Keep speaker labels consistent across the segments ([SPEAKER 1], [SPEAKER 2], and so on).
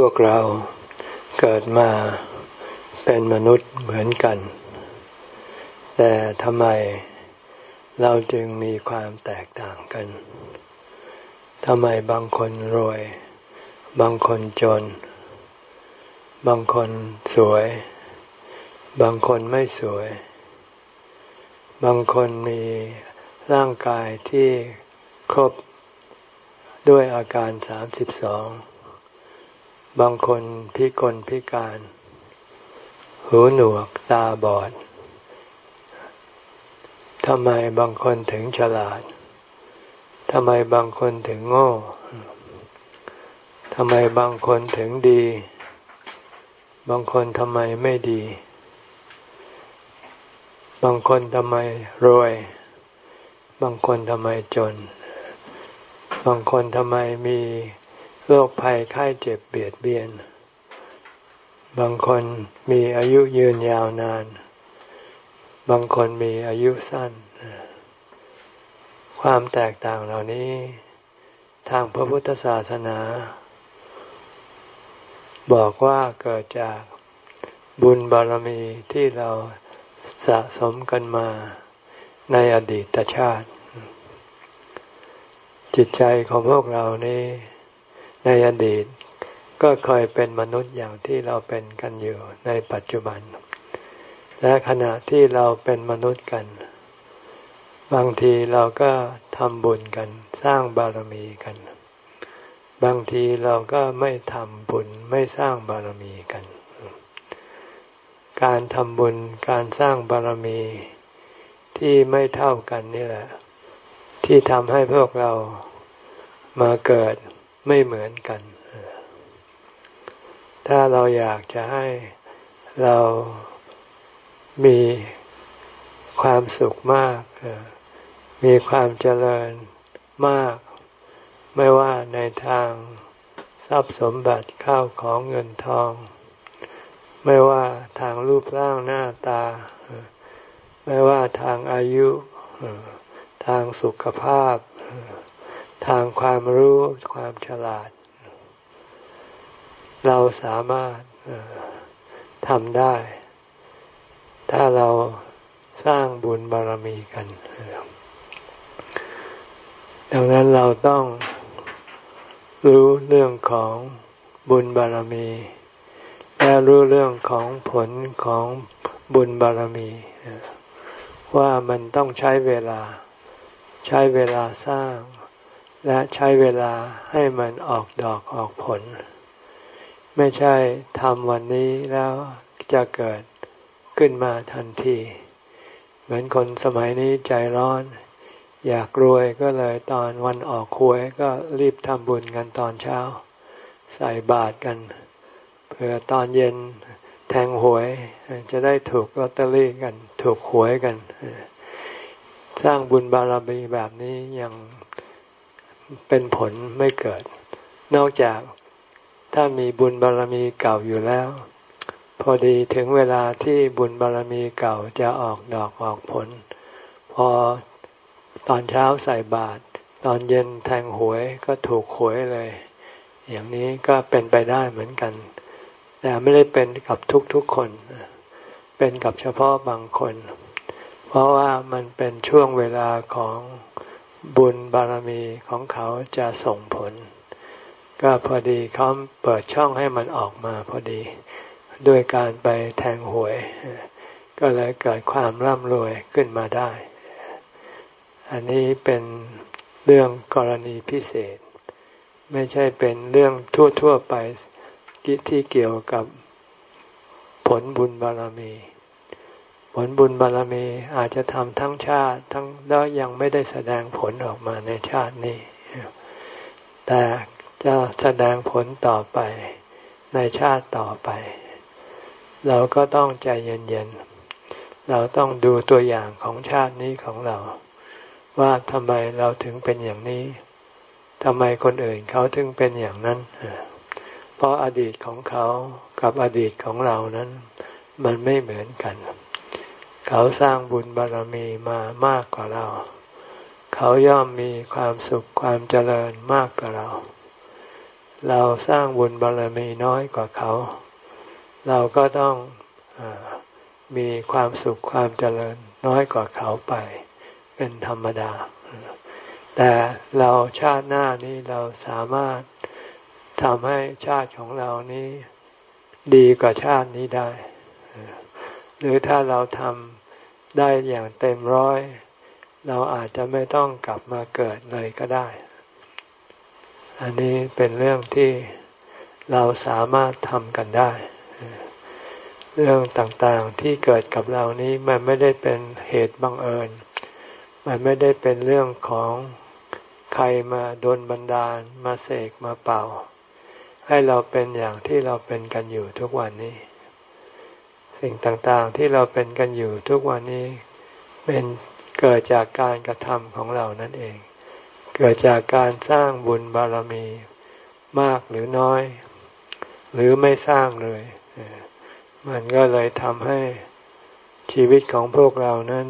[SPEAKER 1] พวกเราเกิดมาเป็นมนุษย์เหมือนกัน แต่ทำไมเราจึงมีความแตกต่างกันทำไมบางคนรวย บางคนจน บางคนสวย บางคนไม่สวย บางคนมีร่างกายที่ครบด้วยอาการสามสิบสอง บางคนพิกลพิการ หูหนวกตาบอดทำไมบางคนถึงฉลาดทำไมบางคนถึงโง่ทำไมบางคนถึงดี บางคนทำไมไม่ดี บางคนทำไมรวย บางคนทำไมจน บางคนทำไมมี โรคภัยไข้เจ็บเบียดเบียน บางคนมีอายุยืนยาวนาน บางคนมีอายุสั้น ความแตกต่างเหล่านี้ ทางพระพุทธศาสนา บอกว่าเกิดจากบุญบารมีที่เราสะสมกันมาในอดีตชาติ จิตใจของพวกเรานี้ ในอดีต ก็เคยเป็นมนุษย์อย่างที่เราเป็นกันอยู่ในปัจจุบัน และขณะที่เราเป็นมนุษย์กัน บางทีเราก็ทำบุญกันสร้างบารมีกัน บางทีเราก็ไม่ทำบุญไม่สร้างบารมีกัน การทำบุญการสร้างบารมีที่ไม่เท่ากันนี่แหละ ที่ทำให้พวกเรามาเกิด ไม่เหมือนกัน ถ้าเราอยากจะให้เรามีความสุขมาก มีความเจริญมาก ไม่ว่าในทางทรัพย์สมบัติข้าวของเงินทอง ไม่ว่าทางรูปร่างหน้าตา ไม่ว่าทางอายุ ทางสุขภาพ ทางความรู้ความฉลาด เราสามารถทำได้ ถ้าเราสร้างบุญบารมีกัน ดังนั้นเราต้องรู้เรื่องของบุญบารมีและรู้เรื่องของผลของบุญบารมี ว่ามันต้องใช้เวลา ใช้เวลาสร้าง และใช้เวลาให้มันออกดอกออกผล ไม่ใช่ทำวันนี้แล้วจะเกิดขึ้นมาทันที เหมือนคนสมัยนี้ใจร้อน อยากรวยก็เลยตอนวันออกควยก็รีบทำบุญกันตอนเช้า ใส่บาตรกันเพื่อตอนเย็นแทงหวยจะได้ถูกลอตเตอรี่กัน ถูกหวยกัน สร้างบุญบารมีแบบนี้ยัง เป็นผลไม่เกิด นอกจากถ้ามีบุญบารรมีเก่าอยู่แล้ว พอดีถึงเวลาที่บุญบารรมีเก่าจะออกดอกออกผล พอตอนเช้าใส่บาตรตอนเย็นแทงหวยก็ถูกหวยเลย อย่างนี้ก็เป็นไปได้เหมือนกัน แต่ไม่ได้เป็นกับทุกๆคน เป็นกับเฉพาะบางคน เพราะว่ามันเป็นช่วงเวลาของ บุญบารมีของเขาจะส่งผล ก็พอดีเขาเปิดช่องให้มันออกมาพอดี ด้วยการไปแทงหวย ก็เลยเกิดความร่ำรวยขึ้นมาได้ อันนี้เป็นเรื่องกรณีพิเศษ ไม่ใช่เป็นเรื่องทั่ว ๆ ไปที่เกี่ยวกับผลบุญบารมี ผลบุญบารมีอาจจะทำทั้งชาติ ทั้งแล้วยังไม่ได้แสดงผลออกมาในชาตินี้ แต่จะแสดงผลต่อไปในชาติต่อไป เราก็ต้องใจเย็นๆ เราต้องดูตัวอย่างของชาตินี้ของเรา ว่าทำไมเราถึงเป็นอย่างนี้ทำไมคนอื่นเขาถึงเป็นอย่างนั้น เพราะอดีตของเขากับอดีตของเรานั้น มันไม่เหมือนกัน เขาสร้างบุญบารรมีมามากกว่าเรา เขาย่อมมีความสุขความเจริญมากกว่าเรา เราสร้างบุญบารมีน้อยกว่าเขา เราก็ต้องอมีความสุขความเจริญน้อยกว่าเขาไป เป็นธรรมดา แต่เราชาติหน้านี้เราสามารถทำให้ชาติของเรานี้ ดีกว่าชาตินี้ได้ หรือถ้าเราทำได้อย่างเต็มร้อย เราอาจจะไม่ต้องกลับมาเกิดเลยก็ได้ อันนี้เป็นเรื่องที่เราสามารถทำกันได้ เรื่องต่างๆที่เกิดกับเรานี้มันไม่ได้เป็นเหตุบังเอิญ มันไม่ได้เป็นเรื่องของใครมาโดนบันดาลมาเสกมาเป่า ให้เราเป็นอย่างที่เราเป็นกันอยู่ทุกวันนี้ สิ่งต่างๆ ที่เราเป็นกันอยู่ทุกวันนี้เป็นเกิดจากการกระทำของเรานั่นเอง เกิดจากการสร้างบุญบารมีมากหรือน้อย หรือไม่สร้างเลย มันก็เลยทำให้ชีวิตของพวกเรานั้น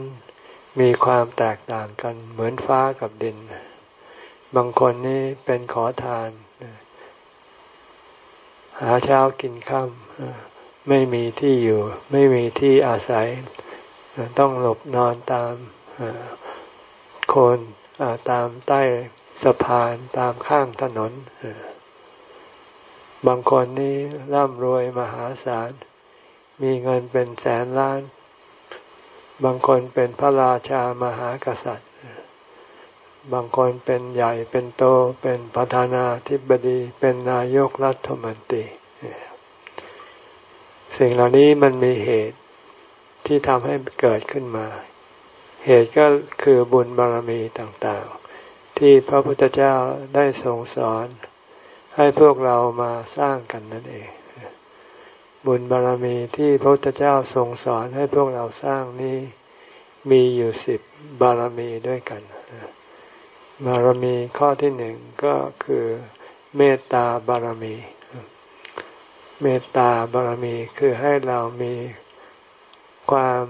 [SPEAKER 1] มีความแตกต่างกันเหมือนฟ้ากับดิน บางคนนี่เป็นขอทาน หาเช้ากินค่ำ ไม่มีที่อยู่ ไม่มีที่อาศัย ต้องหลบนอนตามโคนตามใต้สะพานตามข้างถนน บางคนนี่ร่ำรวยมหาศาล มีเงินเป็นแสนล้าน บางคนเป็นพระราชามหากษัตริย์ บางคนเป็นใหญ่เป็นโตเป็นประธานาธิบดีเป็นนายกรัฐมนตรี สิ่งเหล่านี้มันมีเหตุที่ทำให้เกิดขึ้นมา เหตุก็คือบุญบารมีต่างๆ ที่พระพุทธเจ้าได้ทรงสอน ให้พวกเรามาสร้างกันนั่นเอง บุญบารมีที่พระพุทธเจ้าทรงสอนให้พวกเราสร้างนี้มีอยู่สิบบารมีด้วยกัน บารมีข้อที่หนึ่งก็คือเมตตาบารมี เมตตาบารมีคือให้เรามีความ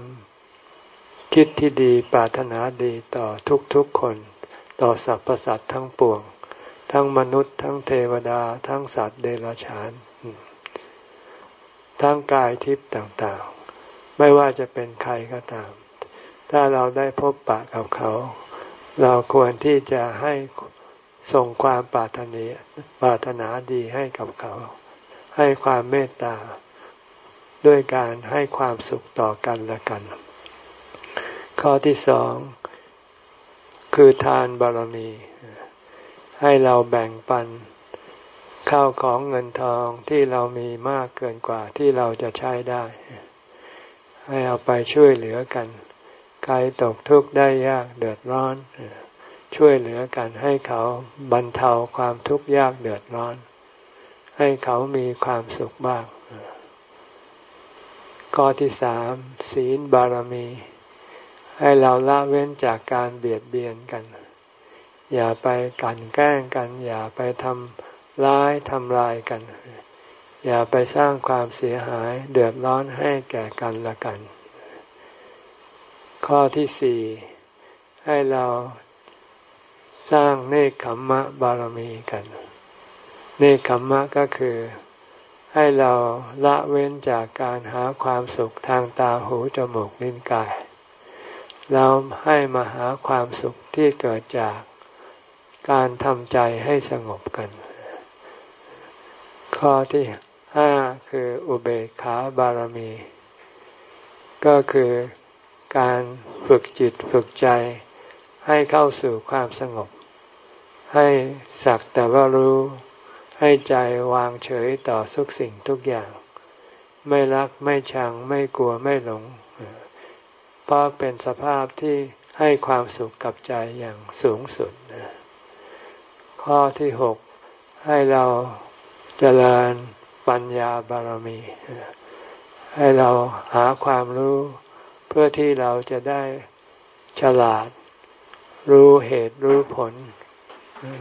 [SPEAKER 1] คิดที่ดีปรารถนาดีต่อทุกๆคน ต่อสรรพสัตว์ทั้งปวง ทั้งมนุษย์ ทั้งเทวดา ทั้งสัตว์เดรัจฉาน ทั้งกายทิพย์ต่างๆ ไม่ว่าจะเป็นใครก็ตาม ถ้าเราได้พบปะกับเขา เราควรที่จะให้ส่งความปรารถนาปรารถนาดีให้กับเขา ให้ความเมตตา ด้วยการให้ความสุขต่อกันและกัน ข้อที่สองคือทานบารมี ให้เราแบ่งปันข้าวของเงินทองที่เรามีมากเกินกว่าที่เราจะใช้ได้ ให้เอาไปช่วยเหลือกัน ใครตกทุกข์ได้ยากเดือดร้อน ช่วยเหลือกันให้เขาบรรเทาความทุกข์ยากเดือดร้อน ให้เขามีความสุขบ้างข้อที่สามศีลบารมี ให้เราละเว้นจากการเบียดเบียนกัน อย่าไปกันแกล้งกัน อย่าไปทำร้ายทำลายกัน อย่าไปสร้างความเสียหายเดือดร้อนให้แก่กันละกัน ข้อที่สี่ให้เราสร้างเนคขมมะบารมีกัน เนคขมมะก็คือ ให้เราละเว้นจากการหาความสุขทางตาหูจมูกลิ้นกาย เราให้มาหาความสุขที่เกิดจากการทำใจให้สงบกัน ข้อที่ห้าคืออุเบกขาบารมี ก็คือการฝึกจิตฝึกใจให้เข้าสู่ความสงบ ให้สักแต่ว่ารู้ ให้ใจวางเฉยต่อทุกสิ่งทุกอย่าง ไม่รักไม่ชังไม่กลัวไม่หลง เพราะเป็นสภาพที่ให้ความสุขกับใจอย่างสูงสุด ข้อที่หกให้เราเจริญปัญญาบารมี ให้เราหาความรู้เพื่อที่เราจะได้ฉลาด รู้เหตุรู้ผล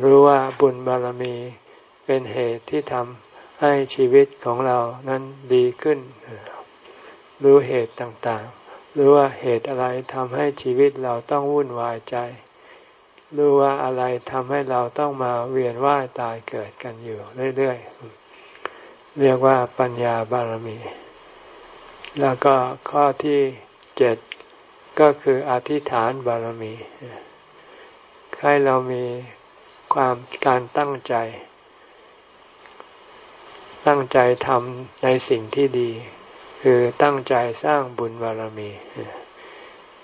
[SPEAKER 1] รู้ว่าบุญบารมี เป็นเหตุที่ทำให้ชีวิตของเรานั้นดีขึ้น รู้เหตุต่างๆ รู้ว่าเหตุอะไรทำให้ชีวิตเราต้องวุ่นวายใจ รู้ว่าอะไรทำให้เราต้องมาเวียนว่ายตายเกิดกันอยู่เรื่อยๆ เรียกว่าปัญญาบารมี แล้วก็ข้อที่เจ็ดก็คืออธิษฐานบารมีให้เรามีความการตั้งใจ ตั้งใจทำในสิ่งที่ดี คือตั้งใจสร้างบุญบารมี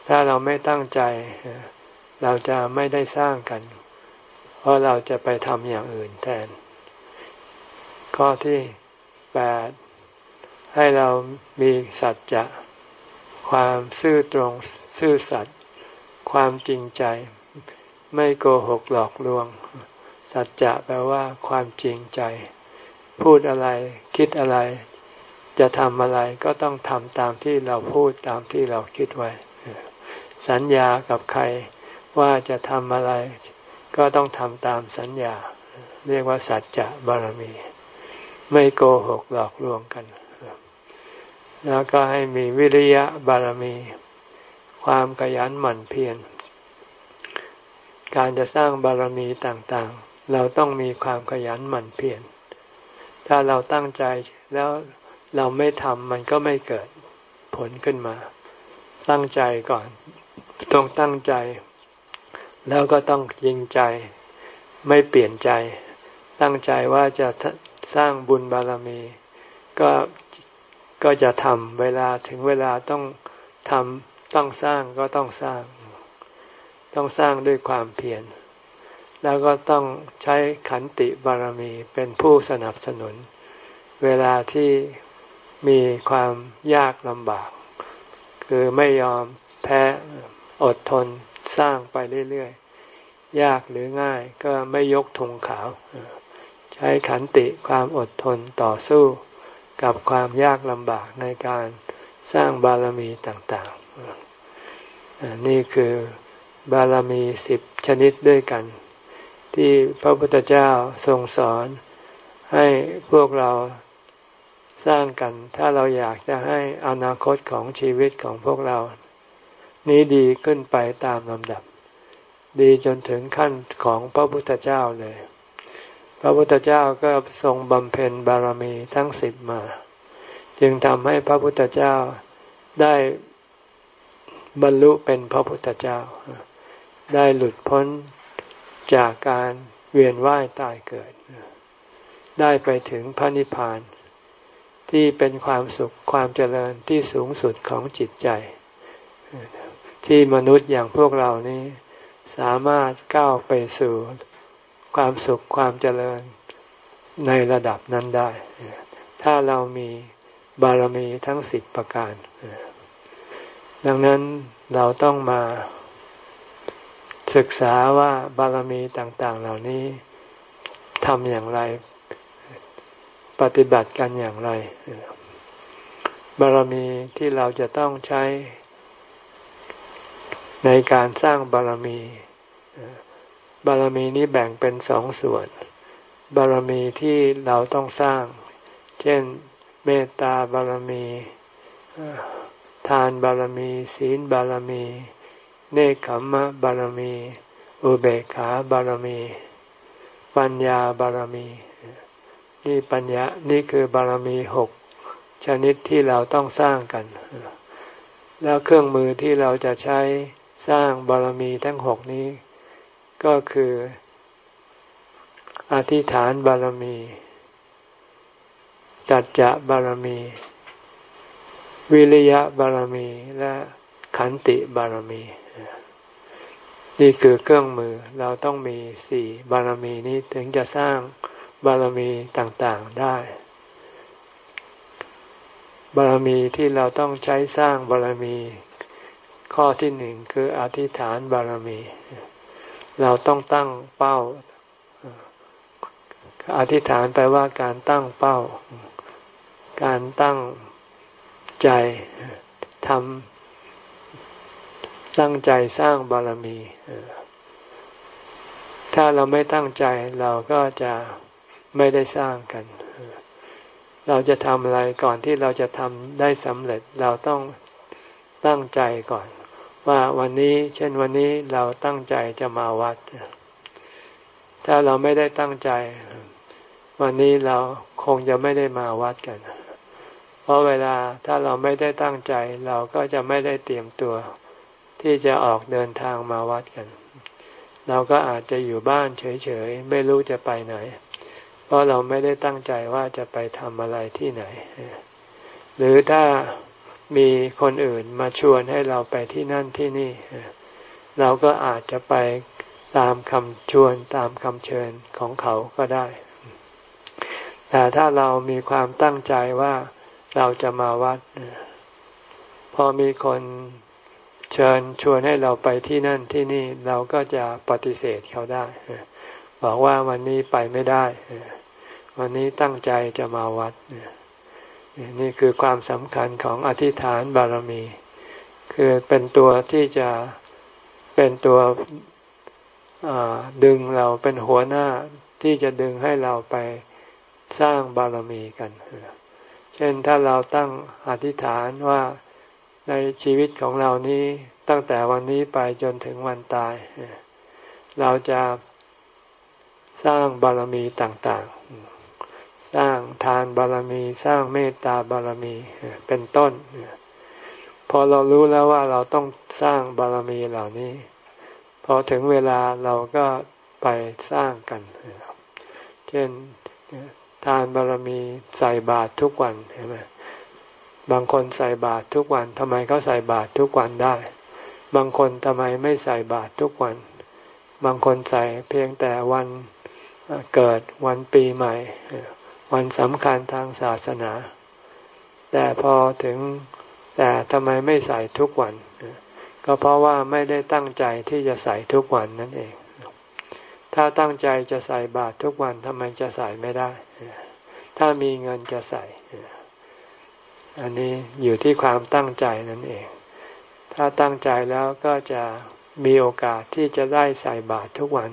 [SPEAKER 1] ถ้าเราไม่ตั้งใจ เราจะไม่ได้สร้างกัน เพราะเราจะไปทำอย่างอื่นแทน ข้อที่แปดให้เรามีสัจจะความซื่อตรงซื่อสัตย์ความจริงใจ ไม่โกหกหลอกลวง สัจจะแปลว่าความจริงใจ พูดอะไร คิดอะไร จะทำอะไรก็ต้องทำตามที่เราพูดตามที่เราคิดไว้ สัญญากับใครว่าจะทำอะไร ก็ต้องทำตามสัญญา เรียกว่าสัจจะบารมี ไม่โกหกหลอกลวงกัน แล้วก็ให้มีวิริยะบารมี ความขยันหมั่นเพียรการจะสร้างบารมีต่างๆ เราต้องมีความขยันหมั่นเพียร ถ้าเราตั้งใจแล้วเราไม่ทำมันก็ไม่เกิดผลขึ้นมา ตั้งใจก่อน ต้องตั้งใจ แล้วก็ต้องจริงใจ ไม่เปลี่ยนใจ ตั้งใจว่าจะสร้างบุญบารมี ก็ก็จะทำเวลาถึงเวลาต้องทำต้องสร้างก็ต้องสร้าง ต้องสร้างด้วยความเพียร แล้วก็ต้องใช้ขันติบารมีเป็นผู้สนับสนุน เวลาที่มีความยากลำบาก คือไม่ยอมแพ้อดทนสร้างไปเรื่อยๆ ยากหรือง่ายก็ไม่ยกธงขาว ใช้ขันติความอดทนต่อสู้กับความยากลำบากในการสร้างบารมีต่างๆ นี่คือบารมีสิบชนิดด้วยกัน ที่พระพุทธเจ้าทรงสอน ให้พวกเราสร้างกัน ถ้าเราอยากจะให้อนาคตของชีวิตของพวกเรา นี้ดีขึ้นไปตามลำดับ ดีจนถึงขั้นของพระพุทธเจ้าเลย พระพุทธเจ้าก็ทรงบำเพ็ญบารมีทั้งสิบมา จึงทำให้พระพุทธเจ้าได้บรรลุเป็นพระพุทธเจ้า ได้หลุดพ้น จากการเวียนว่ายตายเกิด ได้ไปถึงพระนิพพาน ที่เป็นความสุขความเจริญที่สูงสุดของจิตใจ ที่มนุษย์อย่างพวกเรานี้ สามารถก้าวไปสู่ความสุขความเจริญในระดับนั้นได้ ถ้าเรามีบารมีทั้งสิบประการ ดังนั้นเราต้องมา ศึกษาว่าบารมีต่าง ๆ เหล่านี้ทำอย่างไร ปฏิบัติกันอย่างไร บารมีที่เราจะต้องใช้ ในการสร้างบารมี บารมีนี้แบ่งเป็นสองส่วน บารมีที่เราต้องสร้าง เช่น เมตตาบารมี ทานบารมี ศีลบารมี เนคขมมะบารมี อุเบกขาบารมี ปัญญาบารมี นี่ปัญญานี่คือบารมีหกชนิดที่เราต้องสร้างกัน แล้วเครื่องมือที่เราจะใช้สร้างบารมีทั้งหกนี้ ก็คือ อธิษฐานบารมี จัจจะบารมี วิริยะบารมีและขันติบารมี นี่คือเครื่องมือเราต้องมีสี่บารมีนี้ถึงจะสร้างบารมีต่างๆได้ บารมีที่เราต้องใช้สร้างบารมีข้อที่หนึ่งคืออธิษฐานบารมี เราต้องตั้งเป้า อธิษฐานแปลว่าการตั้งเป้า การตั้งใจทำ ตั้งใจสร้างบารมี ถ้าเราไม่ตั้งใจเราก็จะไม่ได้สร้างกัน เราจะทำอะไรก่อนที่เราจะทำได้สำเร็จเราต้องตั้งใจก่อน ว่าวันนี้ เช่นวันนี้เราตั้งใจจะมาวัด ถ้าเราไม่ได้ตั้งใจ วันนี้เราคงจะไม่ได้มาวัดกัน เพราะเวลาถ้าเราไม่ได้ตั้งใจ เราก็จะไม่ได้เตรียมตัว ที่จะออกเดินทางมาวัดกัน เราก็อาจจะอยู่บ้านเฉยๆ ไม่รู้จะไปไหน เพราะเราไม่ได้ตั้งใจว่าจะไปทำอะไรที่ไหน หรือถ้ามีคนอื่นมาชวนให้เราไปที่นั่นที่นี่ เราก็อาจจะไปตามคำชวนตามคำเชิญของเขาก็ได้ แต่ถ้าเรามีความตั้งใจว่าเราจะมาวัด พอมีคน เชิญชวนให้เราไปที่นั่นที่นี่เราก็จะปฏิเสธเขาได้บอกว่าวันนี้ไปไม่ได้ วันนี้ตั้งใจจะมาวัด นี่คือความสำคัญของอธิษฐานบารมี คือเป็นตัวที่จะเป็นตัวดึงเราเป็นหัวหน้าที่จะดึงให้เราไปสร้างบารมีกัน เช่นถ้าเราตั้งอธิษฐานว่า ในชีวิตของเรานี้ตั้งแต่วันนี้ไปจนถึงวันตาย เราจะสร้างบารมีต่างๆ สร้างทานบารมี สร้างเมตตาบารมีเป็นต้น พอเรารู้แล้วว่าเราต้องสร้างบารมีเหล่านี้ พอถึงเวลาเราก็ไปสร้างกัน เช่นทานบารมีใส่บาตรทุกวันเห็นไหม บางคนใส่บาตรทุกวันทำไมเขาใส่บาตรทุกวันได้ บางคนทำไมไม่ใส่บาตรทุกวัน บางคนใส่เพียงแต่วันเกิดวันปีใหม่ วันสำคัญทางศาสนา แต่พอถึงแต่ทำไมไม่ใส่ทุกวัน ก็เพราะว่าไม่ได้ตั้งใจที่จะใส่ทุกวันนั่นเอง ถ้าตั้งใจจะใส่บาตรทุกวันทำไมจะใส่ไม่ได้ ถ้ามีเงินจะใส่ อันนี้อยู่ที่ความตั้งใจนั่นเอง ถ้าตั้งใจแล้วก็จะมีโอกาสที่จะได้ใส่บาตรทุกวัน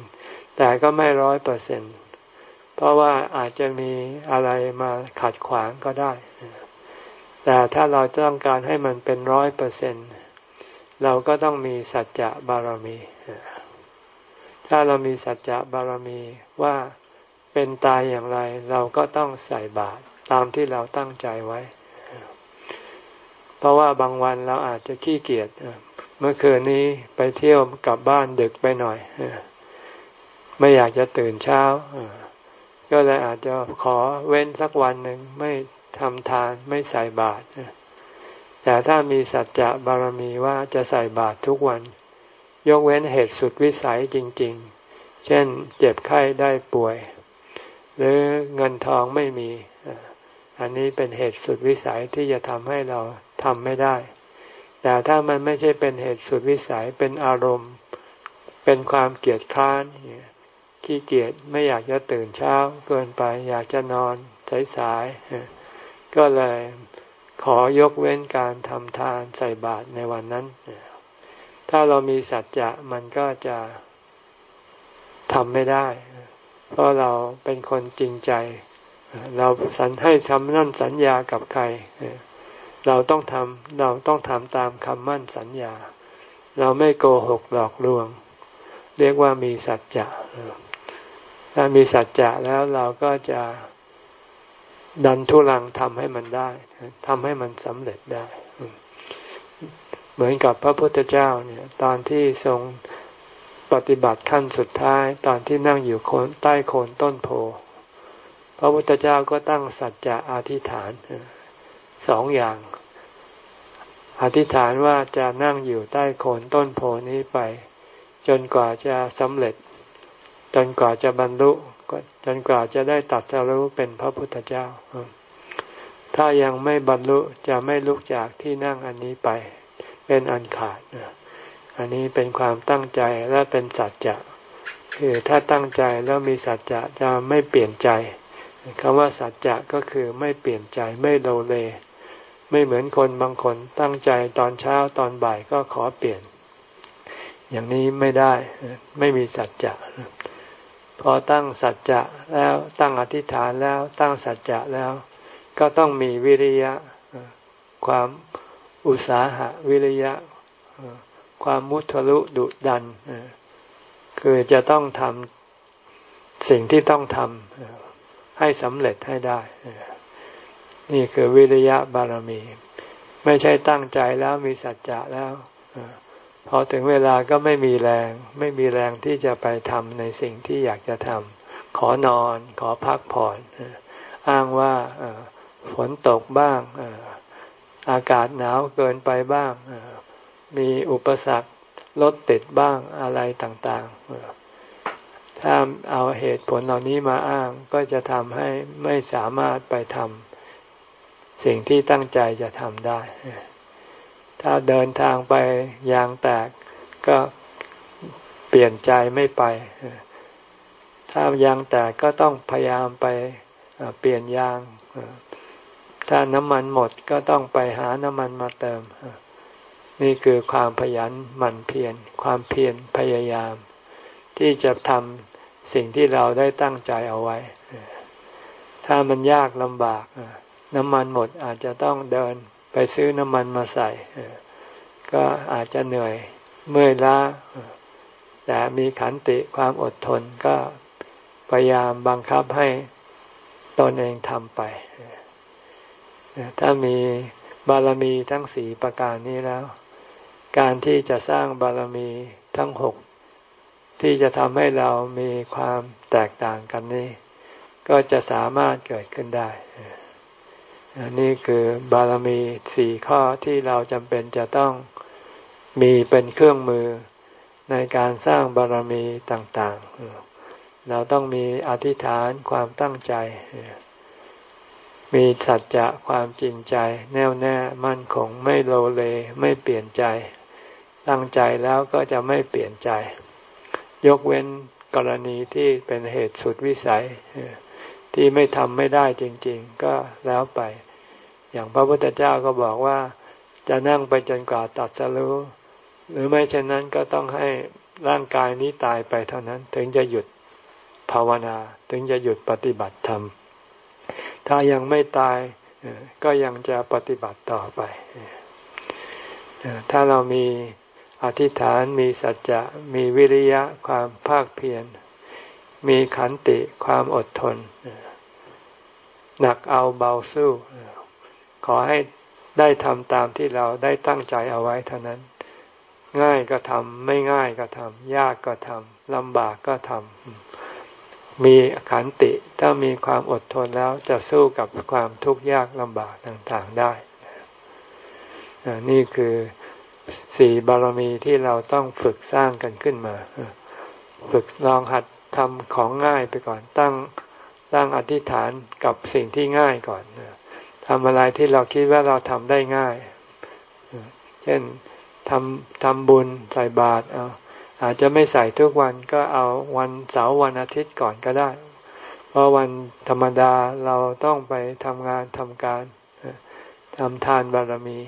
[SPEAKER 1] แต่ก็ไม่ร้อยเปอร์เซ็นต์เพราะว่าอาจจะมีอะไรมาขัดขวางก็ได้ แต่ถ้าเราต้องการให้มันเป็นร้อยเปอร์เซ็นเราก็ต้องมีสัจจะบารมี ถ้าเรามีสัจจะบารมีว่าเป็นตายอย่างไร เราก็ต้องใส่บาตรตามที่เราตั้งใจไว้ เพราะว่าบางวันเราอาจจะขี้เกียจเมื่อคืนนี้ไปเที่ยวกลับบ้านดึกไปหน่อยไม่อยากจะตื่นเช้าก็เลยอาจจะขอเว้นสักวันหนึ่งไม่ทำทานไม่ใส่บาตรแต่ถ้ามีสัจจะบารมีว่าจะใส่บาตรทุกวัน ยกเว้นเหตุสุดวิสัยจริง ๆ เช่นเจ็บไข้ได้ป่วย หรือเงินทองไม่มี อันนี้เป็นเหตุสุดวิสัยที่จะทำให้เรา ทำไม่ได้ แต่ถ้ามันไม่ใช่เป็นเหตุสุดวิสัยเป็นอารมณ์ เป็นความเกลียดคร้านขี้เกียจไม่อยากจะตื่นเช้าเกินไปอยากจะนอนสายๆก็เลยขอยกเว้นการทำทานใส่บาตรในวันนั้น ถ้าเรามีสัจจะมันก็จะทำไม่ได้ เพราะเราเป็นคนจริงใจ เราสัญให้ทำนั่นสัญญากับใคร เราต้องทำเราต้องทำตามคำมั่นสัญญา เราไม่โกหกหลอกลวง เรียกว่ามีสัจจะถ้ามีสัจจะแล้วเราก็จะดันทุลังทำให้มันได้ทำให้มันสำเร็จได้ เหมือนกับพระพุทธเจ้าเนี่ย ตอนที่ทรงปฏิบัติขั้นสุดท้าย ตอนที่นั่งอยู่คนใต้โคนต้นโพพระพุทธเจ้าก็ตั้งสัจจะอธิษฐานสองอย่าง อธิษฐานว่าจะนั่งอยู่ใต้โคนต้นโพนี้ไป จนกว่าจะสำเร็จ จนกว่าจะบรรลุจนกว่าจะได้ตัดสรู้เป็นพระพุทธเจ้า ถ้ายังไม่บรรลุจะไม่ลุกจากที่นั่งอันนี้ไป เป็นอันขาด อันนี้เป็นความตั้งใจและเป็นสัจจะ คือถ้าตั้งใจแล้วมีสัจจะจะไม่เปลี่ยนใจคำว่าสัจจะก็คือไม่เปลี่ยนใจไม่โลเล ไม่เหมือนคนบางคนตั้งใจตอนเช้าตอนบ่ายก็ขอเปลี่ยน อย่างนี้ไม่ได้ไม่มีสัจจะพอตั้งสัจจะแล้วตั้งอธิษฐานแล้วตั้งสัจจะแล้ว ก็ต้องมีวิริยะ ความอุตสาหะวิริยะ ความมุทะลุดุดัน คือจะต้องทำสิ่งที่ต้องทำให้สำเร็จให้ได้ นี่คือวิริยะบารมี ไม่ใช่ตั้งใจแล้วมีสัจจะแล้วพอถึงเวลาก็ไม่มีแรง ไม่มีแรงที่จะไปทำในสิ่งที่อยากจะทำขอนอนขอพักผ่อน อ้างว่าฝนตกบ้างอากาศหนาวเกินไปบ้างมีอุปสรรครถติดบ้างอะไรต่างๆ ถ้าเอาเหตุผลเหล่านี้มาอ้างก็จะทำให้ไม่สามารถไปทำ สิ่งที่ตั้งใจจะทำได้ ถ้าเดินทางไปยางแตกก็เปลี่ยนใจไม่ไป ถ้ายางแตกก็ต้องพยายามไปเปลี่ยนยาง ถ้าน้ำมันหมดก็ต้องไปหาน้ำมันมาเติม นี่คือความพยันหมั่นเพียรความเพียรพยายาม ที่จะทำสิ่งที่เราได้ตั้งใจเอาไว้ ถ้ามันยากลำบาก น้ำมันหมดอาจจะต้องเดินไปซื้อน้ำมันมาใส่ก็อาจจะเหนื่อยเมื่อยล้า แต่มีขันติความอดทนก็พยายามบังคับให้ตนเองทำไป ถ้ามีบารมีทั้งสี่ประการนี้แล้ว การที่จะสร้างบารมีทั้งหกที่จะทำให้เรามีความแตกต่างกันนี้ ก็จะสามารถเกิดขึ้นได้ นี่คือบารมีสี่ข้อที่เราจำเป็นจะต้องมีเป็นเครื่องมือในการสร้างบารมีต่างๆ เราต้องมีอธิษฐานความตั้งใจ มีสัจจะความจริงใจ แน่วแน่มั่นคงไม่โลเลไม่เปลี่ยนใจ ตั้งใจแล้วก็จะไม่เปลี่ยนใจ ยกเว้นกรณีที่เป็นเหตุสุดวิสัยที่ไม่ทำไม่ได้จริง ๆ ก็แล้วไป อย่างพระพุทธเจ้าก็บอกว่าจะนั่งไปจนกว่าตัดสรู้หรือไม่เช่นนั้นก็ต้องให้ร่างกายนี้ตายไปเท่านั้น ถึงจะหยุดภาวนา ถึงจะหยุดปฏิบัติธรรม ถ้ายังไม่ตายก็ยังจะปฏิบัติต่อไป ถ้าเรามีอธิษฐานมีสัจจะมีวิริยะความภาคเพียรมีขันติความอดทน หนักเอาเบาสู้ ขอให้ได้ทำตามที่เราได้ตั้งใจเอาไว้เท่านั้น ง่ายก็ทำไม่ง่ายก็ทำยากก็ทำลำบากก็ทำมีขันติถ้ามีความอดทนแล้วจะสู้กับความทุกข์ยากลำบากต่างๆได้นี่คือสี่บารมีที่เราต้องฝึกสร้างกันขึ้นมา ฝึกลองหัดทำของง่ายไปก่อนตั้งตั้งอธิษฐานกับสิ่งที่ง่ายก่อน ทำอะไรที่เราคิดว่าเราทำได้ง่าย เช่นทำทำบุญใส่บาตรเอาอาจจะไม่ใส่ทุกวันก็เอาวันเสาร์วันอาทิตย์ก่อนก็ได้ เพราะวันธรรมดาเราต้องไปทำงานทำการทำทานบารมี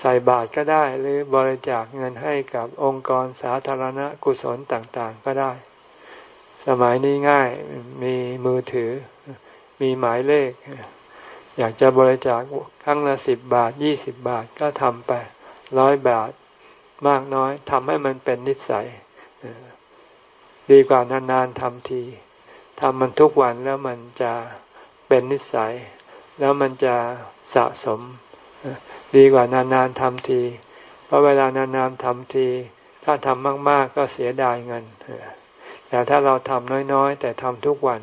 [SPEAKER 1] ใส่บาตรก็ได้ หรือบริจาคเงินให้กับองค์กรสาธารณกุศลต่างๆก็ได้ สมัยนี้ง่ายมีมือถือ มีหมายเลข อยากจะบริจาคครั้งละสิบบาทยี่สิบบาทก็ทำไปร้อยบาทมากน้อยทำให้มันเป็นนิสัย ดีกว่านานๆทำทีทำมันทุกวันแล้วมันจะเป็นนิสัย แล้วมันจะสะสม ดีกว่านานๆทำที เพราะเวลานานๆทำที ถ้าทำมาก ๆ ก็เสียดายเงินแต่ถ้าเราทำน้อยๆ แต่ทำทุกวัน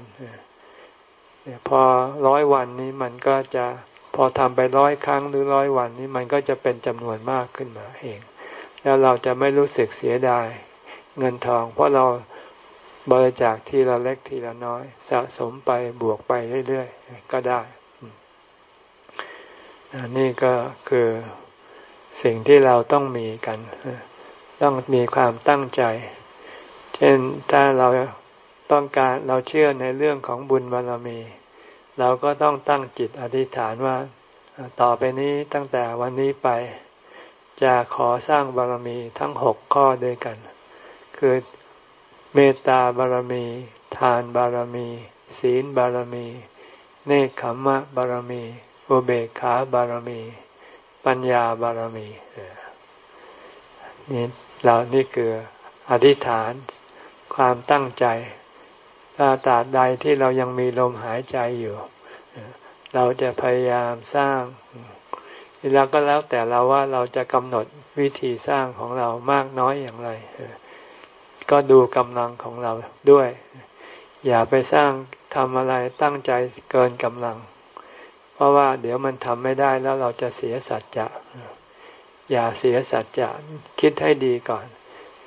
[SPEAKER 1] พอร้อยวันนี้มันก็จะพอทำไปร้อยครั้งหรือร้อยวันนี้มันก็จะเป็นจำนวนมากขึ้นมาเอง แล้วเราจะไม่รู้สึกเสียดายเงินทอง เพราะเราบริจาคทีละเล็กทีละน้อย สะสมไปบวกไปเรื่อยๆ ก็ได้นี่ก็คือสิ่งที่เราต้องมีกัน ต้องมีความตั้งใจ เช่นถ้าเรา ต้องการเราเชื่อในเรื่องของบุญบารมี เราก็ต้องตั้งจิตอธิษฐานว่า ต่อไปนี้ตั้งแต่วันนี้ไป จะขอสร้างบารมีทั้งหกข้อด้วยกัน คือเมตตาบารมี ทานบารมี ศีลบารมี เนคขมมะบารมีอุเบกขาบารมี ปัญญาบารมีนี่เรานี่คืออธิษฐานความตั้งใจ ถ้าตราบใดที่เรายังมีลมหายใจอยู่ เราจะพยายามสร้างแล้วก็แล้วแต่เราว่าเราจะกำหนดวิธีสร้างของเรามากน้อยอย่างไร ก็ดูกำลังของเราด้วย อย่าไปสร้างทำอะไรตั้งใจเกินกำลัง เพราะว่าเดี๋ยวมันทำไม่ได้แล้วเราจะเสียสัจจะอย่าเสียสัจจะคิดให้ดีก่อน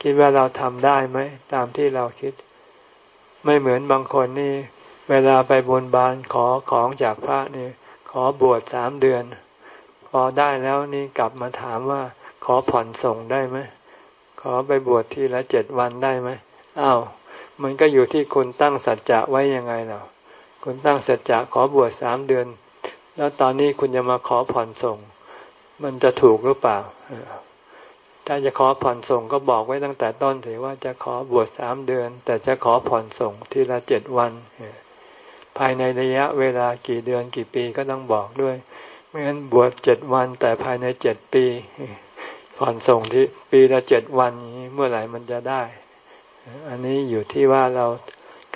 [SPEAKER 1] คิดว่าเราทำได้ไหม ตามที่เราคิด ไม่เหมือนบางคนนี่ เวลาไปบนบานขอของจากพระนี่ ขอบวชสามเดือน พอได้แล้วนี่กลับมาถามว่า ขอผ่อนส่งได้ไหมขอไปบวชทีละเจ็ดวันได้ไหมอ้าวมันก็อยู่ที่คุณตั้งสัจจะไว้ยังไงเราคุณตั้งสัจจะขอบวชสามเดือน แล้วตอนนี้คุณจะมาขอผ่อนส่ง มันจะถูกหรือเปล่า ถ้าจะขอผ่อนส่งก็บอกไว้ตั้งแต่ต้นถือว่าจะขอบวชสามเดือน แต่จะขอผ่อนส่งทีละเจ็ดวันภายในระยะเวลากี่เดือนกี่ปีก็ต้องบอกด้วย ไม่งั้นบวชเจ็ดวันแต่ภายในเจ็ดปี ผ่อนส่งที่ปีละเจ็ดวันนี้เมื่อไหร่มันจะได้ อันนี้อยู่ที่ว่าเรา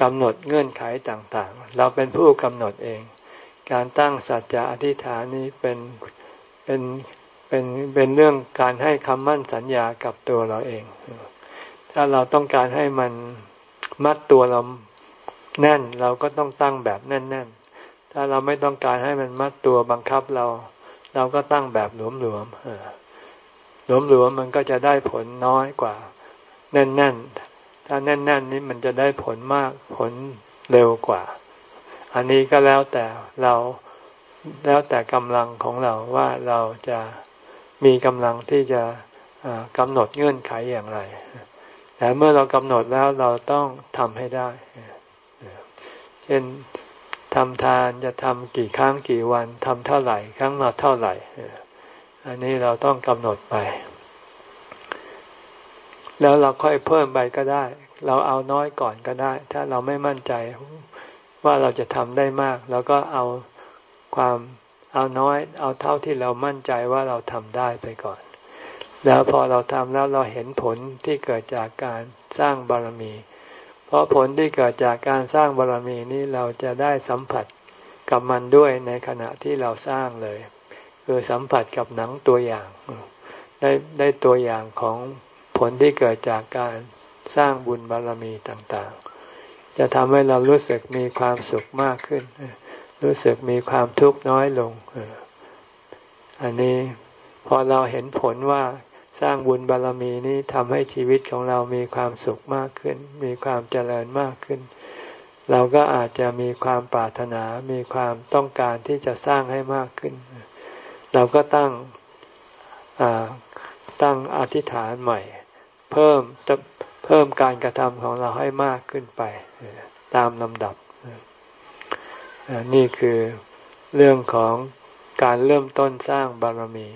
[SPEAKER 1] กำหนดเงื่อนไขต่างๆ เราเป็นผู้กำหนดเอง การตั้งสัจจะอธิษฐานนี้เป็นเป็น เป็นเป็นเรื่องการให้คำมั่นสัญญากับตัวเราเอง ถ้าเราต้องการให้มันมัดตัวเราแน่น เราก็ต้องตั้งแบบแน่น ๆ ถ้าเราไม่ต้องการให้มันมัดตัวบังคับเรา เราก็ตั้งแบบหลวมๆหลวมๆมันก็จะได้ผลน้อยกว่า แน่นๆ ถ้าแน่น ๆ นี้มันจะได้ผลมากผลเร็วกว่า อันนี้ก็แล้วแต่เราแล้วแต่กำลังของเราว่าเราจะ มีกำลังที่จะกำหนดเงื่อนไขอย่างไร แต่เมื่อเรากำหนดแล้วเราต้องทำให้ได้ เช่นทำทานจะทำกี่ครั้งกี่วันทำเท่าไหร่ ครั้งละเท่าไหร่ อันนี้เราต้องกำหนดไป แล้วเราค่อยเพิ่มไปก็ได้ เราเอาน้อยก่อนก็ได้ ถ้าเราไม่มั่นใจว่าเราจะทำได้มาก เราก็เอาความ เอาน้อย เอาเท่าที่เรามั่นใจว่าเราทำได้ไปก่อน แล้วพอเราทำแล้วเราเห็นผลที่เกิดจากการสร้างบารมี เพราะผลที่เกิดจากการสร้างบารมีนี้เราจะได้สัมผัสกับมันด้วยในขณะที่เราสร้างเลย คือสัมผัสกับหนังตัวอย่าง ได้ได้ตัวอย่างของผลที่เกิดจากการสร้างบุญบารมีต่างๆ จะทำให้เรารู้สึกมีความสุขมากขึ้น รู้สึกมีความทุกข์น้อยลง อันนี้พอเราเห็นผลว่าสร้างบุญบารรมีนี้ทำให้ชีวิตของเรามีความสุขมากขึ้น มีความเจริญมากขึ้น เราก็อาจจะมีความปรารถนา มีความต้องการที่จะสร้างให้มากขึ้น เราก็ตั้งตั้งอธิษฐานใหม่ เพิ่มเพิ่มการกระทำของเราให้มากขึ้นไป ตามลำดับ นี่คือเรื่องของการเริ่มต้นสร้างบารมี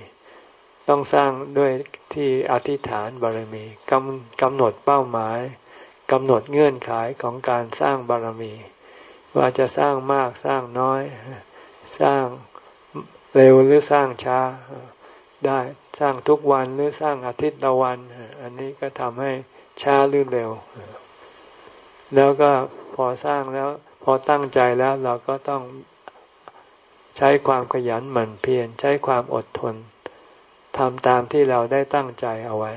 [SPEAKER 1] ต้องสร้างด้วยที่อธิษฐานบารมีกำกำหนดเป้าหมายกำหนดเงื่อนไขของการสร้างบารมี ว่าจะสร้างมากสร้างน้อย สร้างเร็วหรือสร้างช้าได้สร้างทุกวันหรือสร้างอาทิตย์ละวัน อันนี้ก็ทำให้ช้าหรือเร็ว แล้วก็พอสร้างแล้ว พอตั้งใจแล้วเราก็ต้องใช้ความขยันหมั่นเพียรใช้ความอดทนทำตามที่เราได้ตั้งใจเอาไว้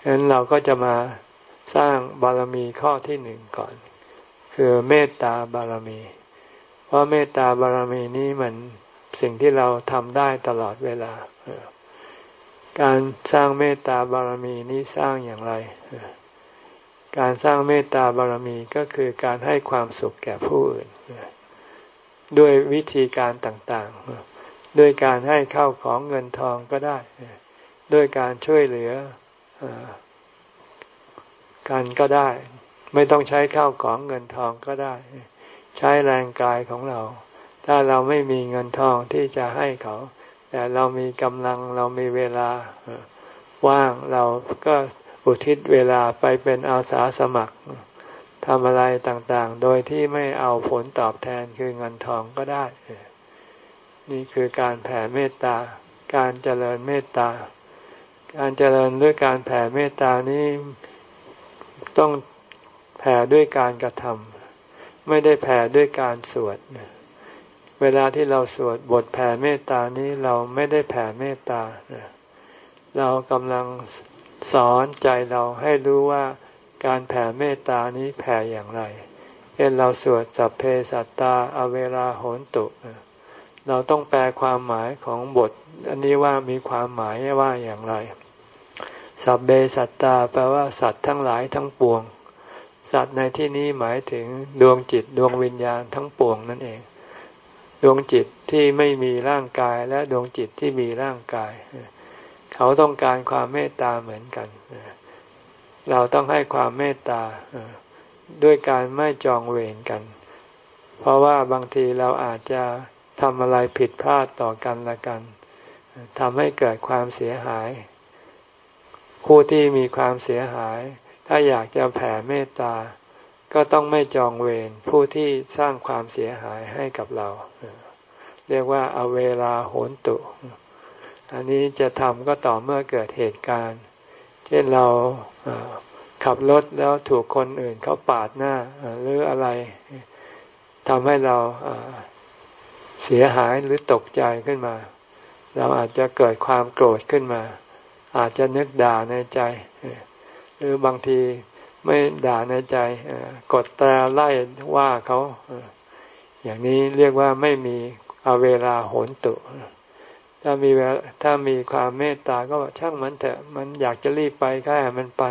[SPEAKER 1] ฉะนั้นเราก็จะมาสร้างบารมีข้อที่หนึ่งก่อน คือเมตตาบารมี เพราะเมตตาบารมีนี้มันสิ่งที่เราทำได้ตลอดเวลา การสร้างเมตตาบารมีนี้สร้างอย่างไร การสร้างเมตตาบารมีก็คือการให้ความสุขแก่ผู้อื่น ด้วยวิธีการต่างๆ ด้วยการให้เข้าของเงินทองก็ได้ ด้วยการช่วยเหลือกันก็ได้ ไม่ต้องใช้ข้าวของเงินทองก็ได้ ใช้แรงกายของเรา ถ้าเราไม่มีเงินทองที่จะให้เขา แต่เรามีกำลังเรามีเวลาว่างเราก็ อุทิศเวลาไปเป็นอาสาสมัครทำอะไรต่างๆ โดยที่ไม่เอาผลตอบแทนคือเงินทองก็ได้ นี่คือการแผ่เมตตา การเจริญเมตตา การเจริญด้วยการแผ่เมตตานี้ต้องแผ่ด้วยการกระทำไม่ได้แผ่ด้วยการสวด เวลาที่เราสวดบทแผ่เมตตานี้เราไม่ได้แผ่เมตตา เรากำลัง สอนใจเราให้รู้ว่าการแผ่เมตตานี้แผ่อย่างไรเช่นเราสวดสัพเพสัตตาอเวลาโหนตุ เราต้องแปลความหมายของบท อันนี้ว่ามีความหมายว่าอย่างไร สัพเบสัตตาแปลว่าสัตว์ทั้งหลายทั้งปวง สัตว์ในที่นี้หมายถึงดวงจิตดวงวิญญาณทั้งปวงนั่นเอง ดวงจิตที่ไม่มีร่างกายและดวงจิตที่มีร่างกาย เขาต้องการความเมตตาเหมือนกัน เราต้องให้ความเมตตาด้วยการไม่จองเวรกัน เพราะว่าบางทีเราอาจจะทำอะไรผิดพลาดต่อกันละกันทำให้เกิดความเสียหาย ผู้ที่มีความเสียหาย ถ้าอยากจะแผ่เมตตา ก็ต้องไม่จองเวรผู้ที่สร้างความเสียหายให้กับเรา เรียกว่าเอาเวลาโหนตุ อันนี้จะทำก็ต่อเมื่อเกิดเหตุการณ์ เช่นเราขับรถแล้วถูกคนอื่นเขาปาดหน้าหรืออะไรทำให้เราเสียหายหรือตกใจขึ้นมา เราอาจจะเกิดความโกรธขึ้นมา อาจจะนึกด่าในใจ หรือบางทีไม่ด่าในใจกดตาไล่ว่าเขาอย่างนี้เรียกว่าไม่มีเอาเวลาโหนตุ ถ้ามีเวลถ้ามีความเมตตาก็ช่างมันเถอะมันอยากจะรีบไปก็ให้มันไป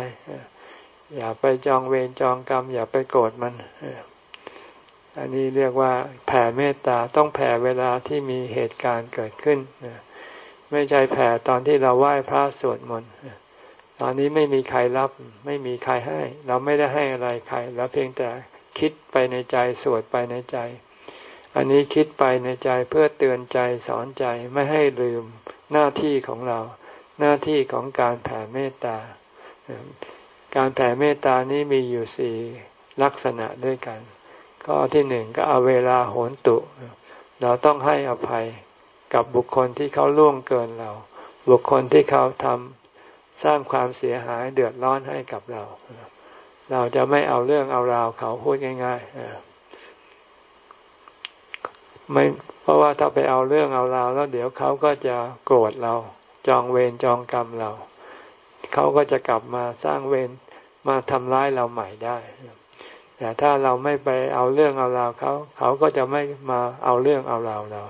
[SPEAKER 1] อย่าไปจองเวรจองกรรม อย่าไปโกรธมันอันนี้เรียกว่าแผ่เมตตาต้องแผ่เวลาที่มีเหตุการณ์เกิดขึ้นไม่ใช่แผ่ตอนที่เราไหว้พระสวดมนต์ตอนนี้ไม่มีใครรับ ไม่มีใครให้ เราไม่ได้ให้อะไรใครเราเพียงแต่คิดไปในใจสวดไปในใจ อันนี้คิดไปในใจเพื่อเตือนใจสอนใจไม่ให้ลืมหน้าที่ของเรา หน้าที่ของการแผ่เมตตา การแผ่เมตตานี้มีอยู่สี่ลักษณะด้วยกัน ข้อที่หนึ่งก็เอาเวลาโหนตุ เราต้องให้อภัยกับบุคคลที่เขาล่วงเกินเรา บุคคลที่เขาทำสร้างความเสียหายเดือดร้อนให้กับเรา เราจะไม่เอาเรื่องเอาราวเขาพูดง่าย ๆ ไม่เพราะว่าถ้าไปเอาเรื่องเอาราวแล้ว เดี๋ยวเขาก็จะโกรธเรา จองเวรจองกรรมเรา เขาก็จะกลับมาสร้างเวรมาทำร้ายเราใหม่ได้ แต่ถ้าเราไม่ไปเอาเรื่องเอาราวเขาเขาก็จะไม่มาเอาเรื่องเอาราวเรา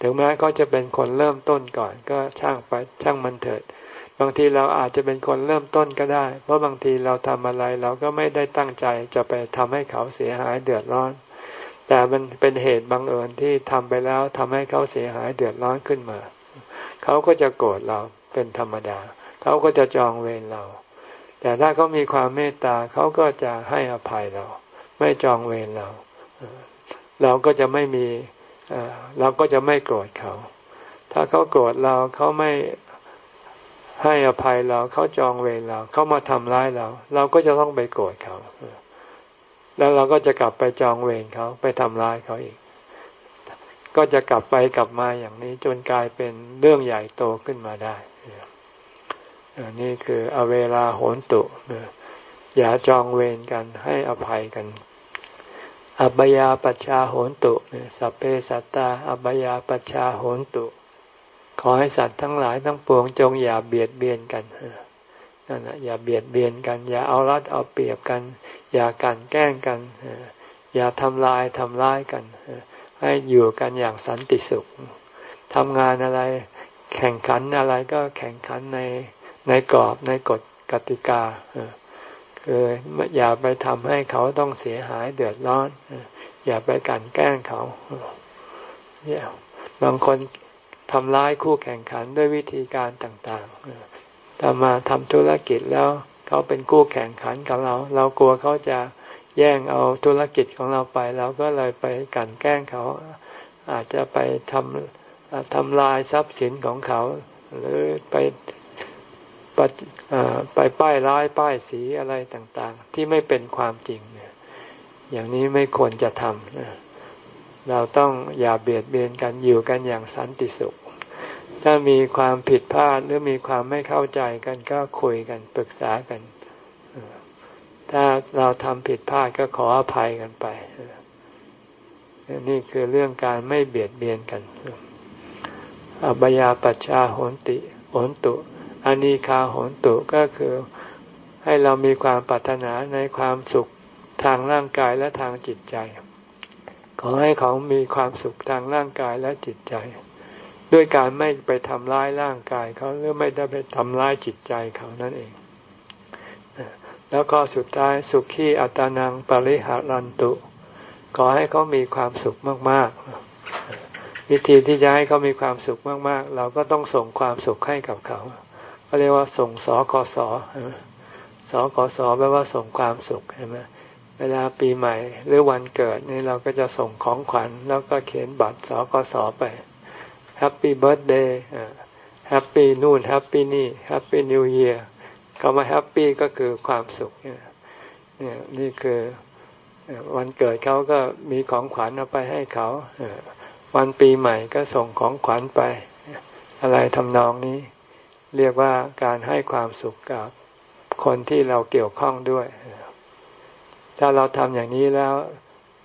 [SPEAKER 1] ถึงแม้เขาจะเป็นคนเริ่มต้นก่อน ก็ช่างไปช่างมันเถิด บางทีเราอาจจะเป็นคนเริ่มต้นก็ได้ เพราะบางทีเราทำอะไรเราก็ไม่ได้ตั้งใจจะไปทำให้เขาเสียหายเดือดร้อน แต่มันเป็นเหตุบังเอิญที่ทำไปแล้วทำให้เขาเสียหายเดือดร้อนขึ้นมา เขาก็จะโกรธเราเป็นธรรมดา เขาก็จะจองเวรเรา แต่ถ้าเขามีความเมตตาเขาก็จะให้อภัยเรา ไม่จองเวรเรา เราก็จะไม่มีเราก็จะไม่โกรธเขา ถ้าเขาโกรธเราเขาไม่ให้อภัยเราเขาจองเวรเราเขามาทำร้ายเรา เราก็จะต้องไปโกรธเขา แล้วเราก็จะกลับไปจองเวรเขาไปทำร้ายเขาอีก ก็จะกลับไปกลับมาอย่างนี้จนกลายเป็นเรื่องใหญ่โตขึ้นมาได้นี่คืออเวลาโหนตุอย่าจองเวรกันให้อภัยกัน อัปยาปัชชาโหนตุสัพเพสัตตาอัปยาปัชชาโหนตุ ขอให้สัตว์ทั้งหลายทั้งปวงจงอย่าเบียดเบียนกันนั่นแหะอย่าเบียดเบียนกัน อย่าเอารัดเอาเปรียบกัน อย่ากันแกล้งกัน อย่าทำลายทำร้ายกัน ให้อยู่กันอย่างสันติสุขทำงานอะไร แข่งขันอะไรก็แข่งขันในในกรอบในกฎกติกาคืออย่าไปทำให้เขาต้องเสียหายเดือดร้อน อย่าไปกันแกล้งเขาบางคนทำร้ายคู่แข่งขันด้วยวิธีการต่างๆถ้ามาทำธุรกิจแล้ว เขาเป็นคู่แข่งขันกับเรา เรากลัวเขาจะแย่งเอาธุรกิจของเราไปเราก็เลยไปกันแกล้งเขา อาจจะไปทำทำลายทรัพย์สินของเขา หรือไปไปป้ายร้ายป้ายสีอะไรต่างๆ ที่ไม่เป็นความจริงเนี่ยอย่างนี้ไม่ควรจะทำเราต้องอย่าเบียดเบียนกันอยู่กันอย่างสันติสุข ถ้ามีความผิดพลาดหรือมีความไม่เข้าใจกันก็คุยกันปรึกษากัน ถ้าเราทำผิดพลาดก็ขออภัยกันไป นี่คือเรื่องการไม่เบียดเบียนกัน อบยาปัชชาโหนติโหนตุอานีคาโหนตุก็คือให้เรามีความปรารถนาในความสุขทางร่างกายและทางจิตใจ ขอให้เขามีความสุขทางร่างกายและจิตใจ ด้วยการไม่ไปทำร้ายร่างกายเขาหรือไม่ได้ไปทำร้ายจิตใจเขานั่นเอง แล้วก็สุดท้ายสุขีอัตานังปริหารันตุ ขอให้เขามีความสุขมากๆ วิธีที่จะให้เขามีความสุขมากๆ เราก็ต้องส่งความสุขให้กับเขาเขาเรียกว่าส่งสอกสสกสแปลว่าส่งความสุขใช่ไหมเวลาปีใหม่หรือวันเกิดนี่เราก็จะส่งของขวัญ แล้วก็เขียนบัตรสกสไป Happy Birthday happy นู่น happy นี่ Happy New Year คำว่า happy ก็คือความสุขเนี่ยนี่คือวันเกิดเขาก็มีของขวัญเอาไปให้เขาวันปีใหม่ก็ส่งของขวัญไป อะไรทำนองนี้ เรียกว่าการให้ความสุขกับคนที่เราเกี่ยวข้องด้วย ถ้าเราทำอย่างนี้แล้ว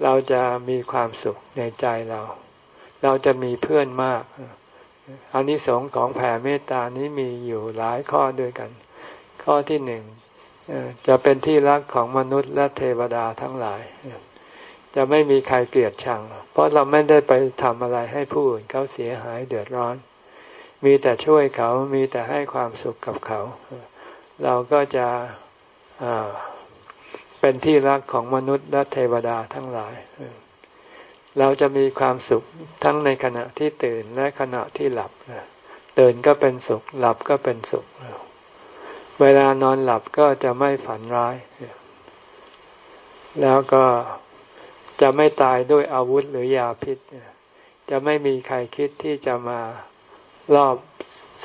[SPEAKER 1] เราจะมีความสุขในใจเรา เราจะมีเพื่อนมากอันนี้สงของแผ่เมตตานี้มีอยู่หลายข้อด้วยกัน ข้อที่หนึ่งจะเป็นที่รักของมนุษย์และเทวดาทั้งหลาย จะไม่มีใครเกลียดชัง เพราะเราไม่ได้ไปทำอะไรให้ผู้อื่นเขาเสียหายเดือดร้อน มีแต่ช่วยเขามีแต่ให้ความสุขกับเขา เราก็จะเป็นที่รักของมนุษย์และเทวดาทั้งหลาย เราจะมีความสุขทั้งในขณะที่ตื่นและขณะที่หลับตื่นก็เป็นสุข หลับก็เป็นสุข เวลานอนหลับก็จะไม่ฝันร้าย แล้วก็จะไม่ตายด้วยอาวุธหรือยาพิษ จะไม่มีใครคิดที่จะมาลอบ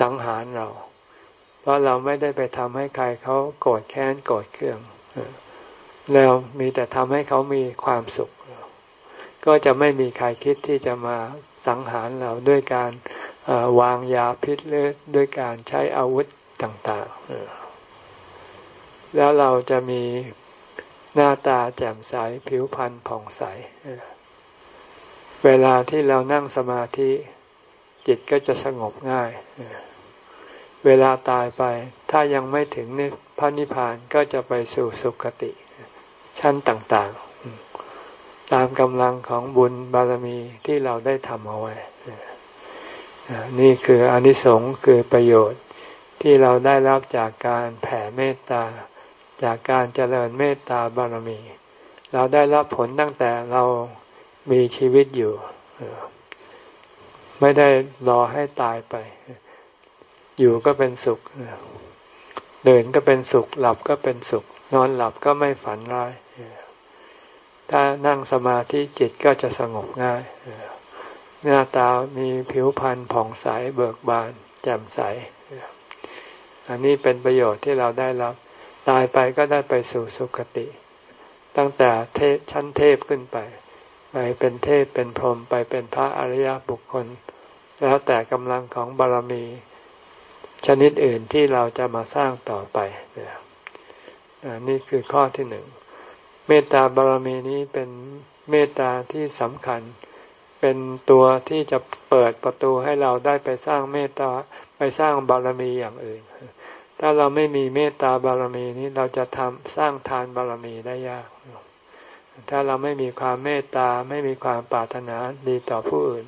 [SPEAKER 1] สังหารเรา เพราะเราไม่ได้ไปทำให้ใครเขาโกรธแค้นโกรธเคือง แล้วมีแต่ทำให้เขามีความสุข ก็จะไม่มีใครคิดที่จะมาสังหารเราด้วยการวางยาพิษหรือด้วยการใช้อาวุธต่างๆ แล้วเราจะมีหน้าตาแจ่มใสผิวพรรณผ่องใส เวลาที่เรานั่งสมาธิจิตก็จะสงบง่าย เวลาตายไปถ้ายังไม่ถึงพระนิพพานก็จะไปสู่สุคติ ชั้นต่างๆ ตามกำลังของบุญบารมีที่เราได้ทำเอาไว้ นี่คืออนิสงส์คือประโยชน์ที่เราได้รับจากการแผ่เมตตา จากการเจริญเมตตาบารมี เราได้รับผลตั้งแต่เรามีชีวิตอยู่ ไม่ได้รอให้ตายไป อยู่ก็เป็นสุข เดินก็เป็นสุข หลับก็เป็นสุข นอนหลับก็ไม่ฝันร้าย ถ้านั่งสมาธิจิตก็จะสงบง่าย หน้าตามีผิวพรรณผ่องใสเบิกบานแจ่มใส อันนี้เป็นประโยชน์ที่เราได้รับ ตายไปก็ได้ไปสู่สุคติ ตั้งแต่เทชั้นเทพขึ้นไป ไปเป็นเทพเป็นพรหมไปเป็นพระอริยบุคคล แล้วแต่กำลังของบารมีชนิดอื่นที่เราจะมาสร้างต่อไปนี่คือข้อที่หนึ่ง เมตตาบารมีนี้เป็นเมตตาที่สำคัญ เป็นตัวที่จะเปิดประตูให้เราได้ไปสร้างเมตตาไปสร้างบารมีอย่างอื่น ถ้าเราไม่มีเมตตาบารมีนี้เราจะทำสร้างทานบารมีได้ยาก ถ้าเราไม่มีความเมตตาไม่มีความปรารถนาดีต่อผู้อื่น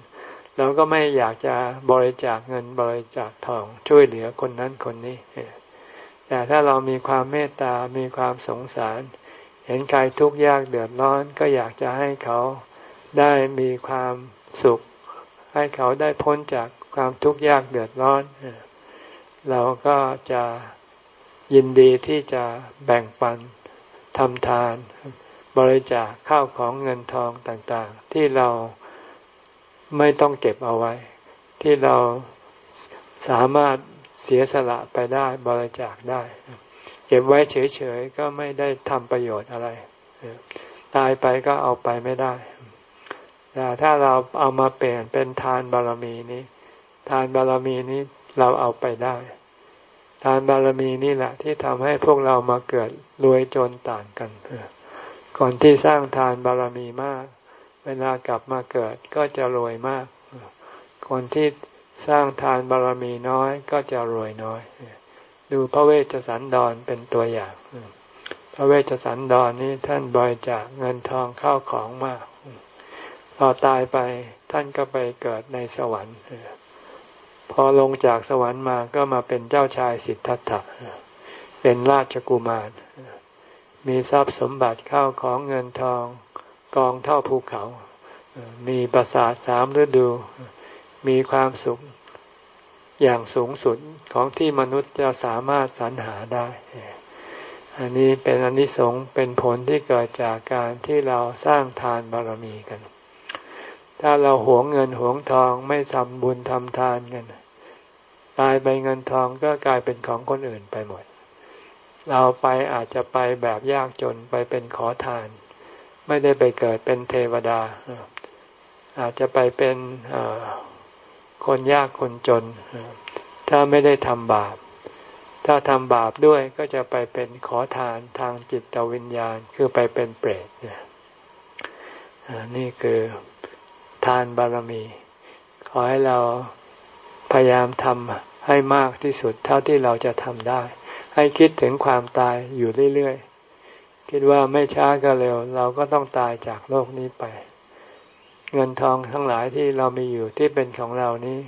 [SPEAKER 1] เราก็ไม่อยากจะบริจาคเงินบริจาคทองช่วยเหลือคนนั้นคนนี้ แต่ถ้าเรามีความเมตตา มีความสงสาร เห็นใครทุกข์ยากเดือดร้อนก็อยากจะให้เขาได้มีความสุข ให้เขาได้พ้นจากความทุกข์ยากเดือดร้อน เราก็จะยินดีที่จะแบ่งปันทำทาน บริจาคข้าวของเงินทองต่างๆ ที่เราไม่ต้องเก็บเอาไว้ ที่เราสามารถเสียสละไปได้บริจาคได้ เก็บไว้เฉยๆก็ไม่ได้ทำประโยชน์อะไรตายไปก็เอาไปไม่ได้แต่ถ้าเราเอามาเปลี่ยนเป็นทานบารมีนี้ ทานบารมีนี้เราเอาไปได้ ทานบารมีนี่แหละ ที่ทำให้พวกเรามาเกิดรวยจนต่างกันก่อนที่สร้างทานบารมีมาก เวลากลับมาเกิดก็จะรวยมาก คนที่สร้างทานบารมีน้อยก็จะรวยน้อย ดูพระเวชสันดรเป็นตัวอย่าง พระเวชสันดรนี้ท่านบริจาคเงินทองเข้าของมาก พอตายไปท่านก็ไปเกิดในสวรรค์ พอลงจากสวรรค์มาก็มาเป็นเจ้าชายสิทธัตถะ เป็นราชกุมาร มีทรัพย์สมบัติเข้าของเงินทองกองเท่าภูเขา มีปราสาทสามฤดู มีความสุข อย่างสูงสุดของที่มนุษย์จะสามารถสรรหาได้ อันนี้เป็นอนนิสงส์เป็นผลที่เกิดจากการที่เราสร้างทานบารมีกัน ถ้าเราหวงเงินหวงทองไม่ทำบุญทำทานกัน ตายไปเงินทองก็กลายเป็นของคนอื่นไปหมด เราไปอาจจะไปแบบยากจนไปเป็นขอทาน ไม่ได้ไปเกิดเป็นเทวดา อาจจะไปเป็น คนยากคนจน ถ้าไม่ได้ทำบาป ถ้าทำบาปด้วยก็จะไปเป็นขอทานทางจิตวิญญาณคือไปเป็นเปรตนี่คือทานบารมี ขอให้เราพยายามทำให้มากที่สุดเท่าที่เราจะทำได้ ให้คิดถึงความตายอยู่เรื่อยๆ คิดว่าไม่ช้าก็เร็ว เราก็ต้องตายจากโลกนี้ไป เงินทองทั้งหลายที่เรามีอยู่ที่เป็นของเรานี้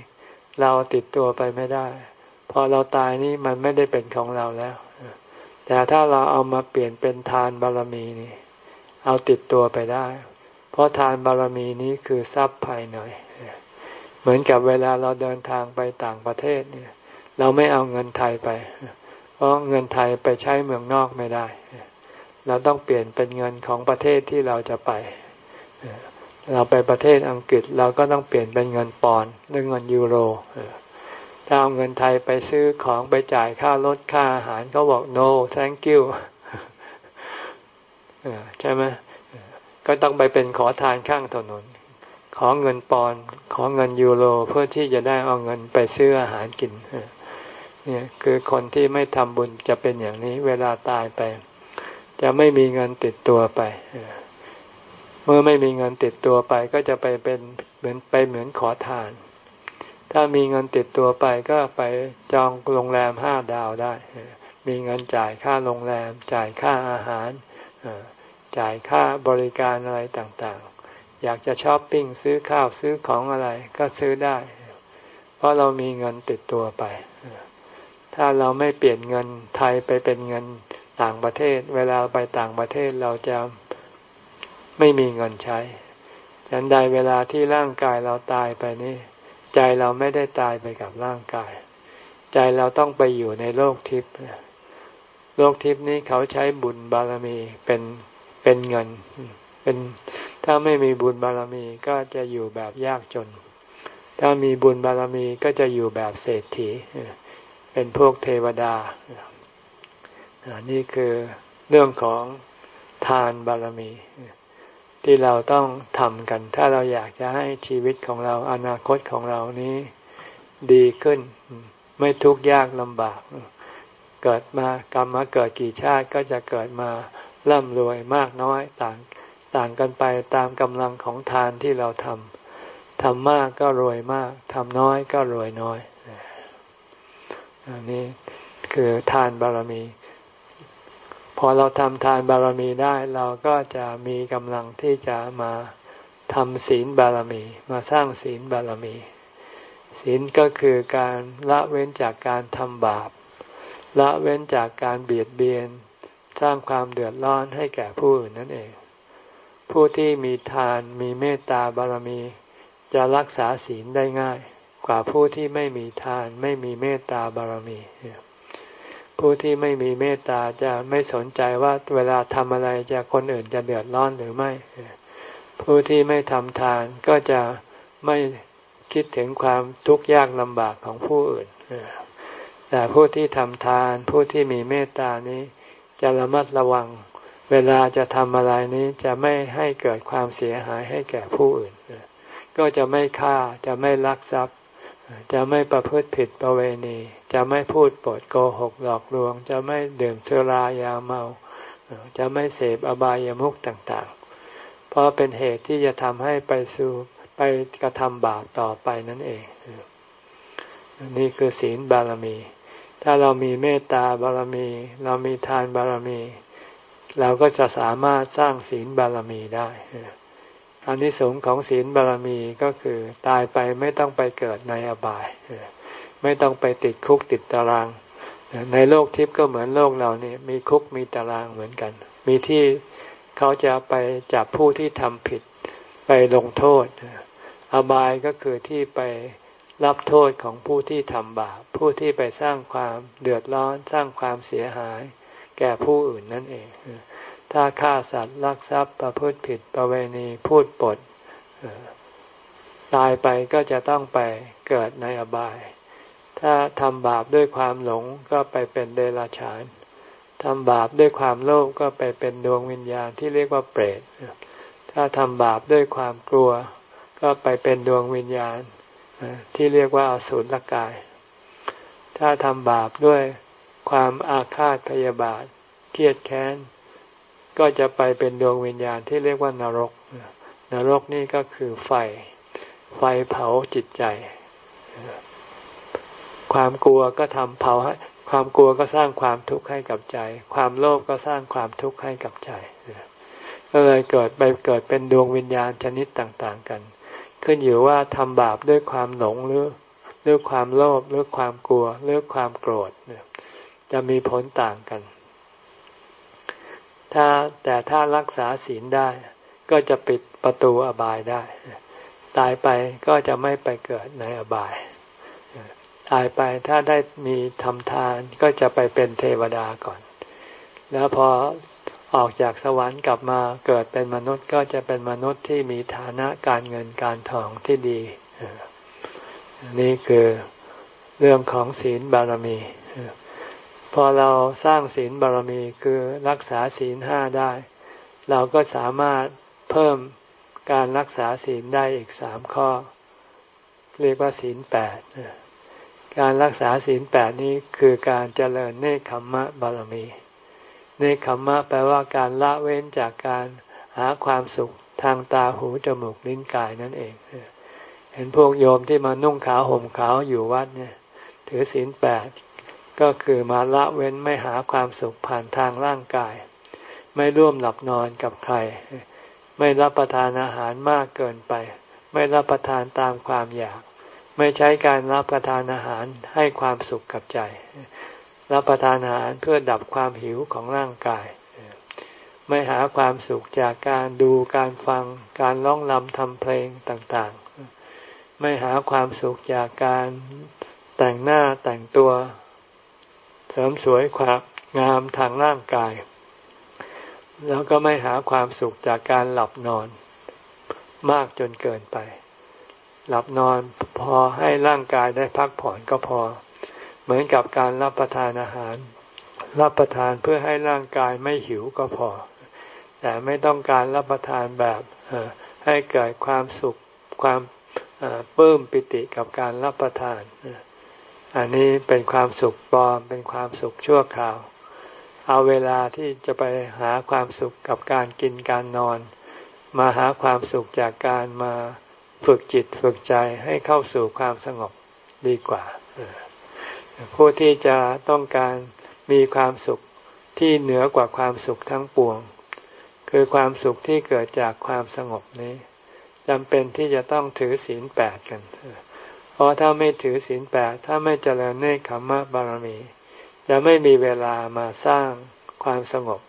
[SPEAKER 1] เราติดตัวไปไม่ได้ พอเราตายนี้มันไม่ได้เป็นของเราแล้ว แต่ถ้าเราเอามาเปลี่ยนเป็นทานบารมีนี่ เอาติดตัวไปได้ เพราะทานบารมีนี้คือทรัพย์ภายในเหมือนกับเวลาเราเดินทางไปต่างประเทศเนี่ย เราไม่เอาเงินไทยไป เพราะเงินไทยไปใช้เมืองนอกไม่ได้ เราต้องเปลี่ยนเป็นเงินของประเทศที่เราจะไป เราไปประเทศอังกฤษเราก็ต้องเปลี่ยนเป็นเงินปอนด์หรือเงินยูโรถ้าเอาเงินไทยไปซื้อของไปจ่ายค่ารถค่าอาหารเขาบอก no thank you ใช่ไหมก็ต้องไปเป็นขอทานข้างถนน ขอเงินปอนด์ขอเงินยูโรเพื่อที่จะได้เอาเงินไปซื้ออาหารกินเนี่ยคือคนที่ไม่ทำบุญจะเป็นอย่างนี้ เวลาตายไป จะไม่มีเงินติดตัวไปเมื่อไม่มีเงินติดตัวไปก็จะไปเป็นเหมือนไปเหมือนขอทาน ถ้ามีเงินติดตัวไปก็ไปจองโรงแรมห้าดาวได้ มีเงินจ่ายค่าโรงแรม จ่ายค่าอาหารจ่ายค่าบริการอะไรต่างๆ อยากจะช้อปปิ้งซื้อข้าวซื้อของอะไรก็ซื้อได้ เพราะเรามีเงินติดตัวไป ถ้าเราไม่เปลี่ยนเงินไทยไปเป็นเงินต่างประเทศ เวลาไปต่างประเทศเราจะ ไม่มีเงินใช้ฉันใดเวลาที่ร่างกายเราตายไปนี่ ใจเราไม่ได้ตายไปกับร่างกาย ใจเราต้องไปอยู่ในโลกทิพย์โลกทิพย์นี้เขาใช้บุญบารมีเป็นเป็นเงิน เป็นถ้าไม่มีบุญบารมีก็จะอยู่แบบยากจน ถ้ามีบุญบารมีก็จะอยู่แบบเศรษฐี เป็นพวกเทวดา นี่คือเรื่องของทานบารมี ที่เราต้องทำกัน ถ้าเราอยากจะให้ชีวิตของเราอนาคตของเรานี้ดีขึ้น ไม่ทุกข์ยากลำบาก เกิดมากรรมมาเกิดกี่ชาติก็จะเกิดมาร่ำรวยมากน้อยต่างต่างกันไปตามกำลังของทานที่เราทำทำมากก็รวยมากทำน้อยก็รวยน้อยอันนี้คือทานบารมี พอเราทำทานบารมีได้ เราก็จะมีกำลังที่จะมาทำศีลบารมี มาสร้างศีลบารมี ศีลก็คือการละเว้นจากการทำบาป ละเว้นจากการเบียดเบียน สร้างความเดือดร้อนให้แก่ผู้อื่นนั่นเอง ผู้ที่มีทานมีเมตตาบารมี จะรักษาศีลได้ง่าย กว่าผู้ที่ไม่มีทานไม่มีเมตตาบารมี ผู้ที่ไม่มีเมตตาจะไม่สนใจว่าเวลาทำอะไรจะคนอื่นจะเดือดร้อนหรือไม่ ผู้ที่ไม่ทำทานก็จะไม่คิดถึงความทุกข์ยากลำบากของผู้อื่น แต่ผู้ที่ทำทานผู้ที่มีเมตตานี้ จะระมัดระวัง เวลาจะทำอะไรนี้จะไม่ให้เกิดความเสียหายให้แก่ผู้อื่น ก็จะไม่ฆ่าจะไม่ลักทรัพย์ จะไม่ประพฤติผิดประเวณี จะไม่พูดปดโกหกหลอกลวง จะไม่ดื่มสุรายาเมา จะไม่เสพอบายามุขต่างๆ เพราะเป็นเหตุที่จะทำให้ไปสู่ไปกระทำบาปต่อไปนั่นเอง นี่คือศีลบารมี ถ้าเรามีเมตตาบารมี เรามีทานบารมี เราก็จะสามารถสร้างศีลบารมีได้ อันที่สงของศีลบารมีก็คือตายไปไม่ต้องไปเกิดในอบาย ไม่ต้องไปติดคุกติดตาราง ในโลกทิพย์ก็เหมือนโลกเราเนี่ยมีคุกมีตารางเหมือนกัน มีที่เขาจะไปจับผู้ที่ทำผิดไปลงโทษ อบายก็คือที่ไปรับโทษของผู้ที่ทำบาปผู้ที่ไปสร้างความเดือดร้อนสร้างความเสียหาย แก่ผู้อื่นนั่นเอง ถ้าฆ่าสัตว์ลักทรัพย์ประพฤติผิดประเวณีพูดปดตายไปก็จะต้องไปเกิดในอบาย ถ้าทำบาปด้วยความหลงก็ไปเป็นเดรัจฉานทำบาปด้วยความโลภก็ไปเป็นดวงวิญญาณที่เรียกว่าเปรต ถ้าทำบาปด้วยความกลัว ก็ไปเป็นดวงวิญญาณที่เรียกว่าอสุรกาย ถ้าทำบาปด้วยความอาฆาตพยาบาทเครียดแค้น ก็จะไปเป็นดวงวิญญาณที่เรียกว่านรก นรกนี่ก็คือไฟ ไฟเผาจิตใจ ความกลัวก็ทำเผาให้ความกลัวก็สร้างความทุกข์ให้กับใจ ความโลภก็สร้างความทุกข์ให้กับใจ ก็เลยเกิดไปเกิดเป็นดวงวิญญาณชนิดต่างๆกัน ขึ้นอยู่ว่าทำบาปด้วยความหลงหรือหรือความโลภหรือความกลัวหรือความโกรธจะมีผลต่างกัน ถ้าแต่ถ้ารักษาศีลได้ ก็จะปิดประตูอบายได้ ตายไปก็จะไม่ไปเกิดในอบาย ตายไปถ้าได้มีทำทานก็จะไปเป็นเทวดาก่อน แล้วพอออกจากสวรรค์กลับมาเกิดเป็นมนุษย์ก็จะเป็นมนุษย์ที่มีฐานะการเงินการทองที่ดี นี่คือเรื่องของศีลบารมี พอเราสร้างศีลบารมีคือรักษาศีลห้าได้ เราก็สามารถเพิ่มการรักษาศีลได้อีกสามข้อ เรียกว่าศีลแปดการรักษาศีลแปดนี้คือการเจริญเนคขมมะบารมี เนคขมมะแปลว่าการละเว้นจากการหาความสุขทางตาหูจมูกลิ้นกายนั่นเอง เห็นพวกโยมที่มานุ่งขาวห่มขาวอยู่วัดเนี่ย ถือศีลแปด ก็คือมาละเว้นไม่หาความสุขผ่านทางร่างกาย ไม่ร่วมหลับนอนกับใคร ไม่รับประทานอาหารมากเกินไป ไม่รับประทานตามความอยาก ไม่ใช้การรับประทานอาหารให้ความสุขกับใจ รับประทานอาหารเพื่อดับความหิวของร่างกาย ไม่หาความสุขจากการดูการฟังการร้องรำทำเพลงต่างๆ ไม่หาความสุขจากการแต่งหน้าแต่งตัว ริมสวยความงามทางร่างกาย แล้วก็ไม่หาความสุขจากการหลับนอน มากจนเกินไป หลับนอนพอให้ร่างกายได้พักผ่อนก็พอ เหมือนกับการรับประทานอาหาร รับประทานเพื่อให้ร่างกายไม่หิวก็พอ แต่ไม่ต้องการรับประทานแบบให้เกิดความสุขความเพิ่มปิติกับการรับประทาน อันนี้เป็นความสุขปลอมเป็นความสุขชั่วคราว เอาเวลาที่จะไปหาความสุขกับการกินการนอน มาหาความสุขจากการมาฝึกจิตฝึกใจให้เข้าสู่ความสงบดีกว่า ผู้ที่จะต้องการมีความสุขที่เหนือกว่าความสุขทั้งปวง คือความสุขที่เกิดจากความสงบนี้จำเป็นที่จะต้องถือศีลแปดกันเราะถ้าไม่ถือศีลแปดถ้าไม่เจริญเนคขมะบารมี จะไม่มีเวลามาสร้างความสงบ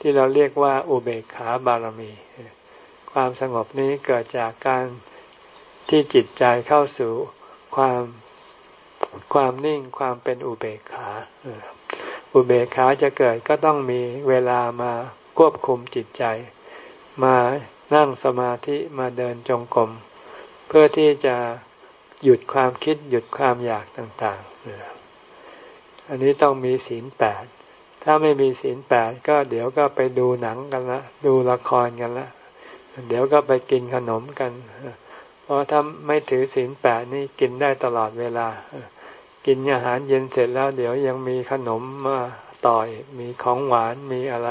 [SPEAKER 1] ที่เราเรียกว่าอุเบกขาบารมี ความสงบนี้เกิดจากการที่จิตใจเข้าสู่ความความนิ่งความเป็นอุเบกขาอุเบกขาจะเกิดก็ต้องมีเวลามาควบคุมจิตใจ มานั่งสมาธิมาเดินจงกรมเพื่อที่จะ หยุดความคิดหยุดความอยากต่างๆ อันนี้ต้องมีศีลแปด ถ้าไม่มีศีลแปดก็เดี๋ยวก็ไปดูหนังกันละดูละครกันละเดี๋ยวก็ไปกินขนมกัน เพราะถ้าไม่ถือศีลแปดนี่กินได้ตลอดเวลา กินอาหารเย็นเสร็จแล้ว เดี๋ยวยังมีขนมมาต่อย มีของหวานมีอะไร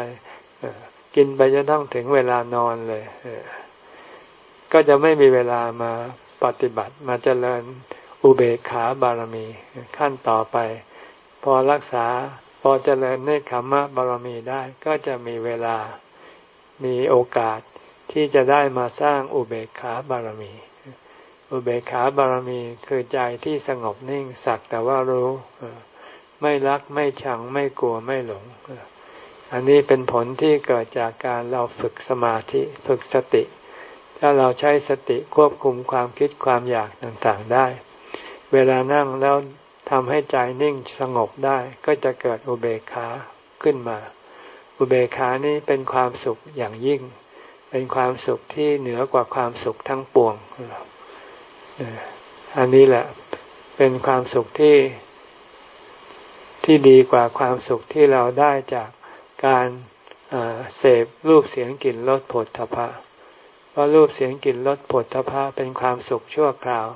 [SPEAKER 1] กินไปจะต้องถึงเวลานอนเลย ก็จะไม่มีเวลามา ปฏิบัติมาเจริญอุเบกขาบารมีขั้นต่อไป พอรักษาพอเจริญเนคขมะบารมีได้ก็จะมีเวลามีโอกาสที่จะได้มาสร้างอุเบกขาบารมี อุเบกขาบารมีคือใจที่สงบนิ่งสักแต่ว่ารู้ ไม่รักไม่ชังไม่กลัวไม่หลง อันนี้เป็นผลที่เกิดจากการเราฝึกสมาธิฝึกสติ ถ้าเราใช้สติควบคุมความคิดความอยากต่างๆได้ เวลานั่งแล้วทำให้ใจนิ่งสงบได้ ก็จะเกิดอุเบกขาขึ้นมา อุเบกขานี้เป็นความสุขอย่างยิ่ง เป็นความสุขที่เหนือกว่าความสุขทั้งปวง อันนี้แหละเป็นความสุขที่ที่ดีกว่าความสุขที่เราได้จากการเสพรูปเสียงกลิ่นรสผลทพะ ราะรูปเสียงกลิ่นรสผลทพะเป็นความสุขชั่วคราว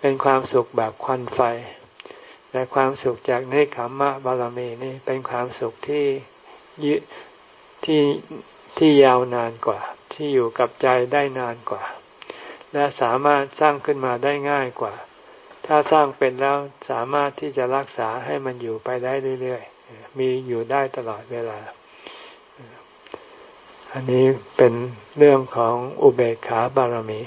[SPEAKER 1] เป็นความสุขแบบควันไฟ แต่ความสุขจากเนคขมมะบารมีนี่เป็นความสุขที่ยที่ที่ยาวนานกว่า ที่อยู่กับใจได้นานกว่า และสามารถสร้างขึ้นมาได้ง่ายกว่า ถ้าสร้างเป็นแล้วสามารถที่จะรักษาให้มันอยู่ไปได้เรื่อยๆ มีอยู่ได้ตลอดเวลา อันนี้เป็นเรื่องของอุเบกขาบารมี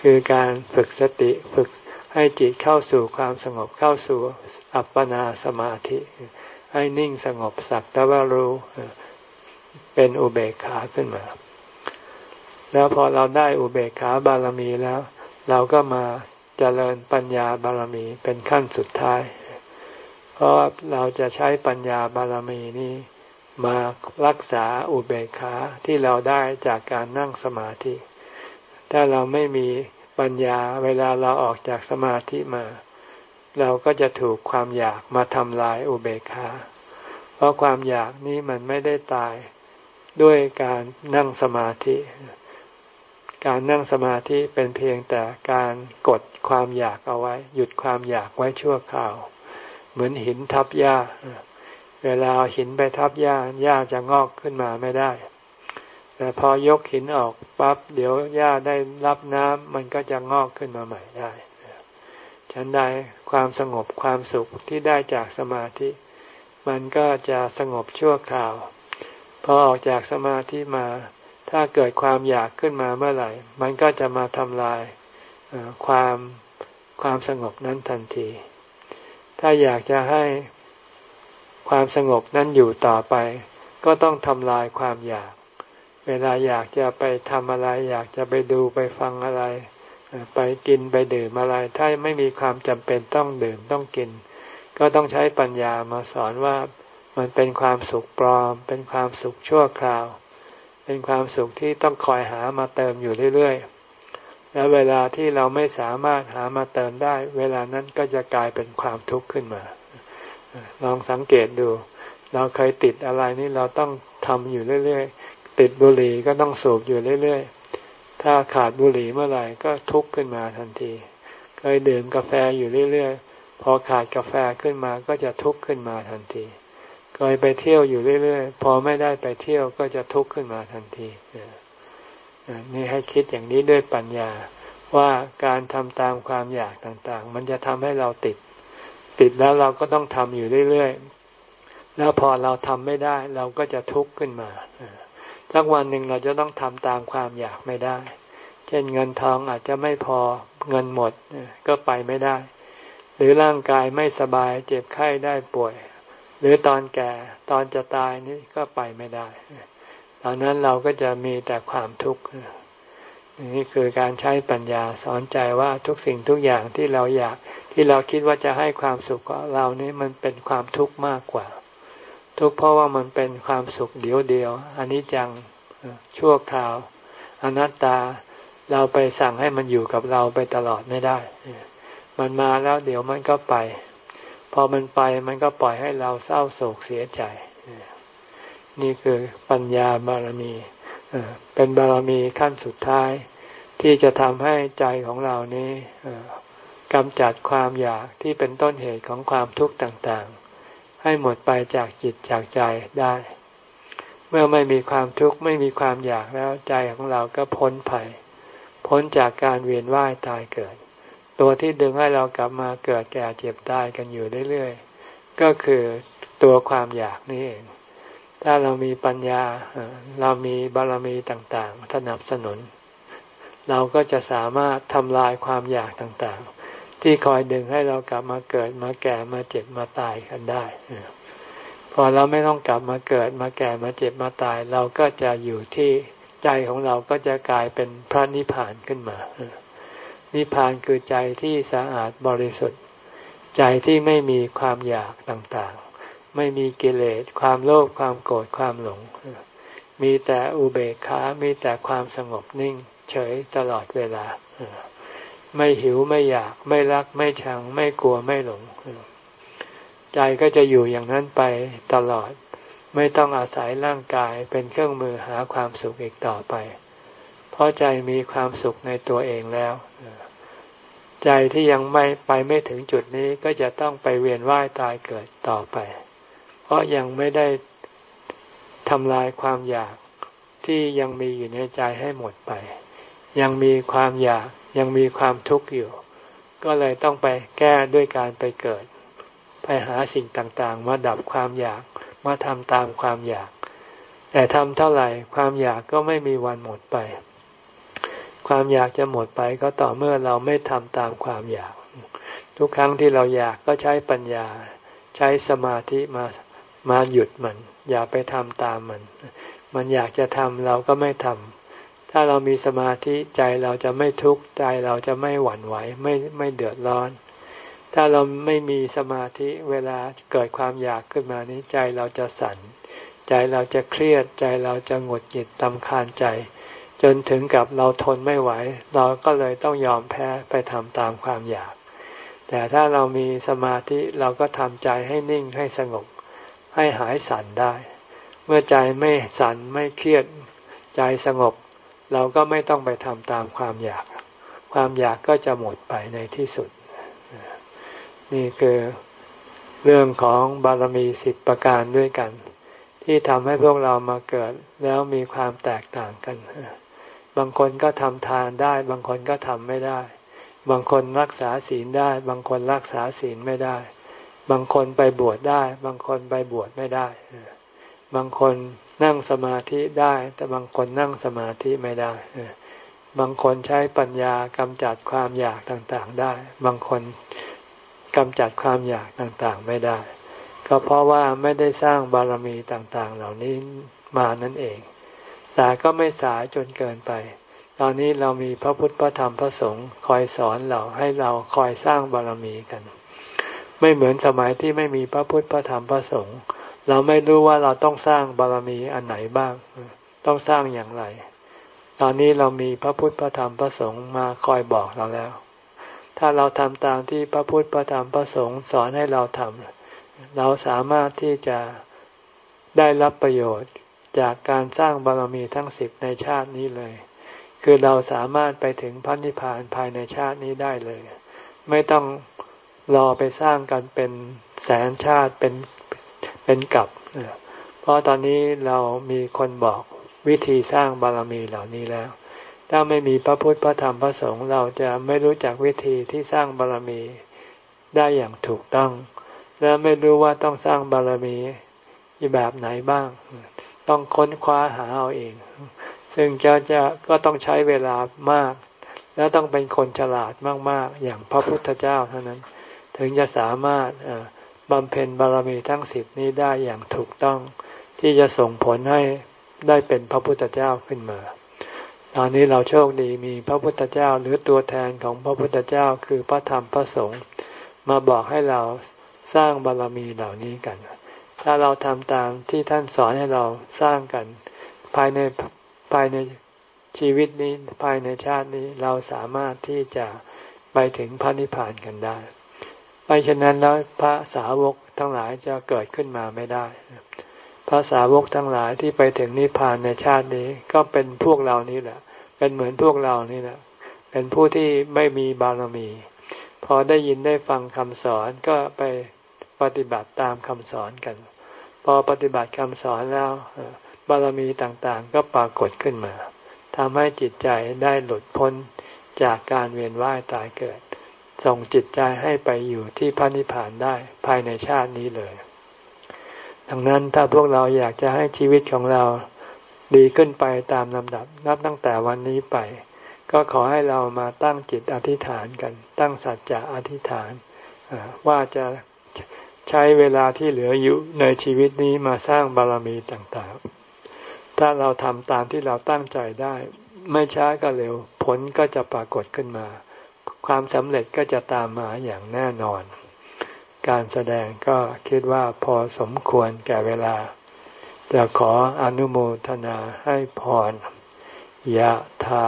[SPEAKER 1] คือการฝึกสติฝึกให้จิตเข้าสู่ความสงบเข้าสู่อัปปนาสมาธิ ให้นิ่งสงบสักแต่ว่ารู้เป็นอุเบกขาขึ้นมา แล้วพอเราได้อุเบกขาบารมีแล้ว เราก็มาเจริญปัญญาบารมีเป็นขั้นสุดท้าย เพราะเราจะใช้ปัญญาบารมีนี้ มารักษาอุเบกขาที่เราได้จากการนั่งสมาธิ ถ้าเราไม่มีปัญญาเวลาเราออกจากสมาธิมา เราก็จะถูกความอยากมาทำลายอุเบกขา เพราะความอยากนี้มันไม่ได้ตายด้วยการนั่งสมาธิ การนั่งสมาธิเป็นเพียงแต่การกดความอยากเอาไว้ หยุดความอยากไว้ชั่วคราว เหมือนหินทับหญ้า เวลาหินไปทับหญ้าหญ้าจะงอกขึ้นมาไม่ได้ แต่พอยกหินออกปั๊บเดี๋ยวหญ้าได้รับน้ำมันก็จะงอกขึ้นมาใหม่ได้ฉันได้ความสงบความสุขที่ได้จากสมาธิ มันก็จะสงบชั่วคราว พอออกจากสมาธิมา ถ้าเกิดความอยากขึ้นมาเมื่อไหร่ มันก็จะมาทำลายความความสงบนั้นทันที ถ้าอยากจะให้ ความสงบนั้นอยู่ต่อไป ก็ต้องทำลายความอยาก เวลาอยากจะไปทำอะไร อยากจะไปดูไปฟังอะไร ไปกินไปดื่มอะไร ถ้าไม่มีความจำเป็นต้องดื่มต้องกิน ก็ต้องใช้ปัญญามาสอนว่ามันเป็นความสุขปลอม เป็นความสุขชั่วคราว เป็นความสุขที่ต้องคอยหามาเติมอยู่เรื่อยๆ แล้วเวลาที่เราไม่สามารถหามาเติมได้ เวลานั้นก็จะกลายเป็นความทุกข์ขึ้นมา ลองสังเกตดู เราเคยติดอะไรนี่เราต้องทำอยู่เรื่อยๆ ติดบุหรี่ก็ต้องสูบอยู่เรื่อยๆ ถ้าขาดบุหรี่เมื่อไหร่ก็ทุกข์ขึ้นมาทันที เคยดื่มกาแฟอยู่เรื่อยๆ พอขาดกาแฟขึ้นมาก็จะทุกข์ขึ้นมาทันที เคยไปเที่ยวอยู่เรื่อยๆ พอไม่ได้ไปเที่ยวก็จะทุกข์ขึ้นมาทันทีนี่ให้คิดอย่างนี้ด้วยปัญญาว่าการทำตามความอยากต่างๆ มันจะทำให้เราติด ติดแล้วเราก็ต้องทำอยู่เรื่อยๆ แล้วพอเราทำไม่ได้ เราก็จะทุกข์ขึ้นมาสักวันหนึ่งเราจะต้องทำตามความอยากไม่ได้ เช่นเงินทองอาจจะไม่พอเงินหมดก็ไปไม่ได้ หรือร่างกายไม่สบายเจ็บไข้ได้ป่วย หรือตอนแก่ตอนจะตายนี่ก็ไปไม่ได้ ตอนนั้นเราก็จะมีแต่ความทุกข์ นี่คือการใช้ปัญญาสอนใจว่าทุกสิ่งทุกอย่างที่เราอยากที่เราคิดว่าจะให้ความสุขกับเรานี่มันเป็นความทุกข์มากกว่า ทุกข์เพราะว่ามันเป็นความสุขเดียวเดียวอันนี้จังชั่วคราว อนัตตาเราไปสั่งให้มันอยู่กับเราไปตลอดไม่ได้ มันมาแล้วเดี๋ยวมันก็ไป พอมันไปมันก็ปล่อยให้เราเศร้าโศกเสียใจ นี่คือปัญญาบารมีเป็นบารมีขั้นสุดท้าย ที่จะทำให้ใจของเรานี้กำจัดความอยากที่เป็นต้นเหตุของความทุกข์ต่างๆ ให้หมดไปจากจิตจากใจได้ เมื่อไม่มีความทุกข์ไม่มีความอยากแล้วใจของเราก็พ้นภัย พ้นจากการเวียนว่ายตายเกิด ตัวที่ดึงให้เรากลับมาเกิดแก่เจ็บตายกันอยู่เรื่อยๆ ก็คือตัวความอยากนี่เอง ถ้าเรามีปัญญาเรามีบารมีต่างๆสนับสนุน เราก็จะสามารถทำลายความอยากต่างๆ ที่คอยดึงให้เรากลับมาเกิดมาแก่มาเจ็บมาตายกันได้ พอเราไม่ต้องกลับมาเกิดมาแก่มาเจ็บมาตาย เราก็จะอยู่ที่ใจของเราก็จะกลายเป็นพระนิพพานขึ้นมา นิพพานคือใจที่สะอาดบริสุทธิ์ ใจที่ไม่มีความอยากต่างๆ ไม่มีกิเลสความโลภความโกรธความหลง มีแต่อุเบกขา มีแต่ความสงบนิ่ง เฉยตลอดเวลา ไม่หิวไม่อยากไม่รักไม่ชัง ไม่กลัวไม่หลง ใจก็จะอยู่อย่างนั้นไปตลอด ไม่ต้องอาศัยร่างกายเป็นเครื่องมือหาความสุขอีกต่อไป เพราะใจมีความสุขในตัวเองแล้ว ใจที่ยังไม่ไปไม่ถึงจุดนี้ก็จะต้องไปเวียนว่ายตายเกิดต่อไป เพราะยังไม่ได้ทำลายความอยากที่ยังมีอยู่ในใจให้หมดไป ยังมีความอยากยังมีความทุกข์อยู่ ก็เลยต้องไปแก้ด้วยการไปเกิด ไปหาสิ่งต่างๆ มาดับความอยากมาทำตามความอยาก แต่ทำเท่าไหร่ความอยากก็ไม่มีวันหมดไป ความอยากจะหมดไปก็ต่อเมื่อเราไม่ทำตามความอยาก ทุกครั้งที่เราอยากก็ใช้ปัญญา ใช้สมาธิมามาหยุดมัน อย่าไปทำตามมัน มันอยากจะทำเราก็ไม่ทำ ถ้าเรามีสมาธิใจเราจะไม่ทุกข์ใจเราจะไม่หวั่นไหวไม่ไม่เดือดร้อน ถ้าเราไม่มีสมาธิเวลาเกิดความอยากขึ้นมานี้ใจเราจะสั่น ใจเราจะเครียดใจเราจะหงุดหงิดตำคาญใจ จนถึงกับเราทนไม่ไหว เราก็เลยต้องยอมแพ้ไปทำตามความอยาก แต่ถ้าเรามีสมาธิเราก็ทำใจให้นิ่งให้สงบ ให้หายสั่นได้ เมื่อใจไม่สั่นไม่เครียดใจสงบ เราก็ไม่ต้องไปทำตามความอยาก ความอยากก็จะหมดไปในที่สุด นี่คือเรื่องของบารมีสิบประการด้วยกัน ที่ทำให้พวกเรามาเกิดแล้วมีความแตกต่างกัน บางคนก็ทำทานได้ บางคนก็ทำไม่ได้ บางคนรักษาศีลได้ บางคนรักษาศีลไม่ได้ บางคนไปบวชได้ บางคนไปบวชไม่ได้ บางคน นั่งสมาธิได้ แต่บางคนนั่งสมาธิไม่ได้ บางคนใช้ปัญญากำจัดความอยากต่างๆได้ บางคนกำจัดความอยากต่างๆไม่ได้ ก็เพราะว่าไม่ได้สร้างบารมีต่างๆ เหล่านี้มานั่นเอง แต่ก็ไม่สายจนเกินไป ตอนนี้เรามีพระพุทธพระธรรมพระสงฆ์คอยสอนเราให้เราคอยสร้างบารมีกัน ไม่เหมือนสมัยที่ไม่มีพระพุทธพระธรรมพระสงฆ์ เราไม่รู้ว่าเราต้องสร้างบารมีอันไหนบ้าง ต้องสร้างอย่างไร ตอนนี้เรามีพระพุทธพระธรรมพระสงฆ์มาคอยบอกเราแล้ว ถ้าเราทำตามที่พระพุทธพระธรรมพระสงฆ์สอนให้เราทำเราสามารถที่จะได้รับประโยชน์จากการสร้างบารมีทั้งสิบในชาตินี้เลย คือเราสามารถไปถึงพระนิพพานภายในชาตินี้ได้เลย ไม่ต้องรอไปสร้างกันเป็นแสนชาติเป็น เป็นกับเพราะตอนนี้เรามีคนบอกวิธีสร้างบารมีเหล่านี้แล้ว ถ้าไม่มีพระพุทธพระธรรมพระสงฆ์เราจะไม่รู้จักวิธีที่สร้างบารมีได้อย่างถูกต้อง และไม่รู้ว่าต้องสร้างบารมีแบบไหนบ้าง ต้องค้นคว้าหาเอาเอง ซึ่งจะจะก็ต้องใช้เวลามาก แล้วต้องเป็นคนฉลาดมาก ๆ อย่างพระพุทธเจ้าเท่านั้น ถึงจะสามารถ บำเพ็ญบารมีทั้งสิบนี้ได้อย่างถูกต้อง ที่จะส่งผลให้ได้เป็นพระพุทธเจ้าขึ้นมา ตอนนี้เราโชคดีมีพระพุทธเจ้าหรือตัวแทนของพระพุทธเจ้าคือพระธรรมพระสงฆ์มาบอกให้เราสร้างบารมีเหล่านี้กัน ถ้าเราทำตามที่ท่านสอนให้เราสร้างกัน ภายในภายในชีวิตนี้ภายในชาตินี้เราสามารถที่จะไปถึงพระนิพพานกันได้ ไม่เช่นนั้นแล้วพระสาวกทั้งหลายจะเกิดขึ้นมาไม่ได้ พระสาวกทั้งหลายที่ไปถึงนิพพานในชาตินี้ก็เป็นพวกเรานี้แหละ เป็นเหมือนพวกเรานี่แหละ เป็นผู้ที่ไม่มีบารมี พอได้ยินได้ฟังคำสอนก็ไปปฏิบัติตามคำสอนกัน พอปฏิบัติคำสอนแล้วบารมีต่างๆ ก็ปรากฏขึ้นมาทำให้จิตใจได้หลุดพ้นจากการเวียนว่ายตายเกิด ส่งจิตใจให้ไปอยู่ที่พระนิพพานได้ภายในชาตินี้เลย ดังนั้นถ้าพวกเราอยากจะให้ชีวิตของเราดีขึ้นไปตามลำดับนับตั้งแต่วันนี้ไป ก็ขอให้เรามาตั้งจิตอธิษฐานกัน ตั้งสัจจะอธิษฐานว่าจะใช้เวลาที่เหลืออยู่ในชีวิตนี้มาสร้างบารมีต่างๆ ถ้าเราทำตามที่เราตั้งใจได้ ไม่ช้าก็เร็วผลก็จะปรากฏขึ้นมา ความสำเร็จก็จะตามมาอย่างแน่นอน การแสดงก็คิดว่าพอสมควรแก่เวลา จะขออนุโมทนาให้พรยะถา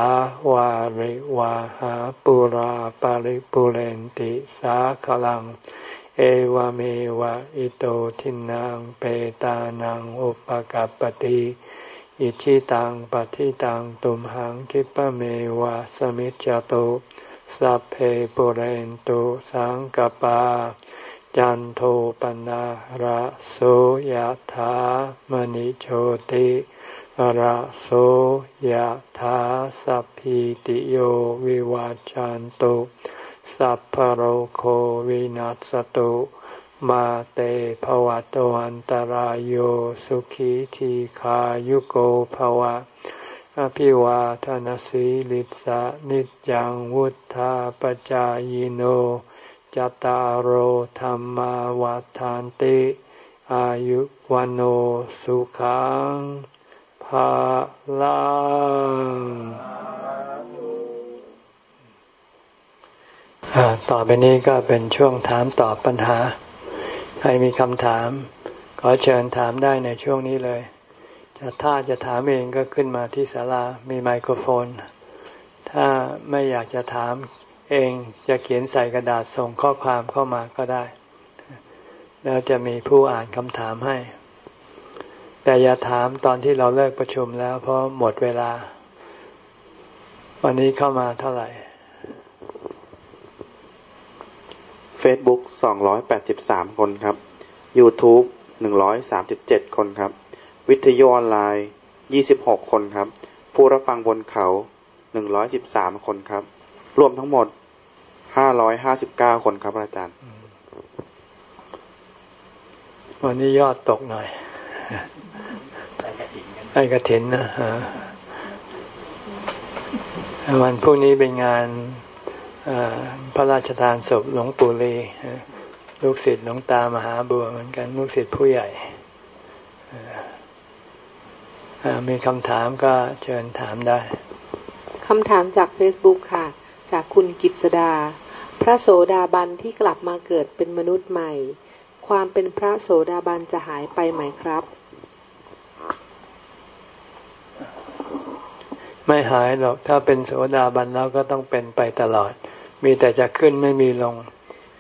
[SPEAKER 1] วาริวาหาปุราปาริปุเรนติสาขลัง เอวเมวะอิโตทินังเปตานังอุปกัปติอิชิตังปฏิตังตุมหังคิปะเมวะสมิจจโต สัพเพปุเรนตุสังกปา จันโทปนะระโสยธามณิโชติระโสยธาสัพพิติโยวิวาจันตุสัพพโรโควินัสตุมาเตภวะตวันตารโยสุขีทีขายุโกภวะ อภิวาทานสีลิสะนิจังวุธาปจายโนจตารโหธรรมวาทานติ อายุวันโอสุขังภาลังต่อไปนี้ก็เป็นช่วงถามตอบปัญหา ใครมีคำถาม ขอเชิญถามได้ในช่วงนี้เลย ถ้าจะถามเองก็ขึ้นมาที่ศาลามีไมโครโฟน ถ้าไม่อยากจะถามเองจะเขียนใส่กระดาษส่งข้อความเข้ามาก็ได้ แล้วจะมีผู้อ่านคำถามให้ แต่อย่าถามตอนที่เราเลิกประชุมแล้ว เพราะหมดเวลา วันนี้เข้ามาเท่าไหร่
[SPEAKER 2] Facebook 283 คนครับ YouTube 137 คนครับ วิทยุออนไลน์26คนครับ ผู้รับฟังบนเขา113คนครับ รวมทั้งหมดห้าร้อยห้าสิบเก้าคนครับอาจารย์
[SPEAKER 1] วันนี้ยอดตกหน่อยไอ้กระถินนะวันพรุ่งนี้เป็นงานพระราชทานศพหลวงปู่ลีลูกศิษย์หลวงตามหาบัวเหมือนกัน ลูกศิษย์ผู้ใหญ่ มีคำถามก็เชิญถามได้
[SPEAKER 3] คำถามจาก Facebook ค่ะ จากคุณกิตสดา พระโสดาบันที่กลับมาเกิดเป็นมนุษย์ใหม่ ความเป็นพระโสดาบันจะหายไปไหมครับ
[SPEAKER 1] ไม่หายหรอก ถ้าเป็นโสดาบันแล้วก็ต้องเป็นไปตลอด มีแต่จะขึ้นไม่มีลง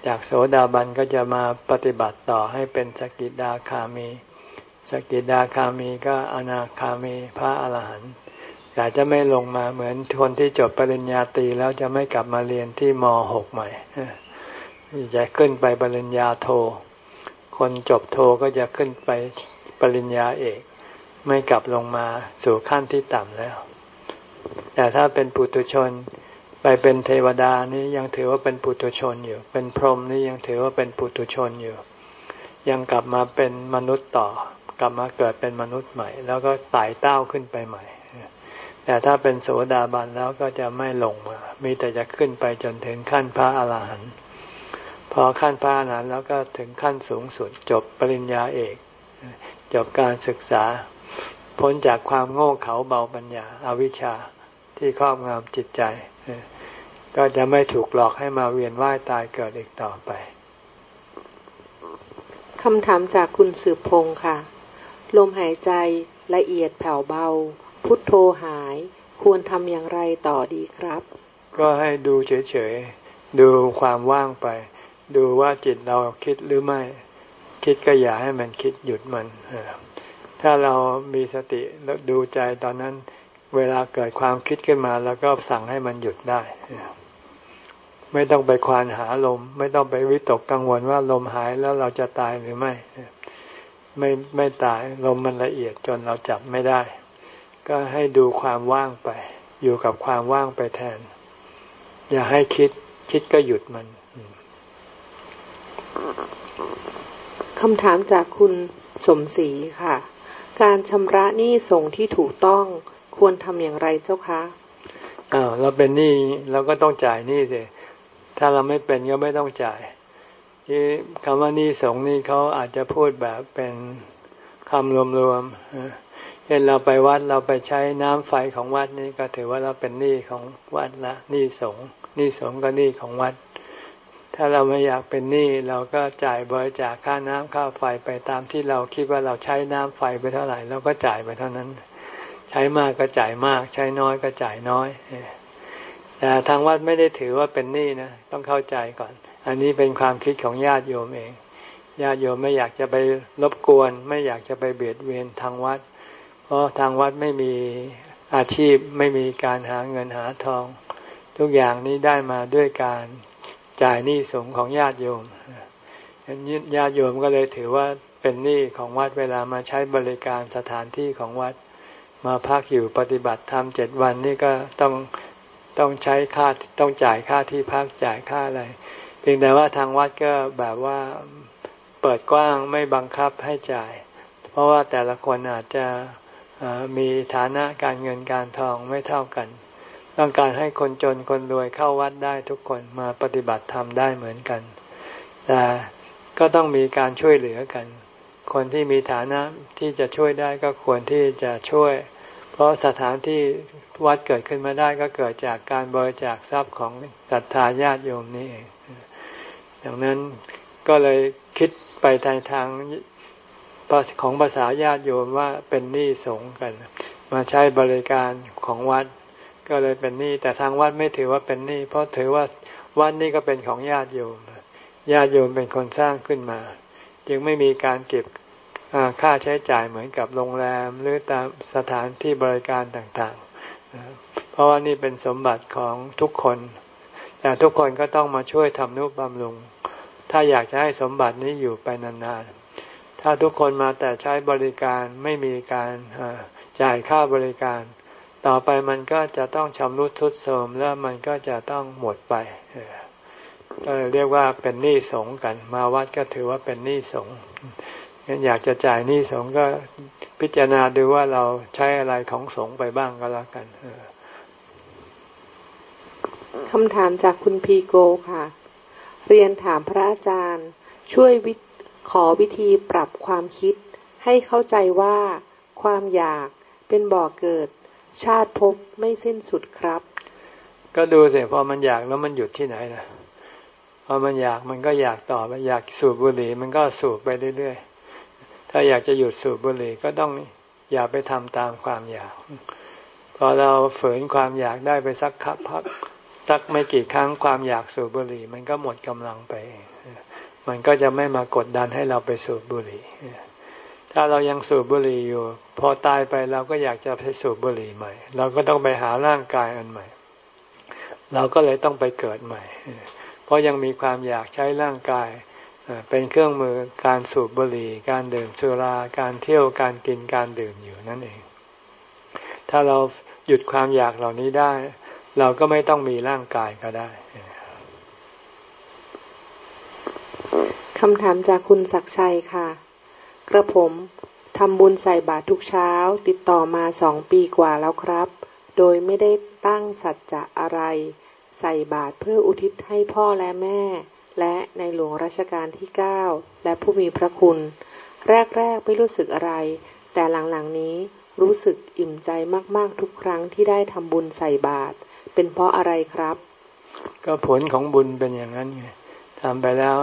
[SPEAKER 1] จากโสดาบันก็จะมาปฏิบัติต่อให้เป็นสกิดาคามี สกิดาคามีก็อนาคามีพระอรหันต์อยากจะไม่ลงมาเหมือนคนที่จบปริญญาตรีแล้วจะไม่กลับมาเรียนที่ม .6 ใหม่จะขึ้นไปปริญญาโท คนจบโทก็จะขึ้นไปปริญญาเอก ไม่กลับลงมาสู่ขั้นที่ต่ำแล้ว แต่ถ้าเป็นปุถุชนไปเป็นเทวดานี่ยังถือว่าเป็นปุถุชนอยู่ เป็นพรหมนี่ยังถือว่าเป็นปุถุชนอยู่ ยังกลับมาเป็นมนุษย์ต่อ กลับมาเกิดเป็นมนุษย์ใหม่ แล้วก็ไต่เต้าขึ้นไปใหม่ แต่ถ้าเป็นโสดาบันแล้วก็จะไม่ลงมา มีแต่จะขึ้นไปจนถึงขั้นพระอาหารหันต์พอขั้นพระอาหารหันต์แล้วก็ถึงขั้นสูงสุดจบปริญญาเอก จบการศึกษา พ้นจากความโง่เขลาเบาปัญญาอาวิชชาที่ครอบงำจิตใจ ก็จะไม่ถูกหลอกให้มาเวียนว่ายตายเกิดอีกต่อไป
[SPEAKER 3] คำถามจากคุณสืบพงค์ค่ะ ลมหายใจละเอียดแผ่วเบา พุทโธหาย ควรทำอย่างไรต่อดีครับ
[SPEAKER 1] ก็ให้ดูเฉยๆ ดูความว่างไป ดูว่าจิตเราคิดหรือไม่ คิดก็อย่าให้มันคิดหยุดมันถ้าเรามีสติแล้วดูใจตอนนั้น เวลาเกิดความคิดขึ้นมา แล้วก็สั่งให้มันหยุดได้ไม่ต้องไปควานหาลม ไม่ต้องไปวิตกกังวลว่าลมหายแล้วเราจะตายหรือไม่ ไม่ไม่ตายลมมันละเอียดจนเราจับไม่ได้ ก็ให้ดูความว่างไป อยู่กับความว่างไปแทน อย่าให้คิดคิดก็หยุดมัน
[SPEAKER 3] คำถามจากคุณสมศรีค่ะ การชำระหนี้ส่งที่ถูกต้องควรทำอย่างไรเจ้าคะ
[SPEAKER 1] อ้าวเราเป็นหนี้เราก็ต้องจ่ายหนี้สิถ้าเราไม่เป็นก็ไม่ต้องจ่าย ที่คำว่านี้สงนี่เขาอาจจะพูดแบบเป็นคำรวมๆเช่นเราไปวัดเราไปใช้น้ำไฟของวัดนี้ก็ถือว่าเราเป็นหนี้ของวัดละหนี้สงหนี้สงก็หนี้ของวัด ถ้าเราไม่อยากเป็นหนี้เราก็จ่ายบริจาคค่าน้ำค่าไฟไปตามที่เราคิดว่าเราใช้น้ำไฟไปเท่าไหร่เราก็จ่ายไปเท่านั้น ใช้มากก็จ่ายมาก ใช้น้อยก็จ่ายน้อยแต่ทางวัดไม่ได้ถือว่าเป็นหนี้นะต้องเข้าใจก่อน อันนี้เป็นความคิดของญาติโยมเอง ญาติโยมไม่อยากจะไปรบกวน ไม่อยากจะไปเบียดเวียนทางวัด เพราะทางวัดไม่มีอาชีพไม่มีการหาเงินหาทอง ทุกอย่างนี้ได้มาด้วยการจ่ายหนี้สงของญาติโยมญาติโยมก็เลยถือว่าเป็นหนี้ของวัดเวลามาใช้บริการสถานที่ของวัด มาพักอยู่ปฏิบัติธรรมเจ็ดวันนี่ก็ต้องต้องใช้ค่าต้องจ่ายค่าที่พักจ่ายค่าอะไร เพียงแต่ว่าทางวัดก็แบบว่าเปิดกว้างไม่บังคับให้จ่าย เพราะว่าแต่ละคนอาจจะมีฐานะการเงินการทองไม่เท่ากัน ต้องการให้คนจนคนรวยเข้าวัดได้ทุกคนมาปฏิบัติธรรมได้เหมือนกัน แต่ก็ต้องมีการช่วยเหลือกัน คนที่มีฐานะที่จะช่วยได้ก็ควรที่จะช่วย เพราะสถานที่วัดเกิดขึ้นมาได้ก็เกิดจากการบริจาคทรัพย์ของศรัทธาญาติโยมนี่เอง ดังนั้นก็เลยคิดไปทางทางของภาษาญาติโยมว่าเป็นหนี้สงกัน มาใช้บริการของวัด ก็เลยเป็นหนี้แต่ทางวัดไม่ถือว่าเป็นหนี้เพราะถือว่าวัดนี้ก็เป็นของญาติโยมญาติโยมเป็นคนสร้างขึ้นมา จึงไม่มีการเก็บค่าใช้จ่ายเหมือนกับโรงแรมหรือตามสถานที่บริการต่างๆ เพราะว่านี่เป็นสมบัติของทุกคน แต่ทุกคนก็ต้องมาช่วยทำนุบำรุง ถ้าอยากจะให้สมบัตินี้อยู่ไปนานๆ ถ้าทุกคนมาแต่ใช้บริการไม่มีการจ่ายค่าบริการ ต่อไปมันก็จะต้องชำรุดทุดโทรมแล้วมันก็จะต้องหมดไปก็เรียกว่าเป็นหนี้สงกัน มาวัดก็ถือว่าเป็นหนี้สงงั้นอยากจะจ่ายหนี้สงก็พิจารณาดูว่าเราใช้อะไรของสงไปบ้างก็แล้วกัน
[SPEAKER 3] คำถามจากคุณพีโกค่ะ เรียนถามพระอาจารย์ ช่วยวิขอวิธีปรับความคิด ให้เข้าใจว่า ความอยากเป็นบ่อเกิด ชาติภพไม่สิ้นสุดครับ
[SPEAKER 1] ก็ดูสิพอมันอยากแล้วมันหยุดที่ไหนนะพอมันอยากมันก็อยากต่อไปอยากสูบบุหรี่มันก็สูบไปเรื่อยๆถ้าอยากจะหยุดสูบบุหรี่ก็ต้องอย่าไปทำตามความอยาก พอเราฝืนความอยากได้ไปสักพัก สักไม่กี่ครั้งความอยากสูบบุหรี่ มันก็หมดกำลังไป มันก็จะไม่มากดดันให้เราไปสูบบุหรี่ ถ้าเรายังสูบบุหรี่อยู่ พอตายไปเราก็อยากจะไปสูบบุหรี่ใหม่ เราก็ต้องไปหาร่างกายอันใหม่ เราก็เลยต้องไปเกิดใหม่ เพราะยังมีความอยากใช้ร่างกายเป็นเครื่องมือการสูบบุหรี่ การดื่มสุรา การเที่ยวการกินการดื่มอยู่นั่นเอง ถ้าเราหยุดความอยากเหล่านี้ได้ เราก็ไม่ต้องมีร่างกายก็ได้
[SPEAKER 3] คำถามจากคุณศักชัยค่ะ กระผมทำบุญใส่บาตรทุกเช้า ติดต่อมาสองปีกว่าแล้วครับ โดยไม่ได้ตั้งสัจจะอะไร ใส่บาตรเพื่ออุทิศให้พ่อและแม่ และในหลวงรัชกาลที่เก้าและผู้มีพระคุณ แรกๆไม่รู้สึกอะไร แต่หลังๆนี้รู้สึกอิ่มใจมากๆทุกครั้งที่ได้ทำบุญใส่บาตร เป็นเพราะอะไรครับ
[SPEAKER 1] ก็ผลของบุญเป็นอย่างนั้นไงทำไปแล้ว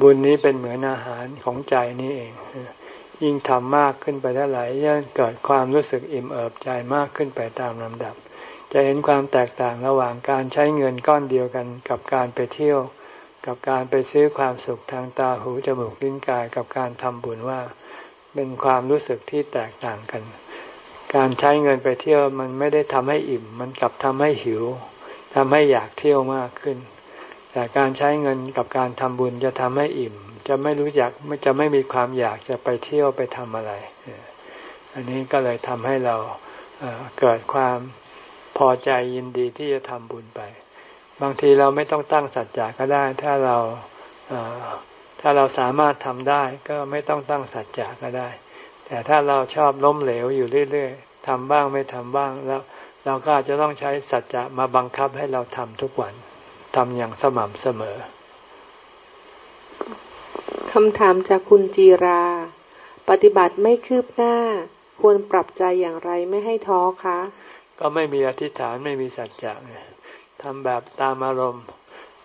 [SPEAKER 1] บุญนี้เป็นเหมือนอาหารของใจนี่เอง ยิ่งทำมากขึ้นไปเท่าไหร่ยิ่งเกิดความรู้สึกอิ่มเอิบใจมากขึ้นไปตามลำดับ จะเห็นความแตกต่างระหว่างการใช้เงินก้อนเดียวกันกับการไปเที่ยว กับการไปซื้อความสุขทางตาหูจมูกลิ้นกายกับการทำบุญว่า เป็นความรู้สึกที่แตกต่างกัน การใช้เงินไปเที่ยวมันไม่ได้ทำให้อิ่ม มันกลับทำให้หิวทำให้อยากเที่ยวมากขึ้น แต่การใช้เงินกับการทำบุญจะทำให้อิ่ม จะไม่รู้จักจะไม่มีความอยากจะไปเที่ยวไปทำอะไร อันนี้ก็เลยทำให้เราเกิดความพอใจยินดีที่จะทำบุญไป บางทีเราไม่ต้องตั้งสัจจะก็ได้ ถ้าเราถ้าเราสามารถทำได้ก็ไม่ต้องตั้งสัจจะก็ได้ แต่ถ้าเราชอบล้มเหลวอยู่เรื่อยๆทำบ้างไม่ทำบ้างแล้ว เราก็อาจจะต้องใช้สัจจะมาบังคับให้เราทำทุกวันทำอย่างสม่ำเสมอ
[SPEAKER 3] คำถามจากคุณจีรา ปฏิบัติไม่คืบหน้า ควรปรับใจอย่างไรไม่ให้ท้อคะ
[SPEAKER 1] ก็ไม่มีอธิษฐานไม่มีสัจจะทำแบบตามอารมณ์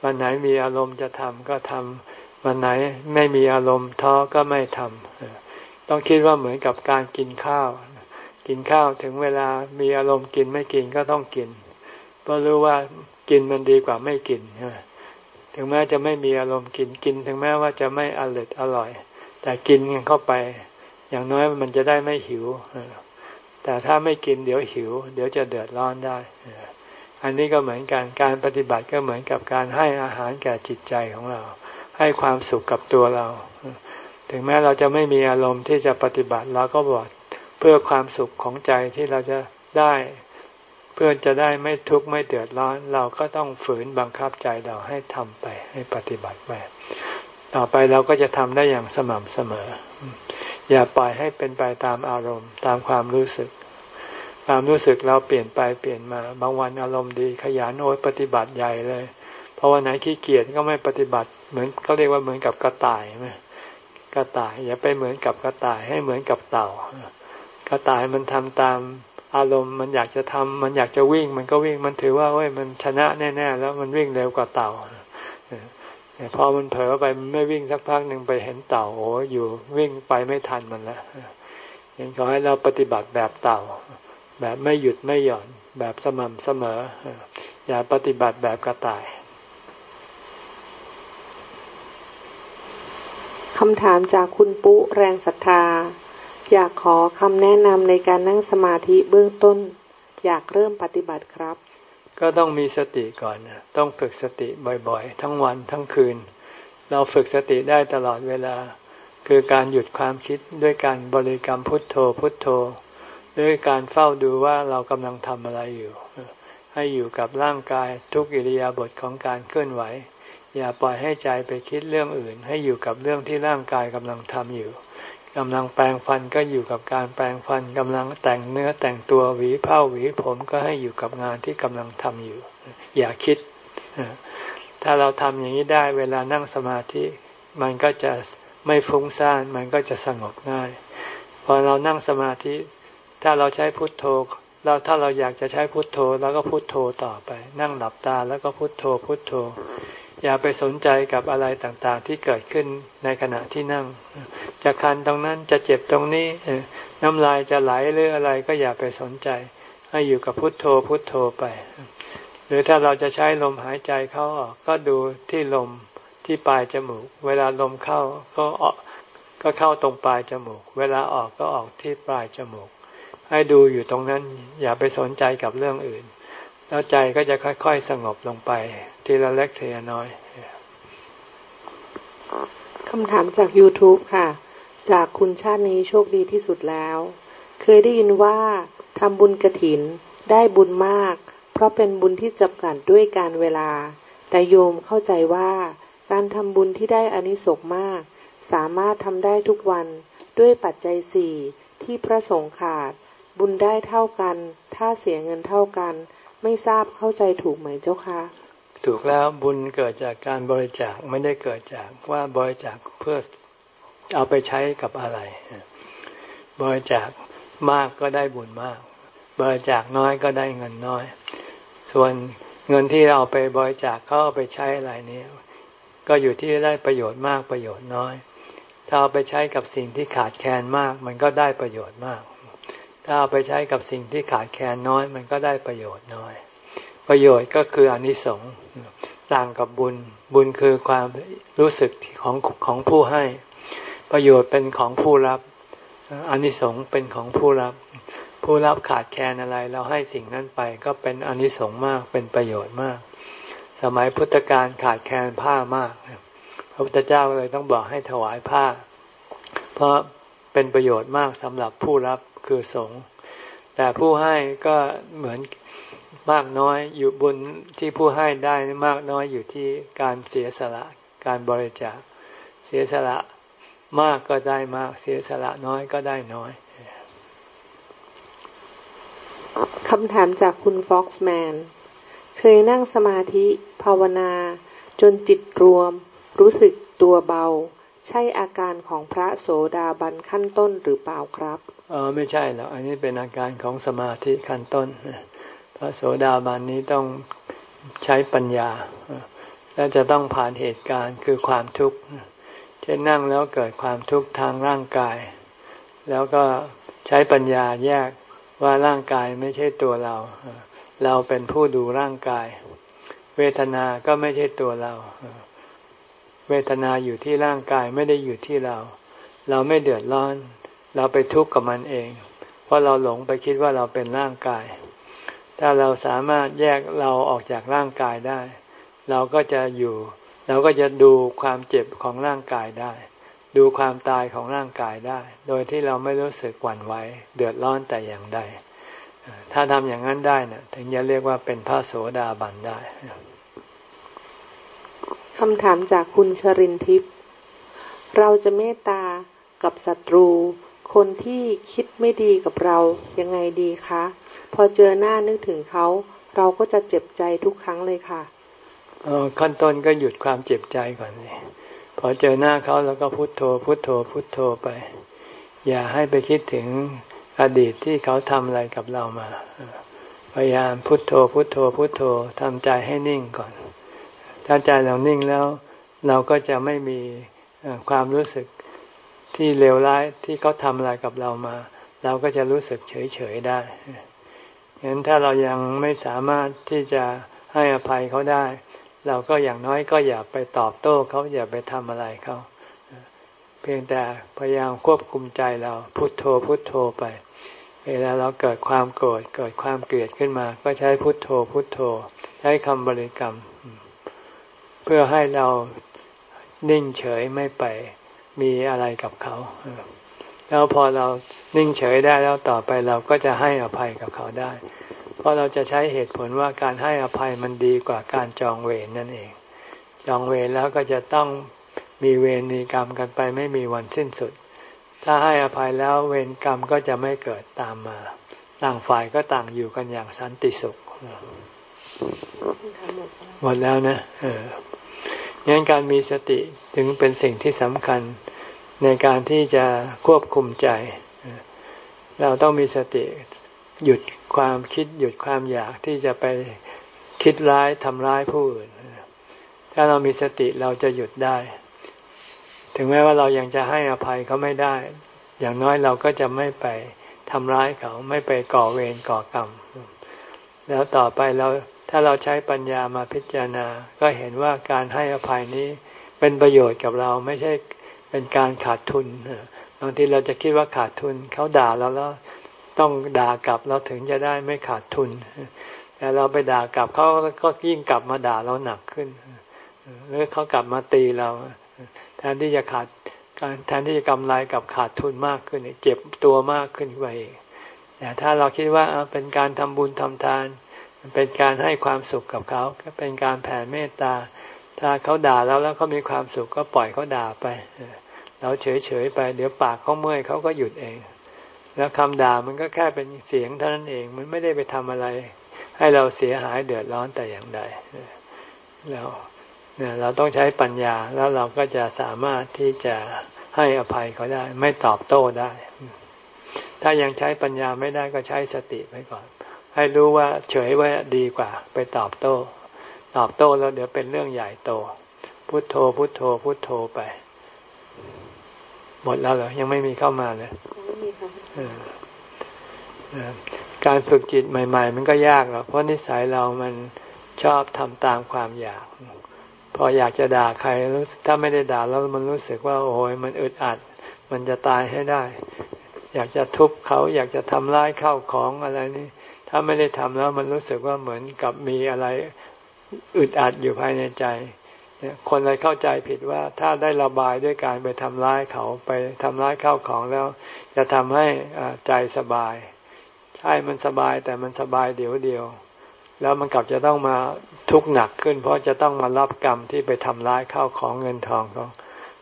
[SPEAKER 1] วันไหนมีอารมณ์จะทำก็ทำวันไหนไม่มีอารมณ์ท้อก็ไม่ทำ ต้องคิดว่าเหมือนกับการกินข้าว กินข้าวถึงเวลามีอารมณ์กินไม่กินก็ต้องกิน เพราะรู้ว่ากินมันดีกว่าไม่กิน ถึงแม้จะไม่มีอารมณ์กินกิน ถึงแม้ว่าจะไม่อร่อยอร่อย แต่กินเข้าไป อย่างน้อยมันจะได้ไม่หิว แต่ถ้าไม่กินเดี๋ยวหิว เดี๋ยวจะเดือดร้อนได้ อันนี้ก็เหมือนกันการปฏิบัติก็เหมือนกับการให้อาหารแก่จิตใจของเรา ให้ความสุขกับตัวเรา ถึงแม้เราจะไม่มีอารมณ์ที่จะปฏิบัติเราก็บอกเพื่อความสุขของใจที่เราจะได้ เพื่อจะได้ไม่ทุกข์ไม่เดือดร้อน เราก็ต้องฝืนบังคับใจเราให้ทำไปให้ปฏิบัติไปต่อไปเราก็จะทำได้อย่างสม่ำเสมอ อย่าปล่อยให้เป็นไปตามอารมณ์ ตามความรู้สึก ความรู้สึกเราเปลี่ยนไปเปลี่ยนมา บางวันอารมณ์ดีขยันโอ้ยปฏิบัติใหญ่เลย เพราะวันไหนขี้เกียจก็ไม่ปฏิบัติเหมือนเขาเรียกว่าเหมือนกับกระต่ายไหม กระต่าย อย่าไปเหมือนกับกระต่ายให้เหมือนกับเต่ากระต่ายมันทำตามอารมณ์มันอยากจะทำมันอยากจะวิ่ง มันก็วิ่งมันถือว่าเว้ยมันชนะแน่ๆแล้วมันวิ่งเร็วกว่าเต่าแต่พอมันเผลอไปมันไม่วิ่งสักพักหนึ่งไปเห็นเต่าโอ้อยู่วิ่งไปไม่ทันมันแล้วยังขอให้เราปฏิบัติแบบเต่า แบบไม่หยุดไม่หย่อนแบบสม่ำเสมอ อย่าปฏิบัติแบบกระต่าย
[SPEAKER 3] คำถามจากคุณปุแรงศรัทธา อยากขอคำแนะนำในการนั่งสมาธิเบื้องต้น อยากเริ่มปฏิบัติครับ
[SPEAKER 1] ก็ต้องมีสติก่อนต้องฝึกสติบ่อยๆ ทั้งวันทั้งคืน เราฝึกสติได้ตลอดเวลา คือการหยุดความคิดด้วยการบริกรรมพุทโธพุทโธ ด้วยการเฝ้าดูว่าเรากำลังทำอะไรอยู่ ให้อยู่กับร่างกายทุกอิริยาบถของการเคลื่อนไหว อย่าปล่อยให้ใจไปคิดเรื่องอื่น ให้อยู่กับเรื่องที่ร่างกายกำลังทำอยู่กำลังแปลงฟันก็อยู่กับการแปลงฟันกำลังแต่งเนื้อแต่งตัวหวีผ้าหวีผมก็ให้อยู่กับงานที่กำลังทำอยู่ อย่าคิด ถ้าเราทำอย่างนี้ได้เวลานั่งสมาธิ มันก็จะไม่ฟุ้งซ่านมันก็จะสงบง่าย พอเรานั่งสมาธิ ถ้าเราใช้พุทโธเราถ้าเราอยากจะใช้พุทโธเราก็พุทโธต่อไป นั่งหลับตาแล้วก็พุทโธพุทโธ อย่าไปสนใจกับอะไรต่างๆ ที่เกิดขึ้นในขณะที่นั่ง จะคันตรงนั้นจะเจ็บตรงนี้น้ำลายจะไหลหรืออะไรก็อย่าไปสนใจ ให้อยู่กับพุทโธพุทโธไป หรือถ้าเราจะใช้ลมหายใจเข้าออกก็ดูที่ลมที่ปลายจมูก เวลาลมเข้าก็ออกก็เข้าตรงปลายจมูก เวลาออกก็ออกที่ปลายจมูก ให้ดูอยู่ตรงนั้น อย่าไปสนใจกับเรื่องอื่น แล้วใจก็จะค่อย ๆ สงบลงไป ทีละเล็กทีละน้อย
[SPEAKER 3] คำถามจาก YouTube ค่ะ จากคุณชาตินี้โชคดีที่สุดแล้ว เคยได้ยินว่าทำบุญกระถินได้บุญมาก เพราะเป็นบุญที่จำกัดด้วยการเวลา แต่โยมเข้าใจว่าการทำบุญที่ได้อานิสงส์มาก สามารถทำได้ทุกวันด้วยปัจจัยสี่ที่พระสงฆ์ขาด บุญได้เท่ากัน ถ้าเสียเงินเท่ากัน ไม่ทราบเข้าใจถูกไหมเจ้าคะ
[SPEAKER 1] ถูกแล้วบุญเกิดจากการบริจาคไม่ได้เกิดจากว่าบริจาคเพื่อเอาไปใช้กับอะไร บริจาคมากก็ได้บุญมาก บริจาคน้อยก็ได้เงินน้อย ส่วนเงินที่เราไปบริจาคเขาเอาไปใช้อะไรนี้ก็อยู่ที่ได้ประโยชน์มากประโยชน์น้อย ถ้าเอาไปใช้กับสิ่งที่ขาดแคลนมาก มันก็ได้ประโยชน์มาก ถ้าเอาไปใช้กับสิ่งที่ขาดแคลนน้อย มันก็ได้ประโยชน์น้อย ประโยชน์ก็คืออนิสงส์ต่างกับบุญ บุญคือความรู้สึกของของผู้ให้ ประโยชน์เป็นของผู้รับอนิสงส์เป็นของผู้รับ ผู้รับขาดแคลนอะไร เราให้สิ่งนั้นไปก็เป็นอนิสงส์มากเป็นประโยชน์มาก สมัยพุทธกาลขาดแคลนผ้ามากพระพุทธเจ้าเลยต้องบอกให้ถวายผ้า เพราะเป็นประโยชน์มากสำหรับผู้รับ คือสงฆ์แต่ผู้ให้ก็เหมือนมากน้อยอยู่บนที่ผู้ให้ได้มากน้อยอยู่ที่การเสียสละการบริจาคเสียสละมากก็ได้มากเสียสละน้อยก็ได้น้อย
[SPEAKER 3] คำถามจากคุณฟ็อกซ์แมน เคยนั่งสมาธิภาวนา จนจิตรวม รู้สึกตัวเบา ใช่อาการของพระโสดาบันขั้นต้นหรือเปล่าครับ
[SPEAKER 1] เออไม่ใช่หรอกอันนี้เป็นอาการของสมาธิขั้นต้น พระโสดาบันนี้ต้องใช้ปัญญาและจะต้องผ่านเหตุการณ์คือความทุกข์เช่นนั่งแล้วเกิดความทุกข์ทางร่างกาย แล้วก็ใช้ปัญญาแยกว่าร่างกายไม่ใช่ตัวเรา เราเป็นผู้ดูร่างกาย เวทนาก็ไม่ใช่ตัวเรา เวทนาอยู่ที่ร่างกายไม่ได้อยู่ที่เรา เราไม่เดือดร้อน เราไปทุกข์กับมันเอง เพราะเราหลงไปคิดว่าเราเป็นร่างกาย ถ้าเราสามารถแยกเราออกจากร่างกายได้ เราก็จะอยู่ เราก็จะดูความเจ็บของร่างกายได้ ดูความตายของร่างกายได้ โดยที่เราไม่รู้สึกหวั่นไหวเดือดร้อนแต่อย่างใดถ้าทำอย่างนั้นได้นะถึงจะเรียกว่าเป็นพระโสดาบันได้
[SPEAKER 3] คำถามจากคุณชรินทิพย์ เราจะเมตตากับศัตรู คนที่คิดไม่ดีกับเรายังไงดีคะ พอเจอหน้านึกถึงเขา เราก็จะเจ็บใจทุกครั้งเลยค่ะ
[SPEAKER 1] ขั้นต้นก็หยุดความเจ็บใจก่อนเลยพอเจอหน้าเขาแล้วก็พุโทโธ พุโทโธ พุโทโธไป อย่าให้ไปคิดถึงอดีตที่เขาทำอะไรกับเรามา พยายามพุโทโธ พุโทโธ พุโทโธทำใจให้นิ่งก่อน ถ้าใจเรานิ่งแล้ว เราก็จะไม่มีความรู้สึกที่เลวร้ายที่เขาทำอะไรกับเรามา เราก็จะรู้สึกเฉยๆได้ฉะนั้นถ้าเรายังไม่สามารถที่จะให้อภัยเขาได้ เราก็อย่างน้อยก็อย่าไปตอบโต้เขาอย่าไปทำอะไรเขาเพียงแต่พยายามควบคุมใจเราพุโทโธพุโทโธไป เวลาเราเกิดความโกรธเกิดความเกลียดขึ้นมา ก็ใช้พุโทโธพุโทโธ ใช้คำบริกรรม พื่อให้เรานิ่งเฉยไม่ไปมีอะไรกับเขา แล้วพอเรานิ่งเฉยได้แล้วต่อไปเราก็จะให้อภัยกับเขาได้ เพราะเราจะใช้เหตุผลว่าการให้อภัยมันดีกว่าการจองเวรนั่นเอง จองเวรแล้วก็จะต้องมีเวรมีกรรมกันไปไม่มีวันสิ้นสุด ถ้าให้อภัยแล้วเวรกรรมก็จะไม่เกิดตามมา ต่างฝ่ายก็ต่างอยู่กันอย่างสันติสุข หมดแล้วนะ เออ งั้นการมีสติถึงเป็นสิ่งที่สำคัญในการที่จะควบคุมใจ เราต้องมีสติหยุดความคิดหยุดความอยากที่จะไปคิดร้ายทำร้ายผู้อื่น ถ้าเรามีสติเราจะหยุดได้ ถึงแม้ว่าเรายังจะให้อภัยเขาไม่ได้ อย่างน้อยเราก็จะไม่ไปทำร้ายเขาไม่ไปก่อเวรก่อกรรม แล้วต่อไปเรา ถ้าเราใช้ปัญญามาพิจารณา ก็เห็นว่าการให้อภัยนี้เป็นประโยชน์กับเราไม่ใช่เป็นการขาดทุนบางทีเราจะคิดว่าขาดทุนเขาด่าเราแล้วต้องด่ากลับเราถึงจะได้ไม่ขาดทุน แต่เราไปด่ากลับเขาก็ยิ่งกลับมาด่าเราหนักขึ้นหรือเขากลับมาตีเรา แทนที่จะขาดการแทนที่จะกำไรกับขาดทุนมากขึ้นเจ็บตัวมากขึ้นไปแต่ถ้าเราคิดว่าเป็นการทำบุญทำทาน เป็นการให้ความสุขกับเขาก็เป็นการแผ่เมตตา ถ้าเขาด่าเราแล้วเขามีความสุขก็ปล่อยเขาด่าไป เราเฉยเฉยไปเดี๋ยวปากเขาเมื่อยเขาก็หยุดเอง แล้วคำด่ามันก็แค่เป็นเสียงเท่านั้นเองมันไม่ได้ไปทำอะไร ให้เราเสียหายเดือดร้อนแต่อย่างใดแล้วเนี่ยเราต้องใช้ปัญญาแล้วเราก็จะสามารถที่จะให้อภัยเขาได้ ไม่ตอบโต้ได้ ถ้ายังใช้ปัญญาไม่ได้ก็ใช้สติไปก่อน ให้รู้ว่าเฉยไว้ดีกว่า ไปตอบโต้ ตอบโต้แล้วเดี๋ยวเป็นเรื่องใหญ่โต พุโทโธ พุโทโธ พุโทโธไป หมดแล้วเหรอ ยังไม่มีเข้ามาเลยการฝึกจิตใหม่ ๆ มันก็ยากหรอกเพราะนิสัยเรามันชอบทำตามความอยาก พออยากจะด่าใครถ้าไม่ได้ด่าแล้วมันรู้สึกว่า โอ้ยมันอึดอัด มันจะตายให้ได้ อยากจะทุบเขา อยากจะทำร้ายเข้าของอะไรนี่ ถ้าไม่ได้ทำแล้วมันรู้สึกว่าเหมือนกับมีอะไรอึดอัดอยู่ภายในใจ คนเลยเข้าใจผิดว่าถ้าได้ระบายด้วยการไปทำร้ายเขาไปทำร้ายเข้าของแล้ว จะทำให้ใจสบาย ใช่มันสบายแต่มันสบายเดี๋ยวเดียว แล้วมันกลับจะต้องมาทุกข์หนักขึ้น เพราะจะต้องมารับกรรมที่ไปทำร้ายเข้าของเงินทองเขา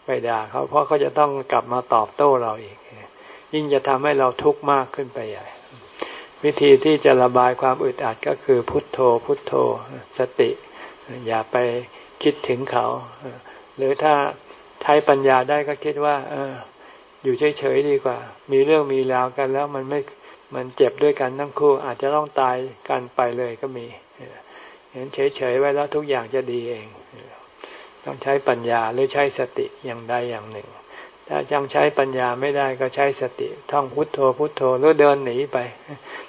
[SPEAKER 1] ไปด่าเขาเพราะเขาจะต้องกลับมาตอบโต้เราอีก ยิ่งจะทำให้เราทุกข์มากขึ้นไปใหญ่ วิธีที่จะระบายความอึดอัดก็คือพุทโธพุทโธสติ อย่าไปคิดถึงเขา หรือถ้าใช้ปัญญาได้ก็คิดว่า เออ อยู่เฉยๆดีกว่า มีเรื่องมีราวกันแล้วมันไม่มันเจ็บด้วยกันทั้งคู่ อาจจะต้องตายกันไปเลยก็มีเห็นเฉยๆไว้แล้วทุกอย่างจะดีเอง ต้องใช้ปัญญาหรือใช้สติอย่างใดอย่างหนึ่งถ้ายังใช้ปัญญาไม่ได้ก็ใช้สติ ท่องพุทโธพุทโธหรือเดินหนีไป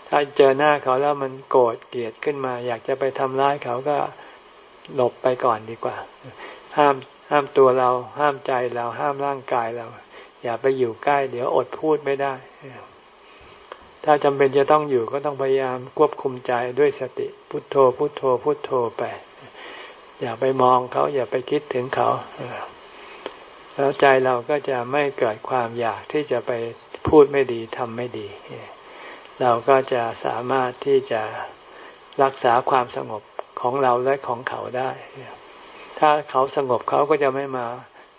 [SPEAKER 1] ถ้าเจอหน้าเขาแล้วมันโกรธเกลียดขึ้นมา อยากจะไปทำร้ายเขาก็หลบไปก่อนดีกว่า ห้ามห้ามตัวเรา ห้ามใจเรา ห้ามร่างกายเรา อย่าไปอยู่ใกล้ เดี๋ยวอดพูดไม่ได้ ถ้าจำเป็นจะต้องอยู่ก็ต้องพยายามควบคุมใจด้วยสติ พุทโธ พุทโธ พุทโธไป อย่าไปมองเขา อย่าไปคิดถึงเขาแล้วใจเราก็จะไม่เกิดความอยากที่จะไปพูดไม่ดีทำไม่ดี เราก็จะสามารถที่จะรักษาความสงบของเราและของเขาได้ ถ้าเขาสงบเขาก็จะไม่มา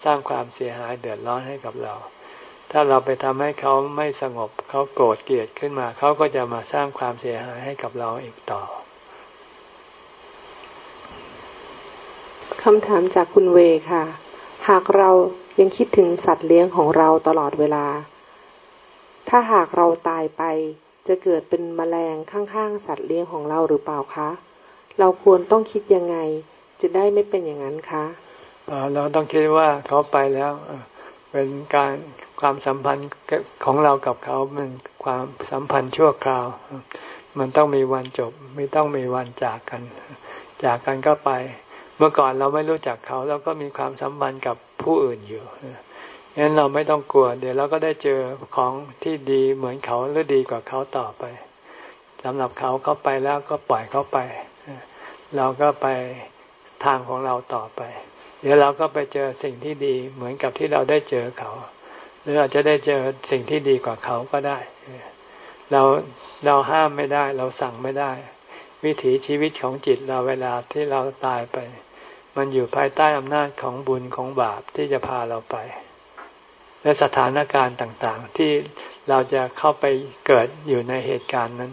[SPEAKER 1] สร้างความเสียหายเดือดร้อนให้กับเรา ถ้าเราไปทำให้เขาไม่สงบเขาโกรธเกลียดขึ้นมา เขาก็จะมาสร้างความเสียหายให้กับเราอีกต่อ
[SPEAKER 3] คำถามจากคุณเวค่ะ หากเรายังคิดถึงสัตว์เลี้ยงของเราตลอดเวลา ถ้าหากเราตายไป จะเกิดเป็นมแมลงข้างๆ สัตว์เลี้ยงของเราหรือเปล่าคะ เราควรต้องคิดยังไง จะได้ไม่เป็นอย่างนั้นคะ
[SPEAKER 1] เราต้องคิดว่าเขาไปแล้วเป็นการความสัมพันธ์ของเรากับเขาเป็นความสัมพันธ์ชั่วคราว มันต้องมีวันจบ ไม่ต้องมีวันจากกัน จากกันก็ไป เมื่อก่อนเราไม่รู้จักเขา เราก็มีความสัมพันธ์กับผู้อื่นอยู่ งั้นเราไม่ต้องกลัว เดี๋ยวเราก็ได้เจอของที่ดีเหมือนเขาหรือดีกว่าเขาต่อไปสำหรับเขาเขาไปแล้วก็ปล่อยเขาไป เราก็ไปทางของเราต่อไป เดี๋ยวเราก็ไปเจอสิ่งที่ดีเหมือนกับที่เราได้เจอเขา หรืออาจจะได้เจอสิ่งที่ดีกว่าเขาก็ได้ เราเราห้ามไม่ได้ เราสั่งไม่ได้ วิถีชีวิตของจิตเราเวลาที่เราตายไป มันอยู่ภายใต้อำนาจของบุญของบาปที่จะพาเราไป และสถานการณ์ต่างๆ ที่เราจะเข้าไปเกิดอยู่ในเหตุการณ์นั้น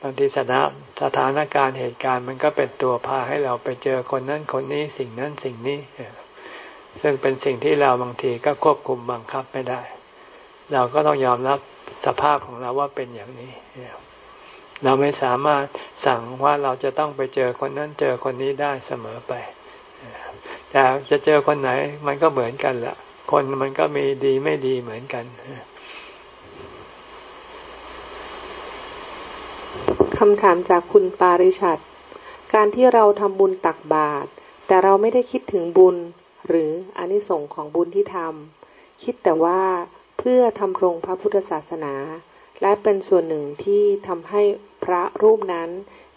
[SPEAKER 1] บางทีสถานสถานการณ์เหตุการณ์มันก็เป็นตัวพาให้เราไปเจอคนนั้นคนนี้สิ่งนั้นสิ่งนี้ ซึ่งเป็นสิ่งที่เราบางทีก็ควบคุมบังคับไม่ได้ เราก็ต้องยอมรับสภาพของเราว่าเป็นอย่างนี้ เราไม่สามารถสั่งว่าเราจะต้องไปเจอคนนั้นเจอคนนี้ได้เสมอไป แต่จะเจอคนไหนมันก็เหมือนกันละ คนมันก็มีดีไม่ดีเหมือนกัน
[SPEAKER 3] คำถามจากคุณปาริชัด การที่เราทำบุญตักบาตรแต่เราไม่ได้คิดถึงบุญ หรืออนิสงค์ของบุญที่ทำคิดแต่ว่าเพื่อทำรงพระพุทธศาสนา และเป็นส่วนหนึ่งที่ทำให้พระรูปนั้น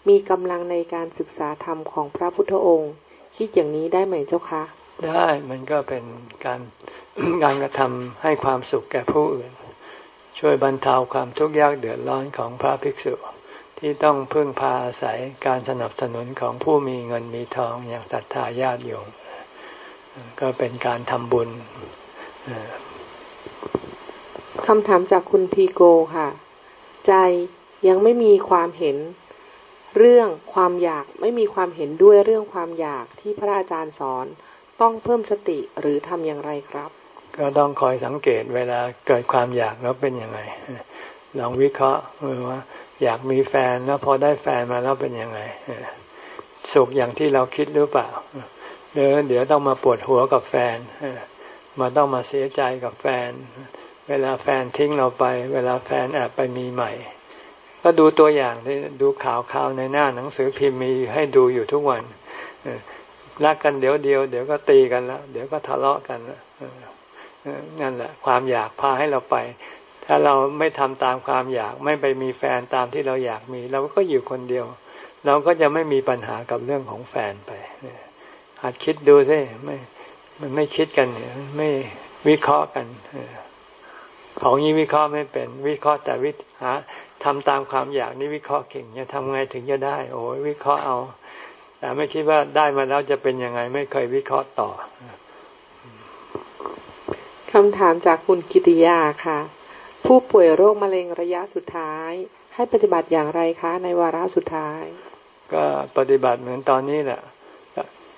[SPEAKER 3] มีกำลังในการศึกษาธรรมของพระพุทธองค์ คิดอย่างนี้ได้ไหมเจ้าคะ
[SPEAKER 1] ได้มันก็เป็นการการกระทำให้ความสุขแก่ผู้อื่น ช่วยบรรเทาความทุกข์ยากเดือดร้อนของพระภิกษุ ที่ต้องพึ่งพาอาศัยการสนับสนุนของผู้มีเงินมีทองอย่างศรัทธาญาติโยมก็เป็นการทำบุญ
[SPEAKER 3] คำถามจากคุณพีโกค่ะ ใจยังไม่มีความเห็นเรื่องความอยากไม่มีความเห็นด้วยเรื่องความอยากที่พระอาจารย์สอน ต้องเพิ่มสติหรือทำอย่างไรครับ
[SPEAKER 1] ก็ต้องคอยสังเกตเวลาเกิดความอยากแล้วเป็นยังไงลองวิเคราะห์ว่า อยากมีแฟนแล้วพอได้แฟนมาแล้วเป็นยังไงสุขอย่างที่เราคิดหรือเปล่าเดี๋ยวเดี๋ยวต้องมาปวดหัวกับแฟนมาต้องมาเสียใจกับแฟน เวลาแฟนทิ้งเราไป เวลาแฟนแอบไปมีใหม่ ก็ดูตัวอย่างดูข่าวข่าวในหน้าหนังสือพิมพ์มีให้ดูอยู่ทุกวัน รักกันเดี๋ยวเดียว เดี๋ยวก็ตีกันแล้วเดี๋ยวก็ทะเลาะกันแล้วนั่นแหละ ความอยากพาให้เราไป ถ้าเราไม่ทำตามความอยากไม่ไปมีแฟนตามที่เราอยากมี เราก็อยู่คนเดียว เราก็จะไม่มีปัญหากับเรื่องของแฟนไปหัดคิดดูสิไม่มันไม่คิดกันไม่วิเคราะห์กันของนี้วิเคราะห์ไม่เป็น วิเคราะห์แต่วิหาทำตามความอยากนี่วิเคราะห์เก่งจะทำไงถึงจะได้ โอ้ยวิเคราะห์เอา แต่ไม่คิดว่าได้มาแล้วจะเป็นยังไงไม่เคยวิเคราะห์ต่อ
[SPEAKER 3] คำถามจากคุณกิติยาค่ะ ผู้ป่วยโรคมะเร็งระยะสุดท้าย ให้ปฏิบัติอย่างไรคะในวาระสุดท้าย
[SPEAKER 1] ก็ปฏิบัติเหมือนตอนนี้แหละ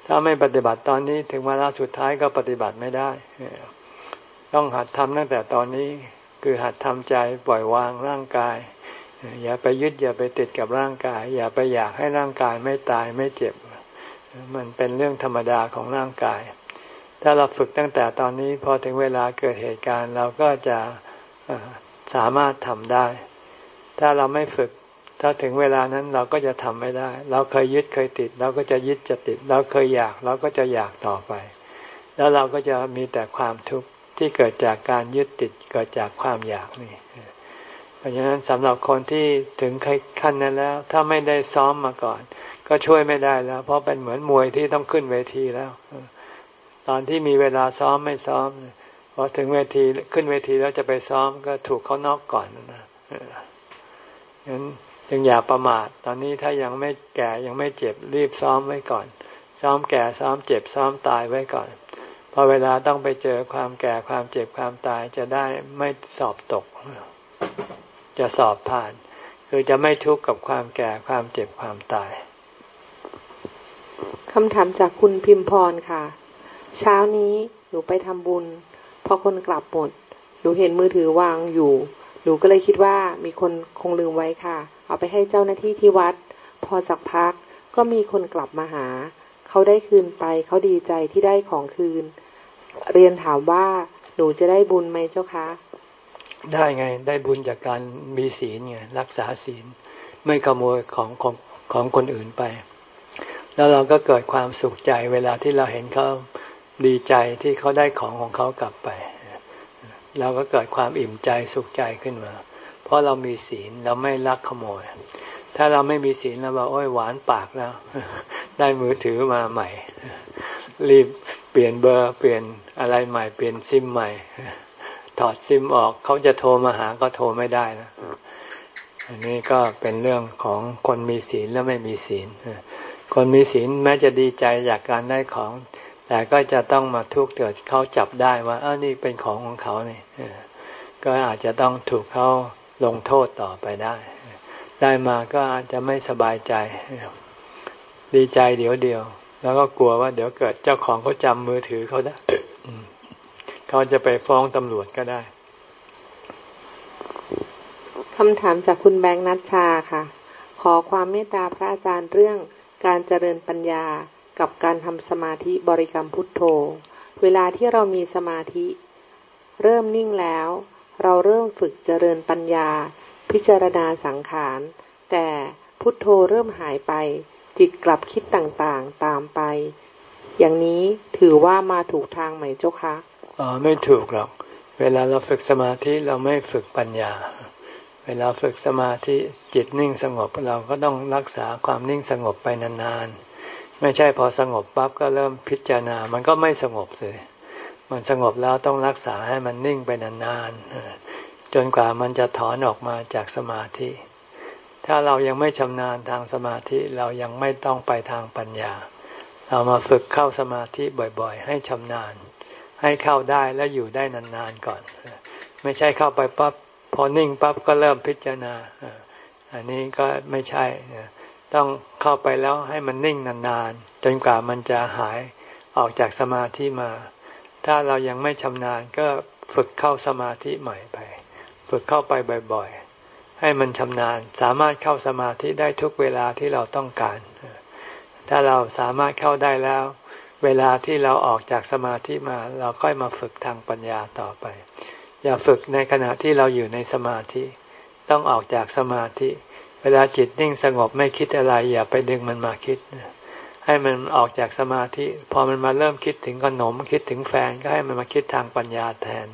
[SPEAKER 1] ถ้าไม่ปฏิบัติตอนนี้ถึงวาระสุดท้ายก็ปฏิบัติไม่ได้ ต้องหัดทำตั้งแต่ตอนนี้ คือหัดทำใจปล่อยวางร่างกาย อย่าไปยึดอย่าไปติดกับร่างกาย อย่าไปอยากให้ร่างกายไม่ตายไม่เจ็บ มันเป็นเรื่องธรรมดาของร่างกาย ถ้าเราฝึกตั้งแต่ตอนนี้พอถึงเวลาเกิดเหตุการณ์ เราก็จะสามารถทำได้ ถ้าเราไม่ฝึก ถ้าถึงเวลานั้นเราก็จะทำไม่ได้ เราเคยยึดเคยติด เราก็จะยึดจะติด เราเคยอยากเราก็จะอยากต่อไป แล้วเราก็จะมีแต่ความทุกข์ที่เกิดจากการยึดติดเกิดจากความอยากนี่ เพราะฉะนั้นสำหรับคนที่ถึงขั้นนั้นแล้ว ถ้าไม่ได้ซ้อมมาก่อน ก็ช่วยไม่ได้แล้ว เพราะเป็นเหมือนมวยที่ต้องขึ้นเวทีแล้ว ตอนที่มีเวลาซ้อมไม่ซ้อมพอถึงเวทีขึ้นเวทีแล้วจะไปซ้อมก็ถูกเขานอกก่อนนะงั้นจึงอย่าประมาท ตอนนี้ถ้ายังไม่แก่ยังไม่เจ็บรีบซ้อมไว้ก่อน ซ้อมแก่ซ้อมเจ็บซ้อมตายไว้ก่อนพอเวลาต้องไปเจอความแก่ความเจ็บความตายจะได้ไม่สอบตก จะสอบผ่าน คือจะไม่ทุกข์กับความแก่ความเจ็บความตาย
[SPEAKER 3] คำถามจากคุณพิมพรค่ะ เช้านี้หนูไปทำบุญ พอคนกลับหมดหนูเห็นมือถือวางอยู่ หนูก็เลยคิดว่ามีคนคงลืมไว้ค่ะ เอาไปให้เจ้าหน้าที่ที่วัด พอสักพักก็มีคนกลับมาหา เขาได้คืนไป เขาดีใจที่ได้ของคืน เรียนถามว่าหนูจะได้บุญไหมเจ้าคะ
[SPEAKER 1] ได้ไง ได้บุญจากการมีศีลไงรักษาศีล ไม่ขโมยของของของคนอื่นไป แล้วเราก็เกิดความสุขใจเวลาที่เราเห็นเขาดีใจที่เขาได้ของของเขากลับไป เราก็เกิดความอิ่มใจสุขใจขึ้นมา เพราะเรามีศีลเราไม่ลักขโมย ถ้าเราไม่มีศีลเราบอกโอ้ยหวานปากแล้ว ได้มือถือมาใหม่ รีบเปลี่ยนเบอร์เปลี่ยนอะไรใหม่เปลี่ยนซิมใหม่ ถอดซิมออกเขาจะโทรมาหาก็โทรไม่ได้นะ อันนี้ก็เป็นเรื่องของคนมีศีลและไม่มีศีล คนมีศีลแม้จะดีใจจากการได้ของ แต่ก็จะต้องมาทุกข์เกิดเขาจับได้ว่าเออนี่เป็นของของเขาเนี่ยก็อาจจะต้องถูกเขาลงโทษต่อไปได้ ได้มาก็อาจจะไม่สบายใจ ดีใจเดี๋ยวเดียว แล้วก็กลัวว่าเดี๋ยวเกิดเจ้าของเขาจำมือถือเขาได้ เขาจะไปฟ้องตำรวจก็ได้
[SPEAKER 3] คำถามจากคุณแบงค์นัชชาค่ะ ขอความเมตตาพระอาจารย์เรื่องการเจริญปัญญากับการทำสมาธิบริกรรมพุทโธ เวลาที่เรามีสมาธิ เริ่มนิ่งแล้ว เราเริ่มฝึกเจริญปัญญา พิจารณาสังขาร แต่พุทโธเริ่มหายไป จิตกลับคิดต่างๆตามไป อย่างนี้ถือว่ามาถูกทางไหมเจ้าคะ
[SPEAKER 1] อ๋อไม่ถูกหรอก เวลาเราฝึกสมาธิเราไม่ฝึกปัญญา เวลาฝึกสมาธิจิตนิ่งสงบเราก็ต้องรักษาความนิ่งสงบไปนานๆ ไม่ใช่พอสงบปั๊บก็เริ่มพิจารณา มันก็ไม่สงบเลยมันสงบแล้วต้องรักษาให้มันนิ่งไปนานๆจนกว่ามันจะถอนออกมาจากสมาธิ ถ้าเรายังไม่ชำนาญทางสมาธิเรายังไม่ต้องไปทางปัญญา เรามาฝึกเข้าสมาธิบ่อยๆ ให้ชำนาญ ให้เข้าได้แล้วอยู่ได้นานๆก่อน ไม่ใช่เข้าไปปั๊บพอนิ่งปั๊บก็เริ่มพิจารณาอันนี้ก็ไม่ใช่ต้องเข้าไปแล้วให้มันนิ่งนานๆจนกว่ามันจะหายออกจากสมาธิมา ถ้าเรายังไม่ชำนาญก็ฝึกเข้าสมาธิใหม่ไป ฝึกเข้าไปบ่อยๆ ให้มันชำนาญสามารถเข้าสมาธิได้ทุกเวลาที่เราต้องการ ถ้าเราสามารถเข้าได้แล้ว เวลาที่เราออกจากสมาธิมาเราค่อยมาฝึกทางปัญญาต่อไป อย่าฝึกในขณะที่เราอยู่ในสมาธิ ต้องออกจากสมาธิ เวลาจิตนิ่งสงบไม่คิดอะไร อย่าไปดึงมันมาคิด ให้มันออกจากสมาธิ พอมันมาเริ่มคิดถึงขนมคิดถึงแฟนก็ให้มันมาคิดทางปัญญาแทน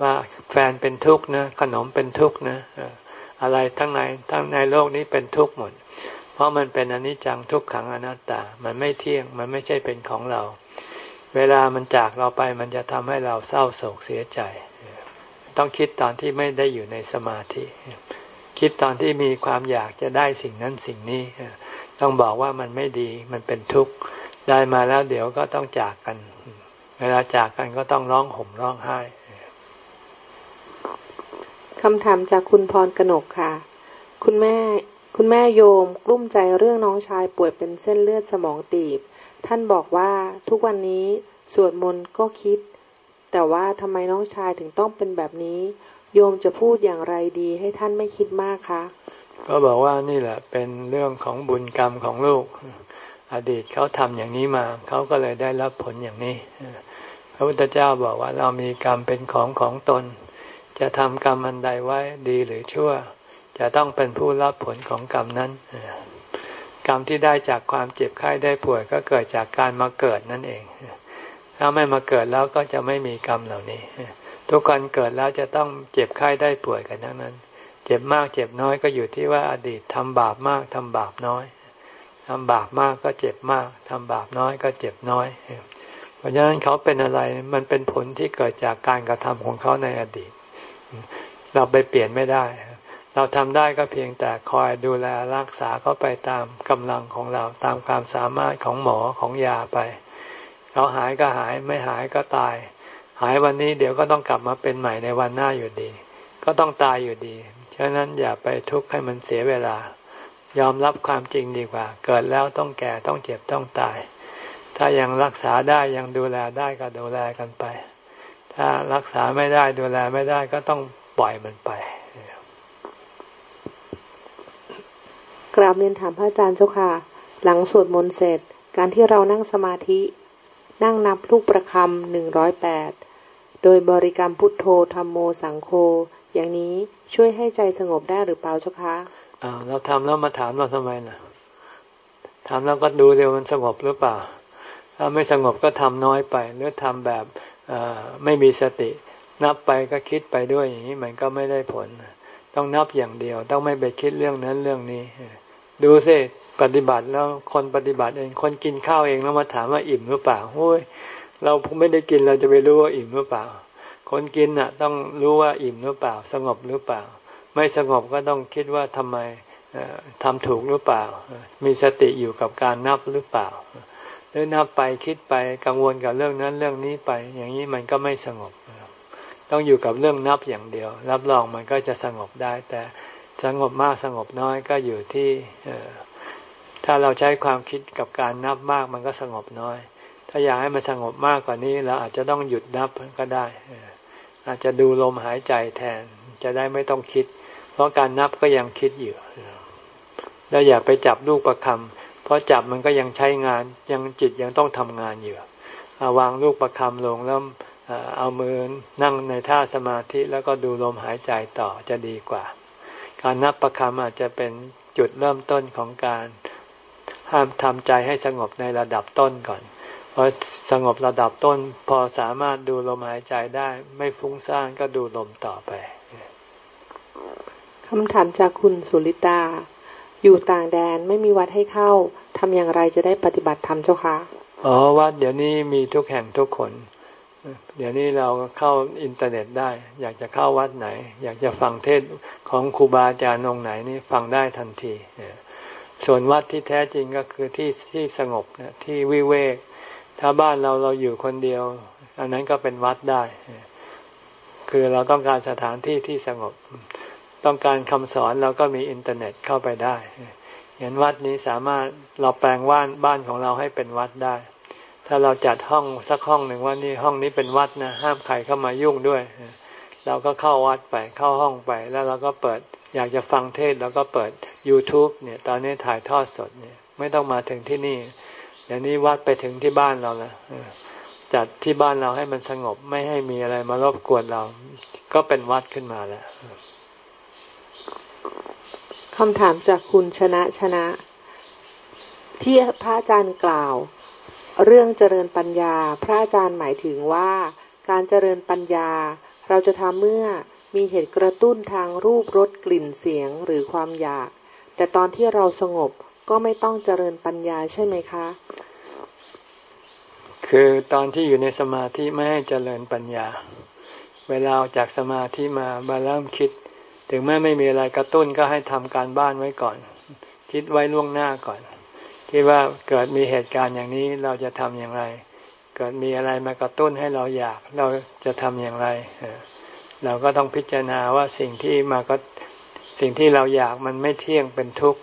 [SPEAKER 1] ว่าแฟนเป็นทุกข์นะขนมเป็นทุกข์นะอะไรทั้งในทั้งในโลกนี้เป็นทุกข์หมด เพราะมันเป็นอนิจจังทุกขังอนัตตา มันไม่เที่ยง มันไม่ใช่เป็นของเรา เวลามันจากเราไปมันจะทำให้เราเศร้าโศกเสียใจ ต้องคิดตอนที่ไม่ได้อยู่ในสมาธิ คิดตอนที่มีความอยากจะได้สิ่งนั้นสิ่งนี้ ต้องบอกว่ามันไม่ดี มันเป็นทุกข์ ได้มาแล้วเดี๋ยวก็ต้องจากกัน เวลาจากกันก็ต้องร้องห่มร้องไห้
[SPEAKER 3] คำถามจากคุณพรกนกค่ะ คุณแม่ คุณแม่โยมกลุ้มใจเรื่องน้องชายป่วยเป็นเส้นเลือดสมองตีบ ท่านบอกว่าทุกวันนี้สวดมนต์ก็คิด แต่ว่าทำไมน้องชายถึงต้องเป็นแบบนี้ โยมจะพูดอย่างไรดีให้ท่านไม่คิดมากคะ
[SPEAKER 1] ก็บอกว่านี่แหละเป็นเรื่องของบุญกรรมของลูก อดีตเขาทำอย่างนี้มา เขาก็เลยได้รับผลอย่างนี้ พระพุทธเจ้าบอกว่าเรามีกรรมเป็นของของตน จะทำกรรมอันใดไว้ดีหรือชั่ว จะต้องเป็นผู้รับผลของกรรมนั้น กรรมที่ได้จากความเจ็บไข้ได้ป่วยก็เกิดจากการมาเกิดนั่นเอง ถ้าไม่มาเกิดแล้วก็จะไม่มีกรรมเหล่านี้ ทุกคนเกิดแล้วจะต้องเจ็บไข้ได้ป่วยกันทั้งนั้น เจ็บมากเจ็บน้อยก็อยู่ที่ว่าอดีตทำบาปมากทำบาปน้อยทำบาปมากก็เจ็บมากทำบาปน้อยก็เจ็บน้อย เพราะฉะนั้นเขาเป็นอะไรมันเป็นผลที่เกิดจากการกระทำของเขาในอดีต เราไปเปลี่ยนไม่ได้ เราทำได้ก็เพียงแต่คอยดูแลรักษาเขาไปตามกำลังของเราตามความสามารถของหมอของยาไป เขาหายก็หายไม่หายก็ตาย หายวันนี้เดี๋ยวก็ต้องกลับมาเป็นใหม่ในวันหน้าอยู่ดี ก็ต้องตายอยู่ดีฉะนั้นอย่าไปทุกข์ให้มันเสียเวลา ยอมรับความจริงดีกว่า เกิดแล้วต้องแก่ต้องเจ็บต้องตาย ถ้ายังรักษาได้ยังดูแลได้ก็ดูแลกันไป ถ้ารักษาไม่ได้ดูแลไม่ได้ก็ต้องปล่อยมันไป
[SPEAKER 3] กราบเรียนถามพระอาจารย์เจ้าค่ะ หลังสวดมนต์เสร็จ การที่เรานั่งสมาธิ นั่งนับลูกประคำหนึ่งร้อยแปดโดยบริกรรมพุทโธธรรมโมสังโฆอย่างนี้ช่วยให้ใจสงบได้หรือเปล่าเจ้าคะ
[SPEAKER 1] อ่าเราทำแล้วมาถามเราทำไมนะทำแล้วก็ดูเดียวมันสงบหรือเปล่า ถ้าไม่สงบก็ทำน้อยไป หรือทำแบบไม่มีสติ นับไปก็คิดไปด้วยอย่างนี้มันก็ไม่ได้ผล ต้องนับอย่างเดียว ต้องไม่ไปคิดเรื่องนั้นเรื่องนี้ ดูสิปฏิบัติแล้วคนปฏิบัติเองคนกินข้าวเองแล้วมาถามว่าอิ่มหรือเปล่าโอ้ยเราไม่ได้กินเราจะไปรู้ว่าอิ่มหรือเปล่า คนกินอะ ต้องรู้ว่าอิ่มหรือเปล่า สงบหรือเปล่า ไม่สงบก็ต้องคิดว่าทำไมทำถูกหรือเปล่า มีสติอยู่กับการนับหรือเปล่าหรือนับไปคิดไปกังวลกับเรื่องนั้นเรื่องนี้ไป อย่างนี้มันก็ไม่สงบ ต้องอยู่กับเรื่องนับอย่างเดียว รับรองมันก็จะสงบได้ แต่ สงบมากสงบน้อยก็อยู่ที่ถ้าเราใช้ความคิดกับการนับมากมันก็สงบน้อย ถ้าอยากให้มันสงบมากกว่านี้เราอาจจะต้องหยุดนับก็ได้ อาจจะดูลมหายใจแทนจะได้ไม่ต้องคิด เพราะการนับก็ยังคิดอยู่ แล้วอย่าไปจับลูกประคำเพราะจับมันก็ยังใช้งานยังจิตยังต้องทำงานอยู่าวางลูกประคำลงแล้วเอามือนั่งในท่าสมาธิแล้วก็ดูลมหายใจต่อจะดีกว่า การนับประคำอาจจะเป็นจุดเริ่มต้นของการห้ามทำใจให้สงบในระดับต้นก่อนพอสงบระดับต้น พอสามารถดูลมหายใจได้ ไม่ฟุ้งซ่านก็ดูลมต่อไป
[SPEAKER 3] คำถามจากคุณสุริตา อยู่ต่างแดนไม่มีวัดให้เข้าทำอย่างไรจะได้ปฏิบัติธรรมเจ้าคะ
[SPEAKER 1] อ๋อวัดเดี๋ยวนี้มีทุกแห่งทุกคน เดี๋ยวนี้เราเข้าอินเทอร์เน็ตได้ อยากจะเข้าวัดไหน อยากจะฟังเทศของครูบาอาจารย์องไหนนี่ฟังได้ทันที ส่วนวัดที่แท้จริงก็คือที่ที่สงบที่วิเวก ถ้าบ้านเราเราอยู่คนเดียว อันนั้นก็เป็นวัดได้ คือเราต้องการสถานที่ที่สงบ ต้องการคำสอนเราก็มีอินเทอร์เน็ตเข้าไปได้ เห็นวัดนี้สามารถเราแปลงว่านบ้านของเราให้เป็นวัดได้ ถ้าเราจัดห้องสักห้องหนึ่งว่านี่ห้องนี้เป็นวัดนะห้ามใครเข้ามายุ่งด้วยเราก็เข้าวัดไปเข้าห้องไปแล้วเราก็เปิดอยากจะฟังเทศเราก็เปิด YouTube เนี่ย ตอนนี้ถ่ายทอดสดเนี่ย ไม่ต้องมาถึงที่นี่อย่างนี้วัดไปถึงที่บ้านเราแล้วจัดที่บ้านเราให้มันสงบไม่ให้มีอะไรมารบกวนเรา ก็เป็นวัดขึ้นมาแล้ว
[SPEAKER 3] คำถามจากคุณชนะชนะ ที่พระอาจารย์กล่าว เรื่องเจริญปัญญา พระอาจารย์หมายถึงว่า การเจริญปัญญา เราจะทำเมื่อมีเหตุกระตุ้นทางรูปรสกลิ่นเสียงหรือความอยาก แต่ตอนที่เราสงบก็ไม่ต้องเจริญปัญญาใช่ไหมคะ
[SPEAKER 1] คือตอนที่อยู่ในสมาธิไม่ให้เจริญปัญญา เวลาออกจากสมาธิมามาเริ่มคิด ถึงแม้ไม่มีอะไรกระตุ้นก็ให้ทำการบ้านไว้ก่อน คิดไว้ล่วงหน้าก่อน คิดว่าเกิดมีเหตุการณ์อย่างนี้เราจะทำอย่างไร เกิดมีอะไรมากระตุ้นให้เราอยากเราจะทำอย่างไร เราก็ต้องพิจารณาว่าสิ่งที่มาก็สิ่งที่เราอยากมันไม่เที่ยงเป็นทุกข์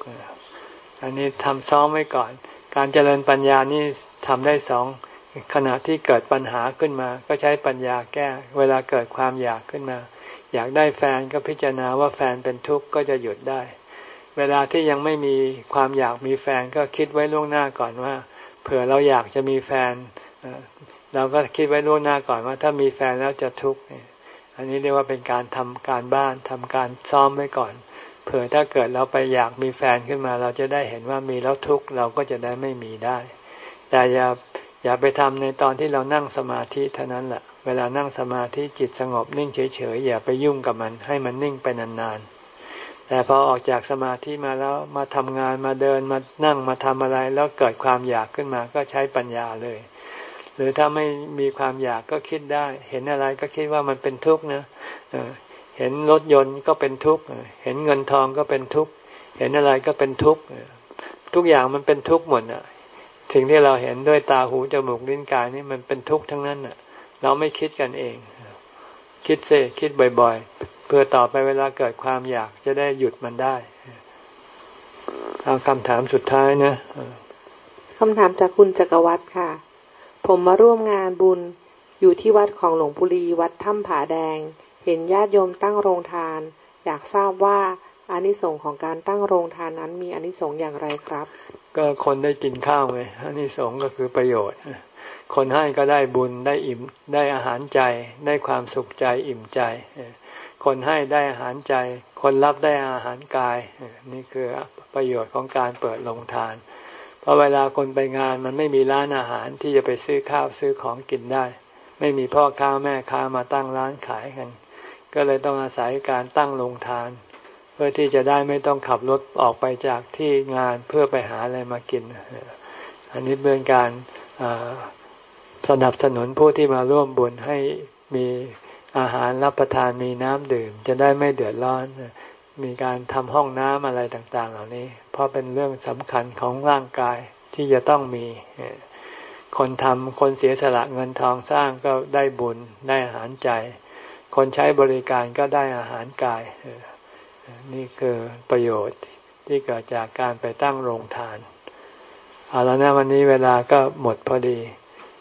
[SPEAKER 1] อันนี้ทำซ้อมไว้ก่อน การเจริญปัญญานี่ทำได้สองขณะที่เกิดปัญหาขึ้นมา ก็ใช้ปัญญาแก้ เวลาเกิดความอยากขึ้นมา อยากได้แฟนก็พิจารณาว่าแฟนเป็นทุกข์ก็จะหยุดได้ เวลาที่ยังไม่มีความอยากมีแฟนก็คิดไว้ล่วงหน้าก่อนว่า เผื่อเราอยากจะมีแฟน เราก็คิดไว้ล่วงหน้าก่อนว่า ถ้ามีแฟนแล้วจะทุกข์อันนี้เรียกว่าเป็นการทำการบ้านทำการซ้อมไว้ก่อน เผื่อถ้าเกิดเราไปอยากมีแฟนขึ้นมา เราจะได้เห็นว่ามีแล้วทุกข์เราก็จะได้ไม่มีได้ แต่อย่าอย่าไปทำในตอนที่เรานั่งสมาธิเท่านั้นแหละเวลานั่งสมาธิจิตสงบนิ่งเฉยๆอย่าไปยุ่งกับมัน ให้มันนิ่งไปนานๆ แต่พอออกจากสมาธิมาแล้วมาทำงานมาเดินมานั่งมาทำอะไรแล้วเกิดความอยากขึ้นมาก็ใช้ปัญญาเลย หรือถ้าไม่มีความอยากก็คิดได้ เห็นอะไรก็คิดว่ามันเป็นทุกข์นะเห็นรถยนต์ก็เป็นทุกข์เห็นเงินทองก็เป็นทุกข์เห็นอะไรก็เป็นทุกข์ทุกอย่างมันเป็นทุกข์หมดอะสิ่งที่เราเห็นด้วยตาหูจมูกลิ้นกายนี่มันเป็นทุกข์ทั้งนั้นอะ เราไม่คิดกันเอง คิดเสคิดบ่อย เพื่อต่อไปเวลาเกิดความอยากจะได้หยุดมันได้เอาคำถามสุดท้ายนะ
[SPEAKER 3] คำถามจากคุณจักรวัตรค่ะ ผมมาร่วมงานบุญอยู่ที่วัดของหลวงปู่ลีวัดถ้ำผาแดง เห็นญาติโยมตั้งโรงทาน อยากทราบว่าอานิสงส์ของการตั้งโรงทานนั้นมีอานิสงส์อย่างไรครับ
[SPEAKER 1] ก็คนได้กินข้าวไงอานิสงส์ก็คือประโยชน์ คนให้ก็ได้บุญได้อิ่มได้อาหารใจ ได้ความสุขใจอิ่มใจ คนให้ได้อาหารใจ คนรับได้อาหารกาย นี่คือประโยชน์ของการเปิดโรงทาน เพราะเวลาคนไปงานมันไม่มีร้านอาหารที่จะไปซื้อข้าวซื้อของกินได้ ไม่มีพ่อค้าแม่ค้ามาตั้งร้านขายกัน ก็เลยต้องอาศัยการตั้งโรงทาน เพื่อที่จะได้ไม่ต้องขับรถออกไปจากที่งานเพื่อไปหาอะไรมากิน อันนี้เป็นการสนับสนุนผู้ที่มาร่วมบุญให้มี อาหารรับประทานมีน้ำดื่ม จะได้ไม่เดือดร้อน มีการทำห้องน้ำอะไรต่าง ๆ เหล่านี้ เพราะเป็นเรื่องสำคัญของร่างกายที่จะต้องมี คนทำคนเสียสละเงินทองสร้างก็ได้บุญได้อาหารใจ คนใช้บริการก็ได้อาหารกาย นี่คือประโยชน์ที่เกิดจากการไปตั้งโรงทาน เอาแล้วนะวันนี้เวลาก็หมดพอดี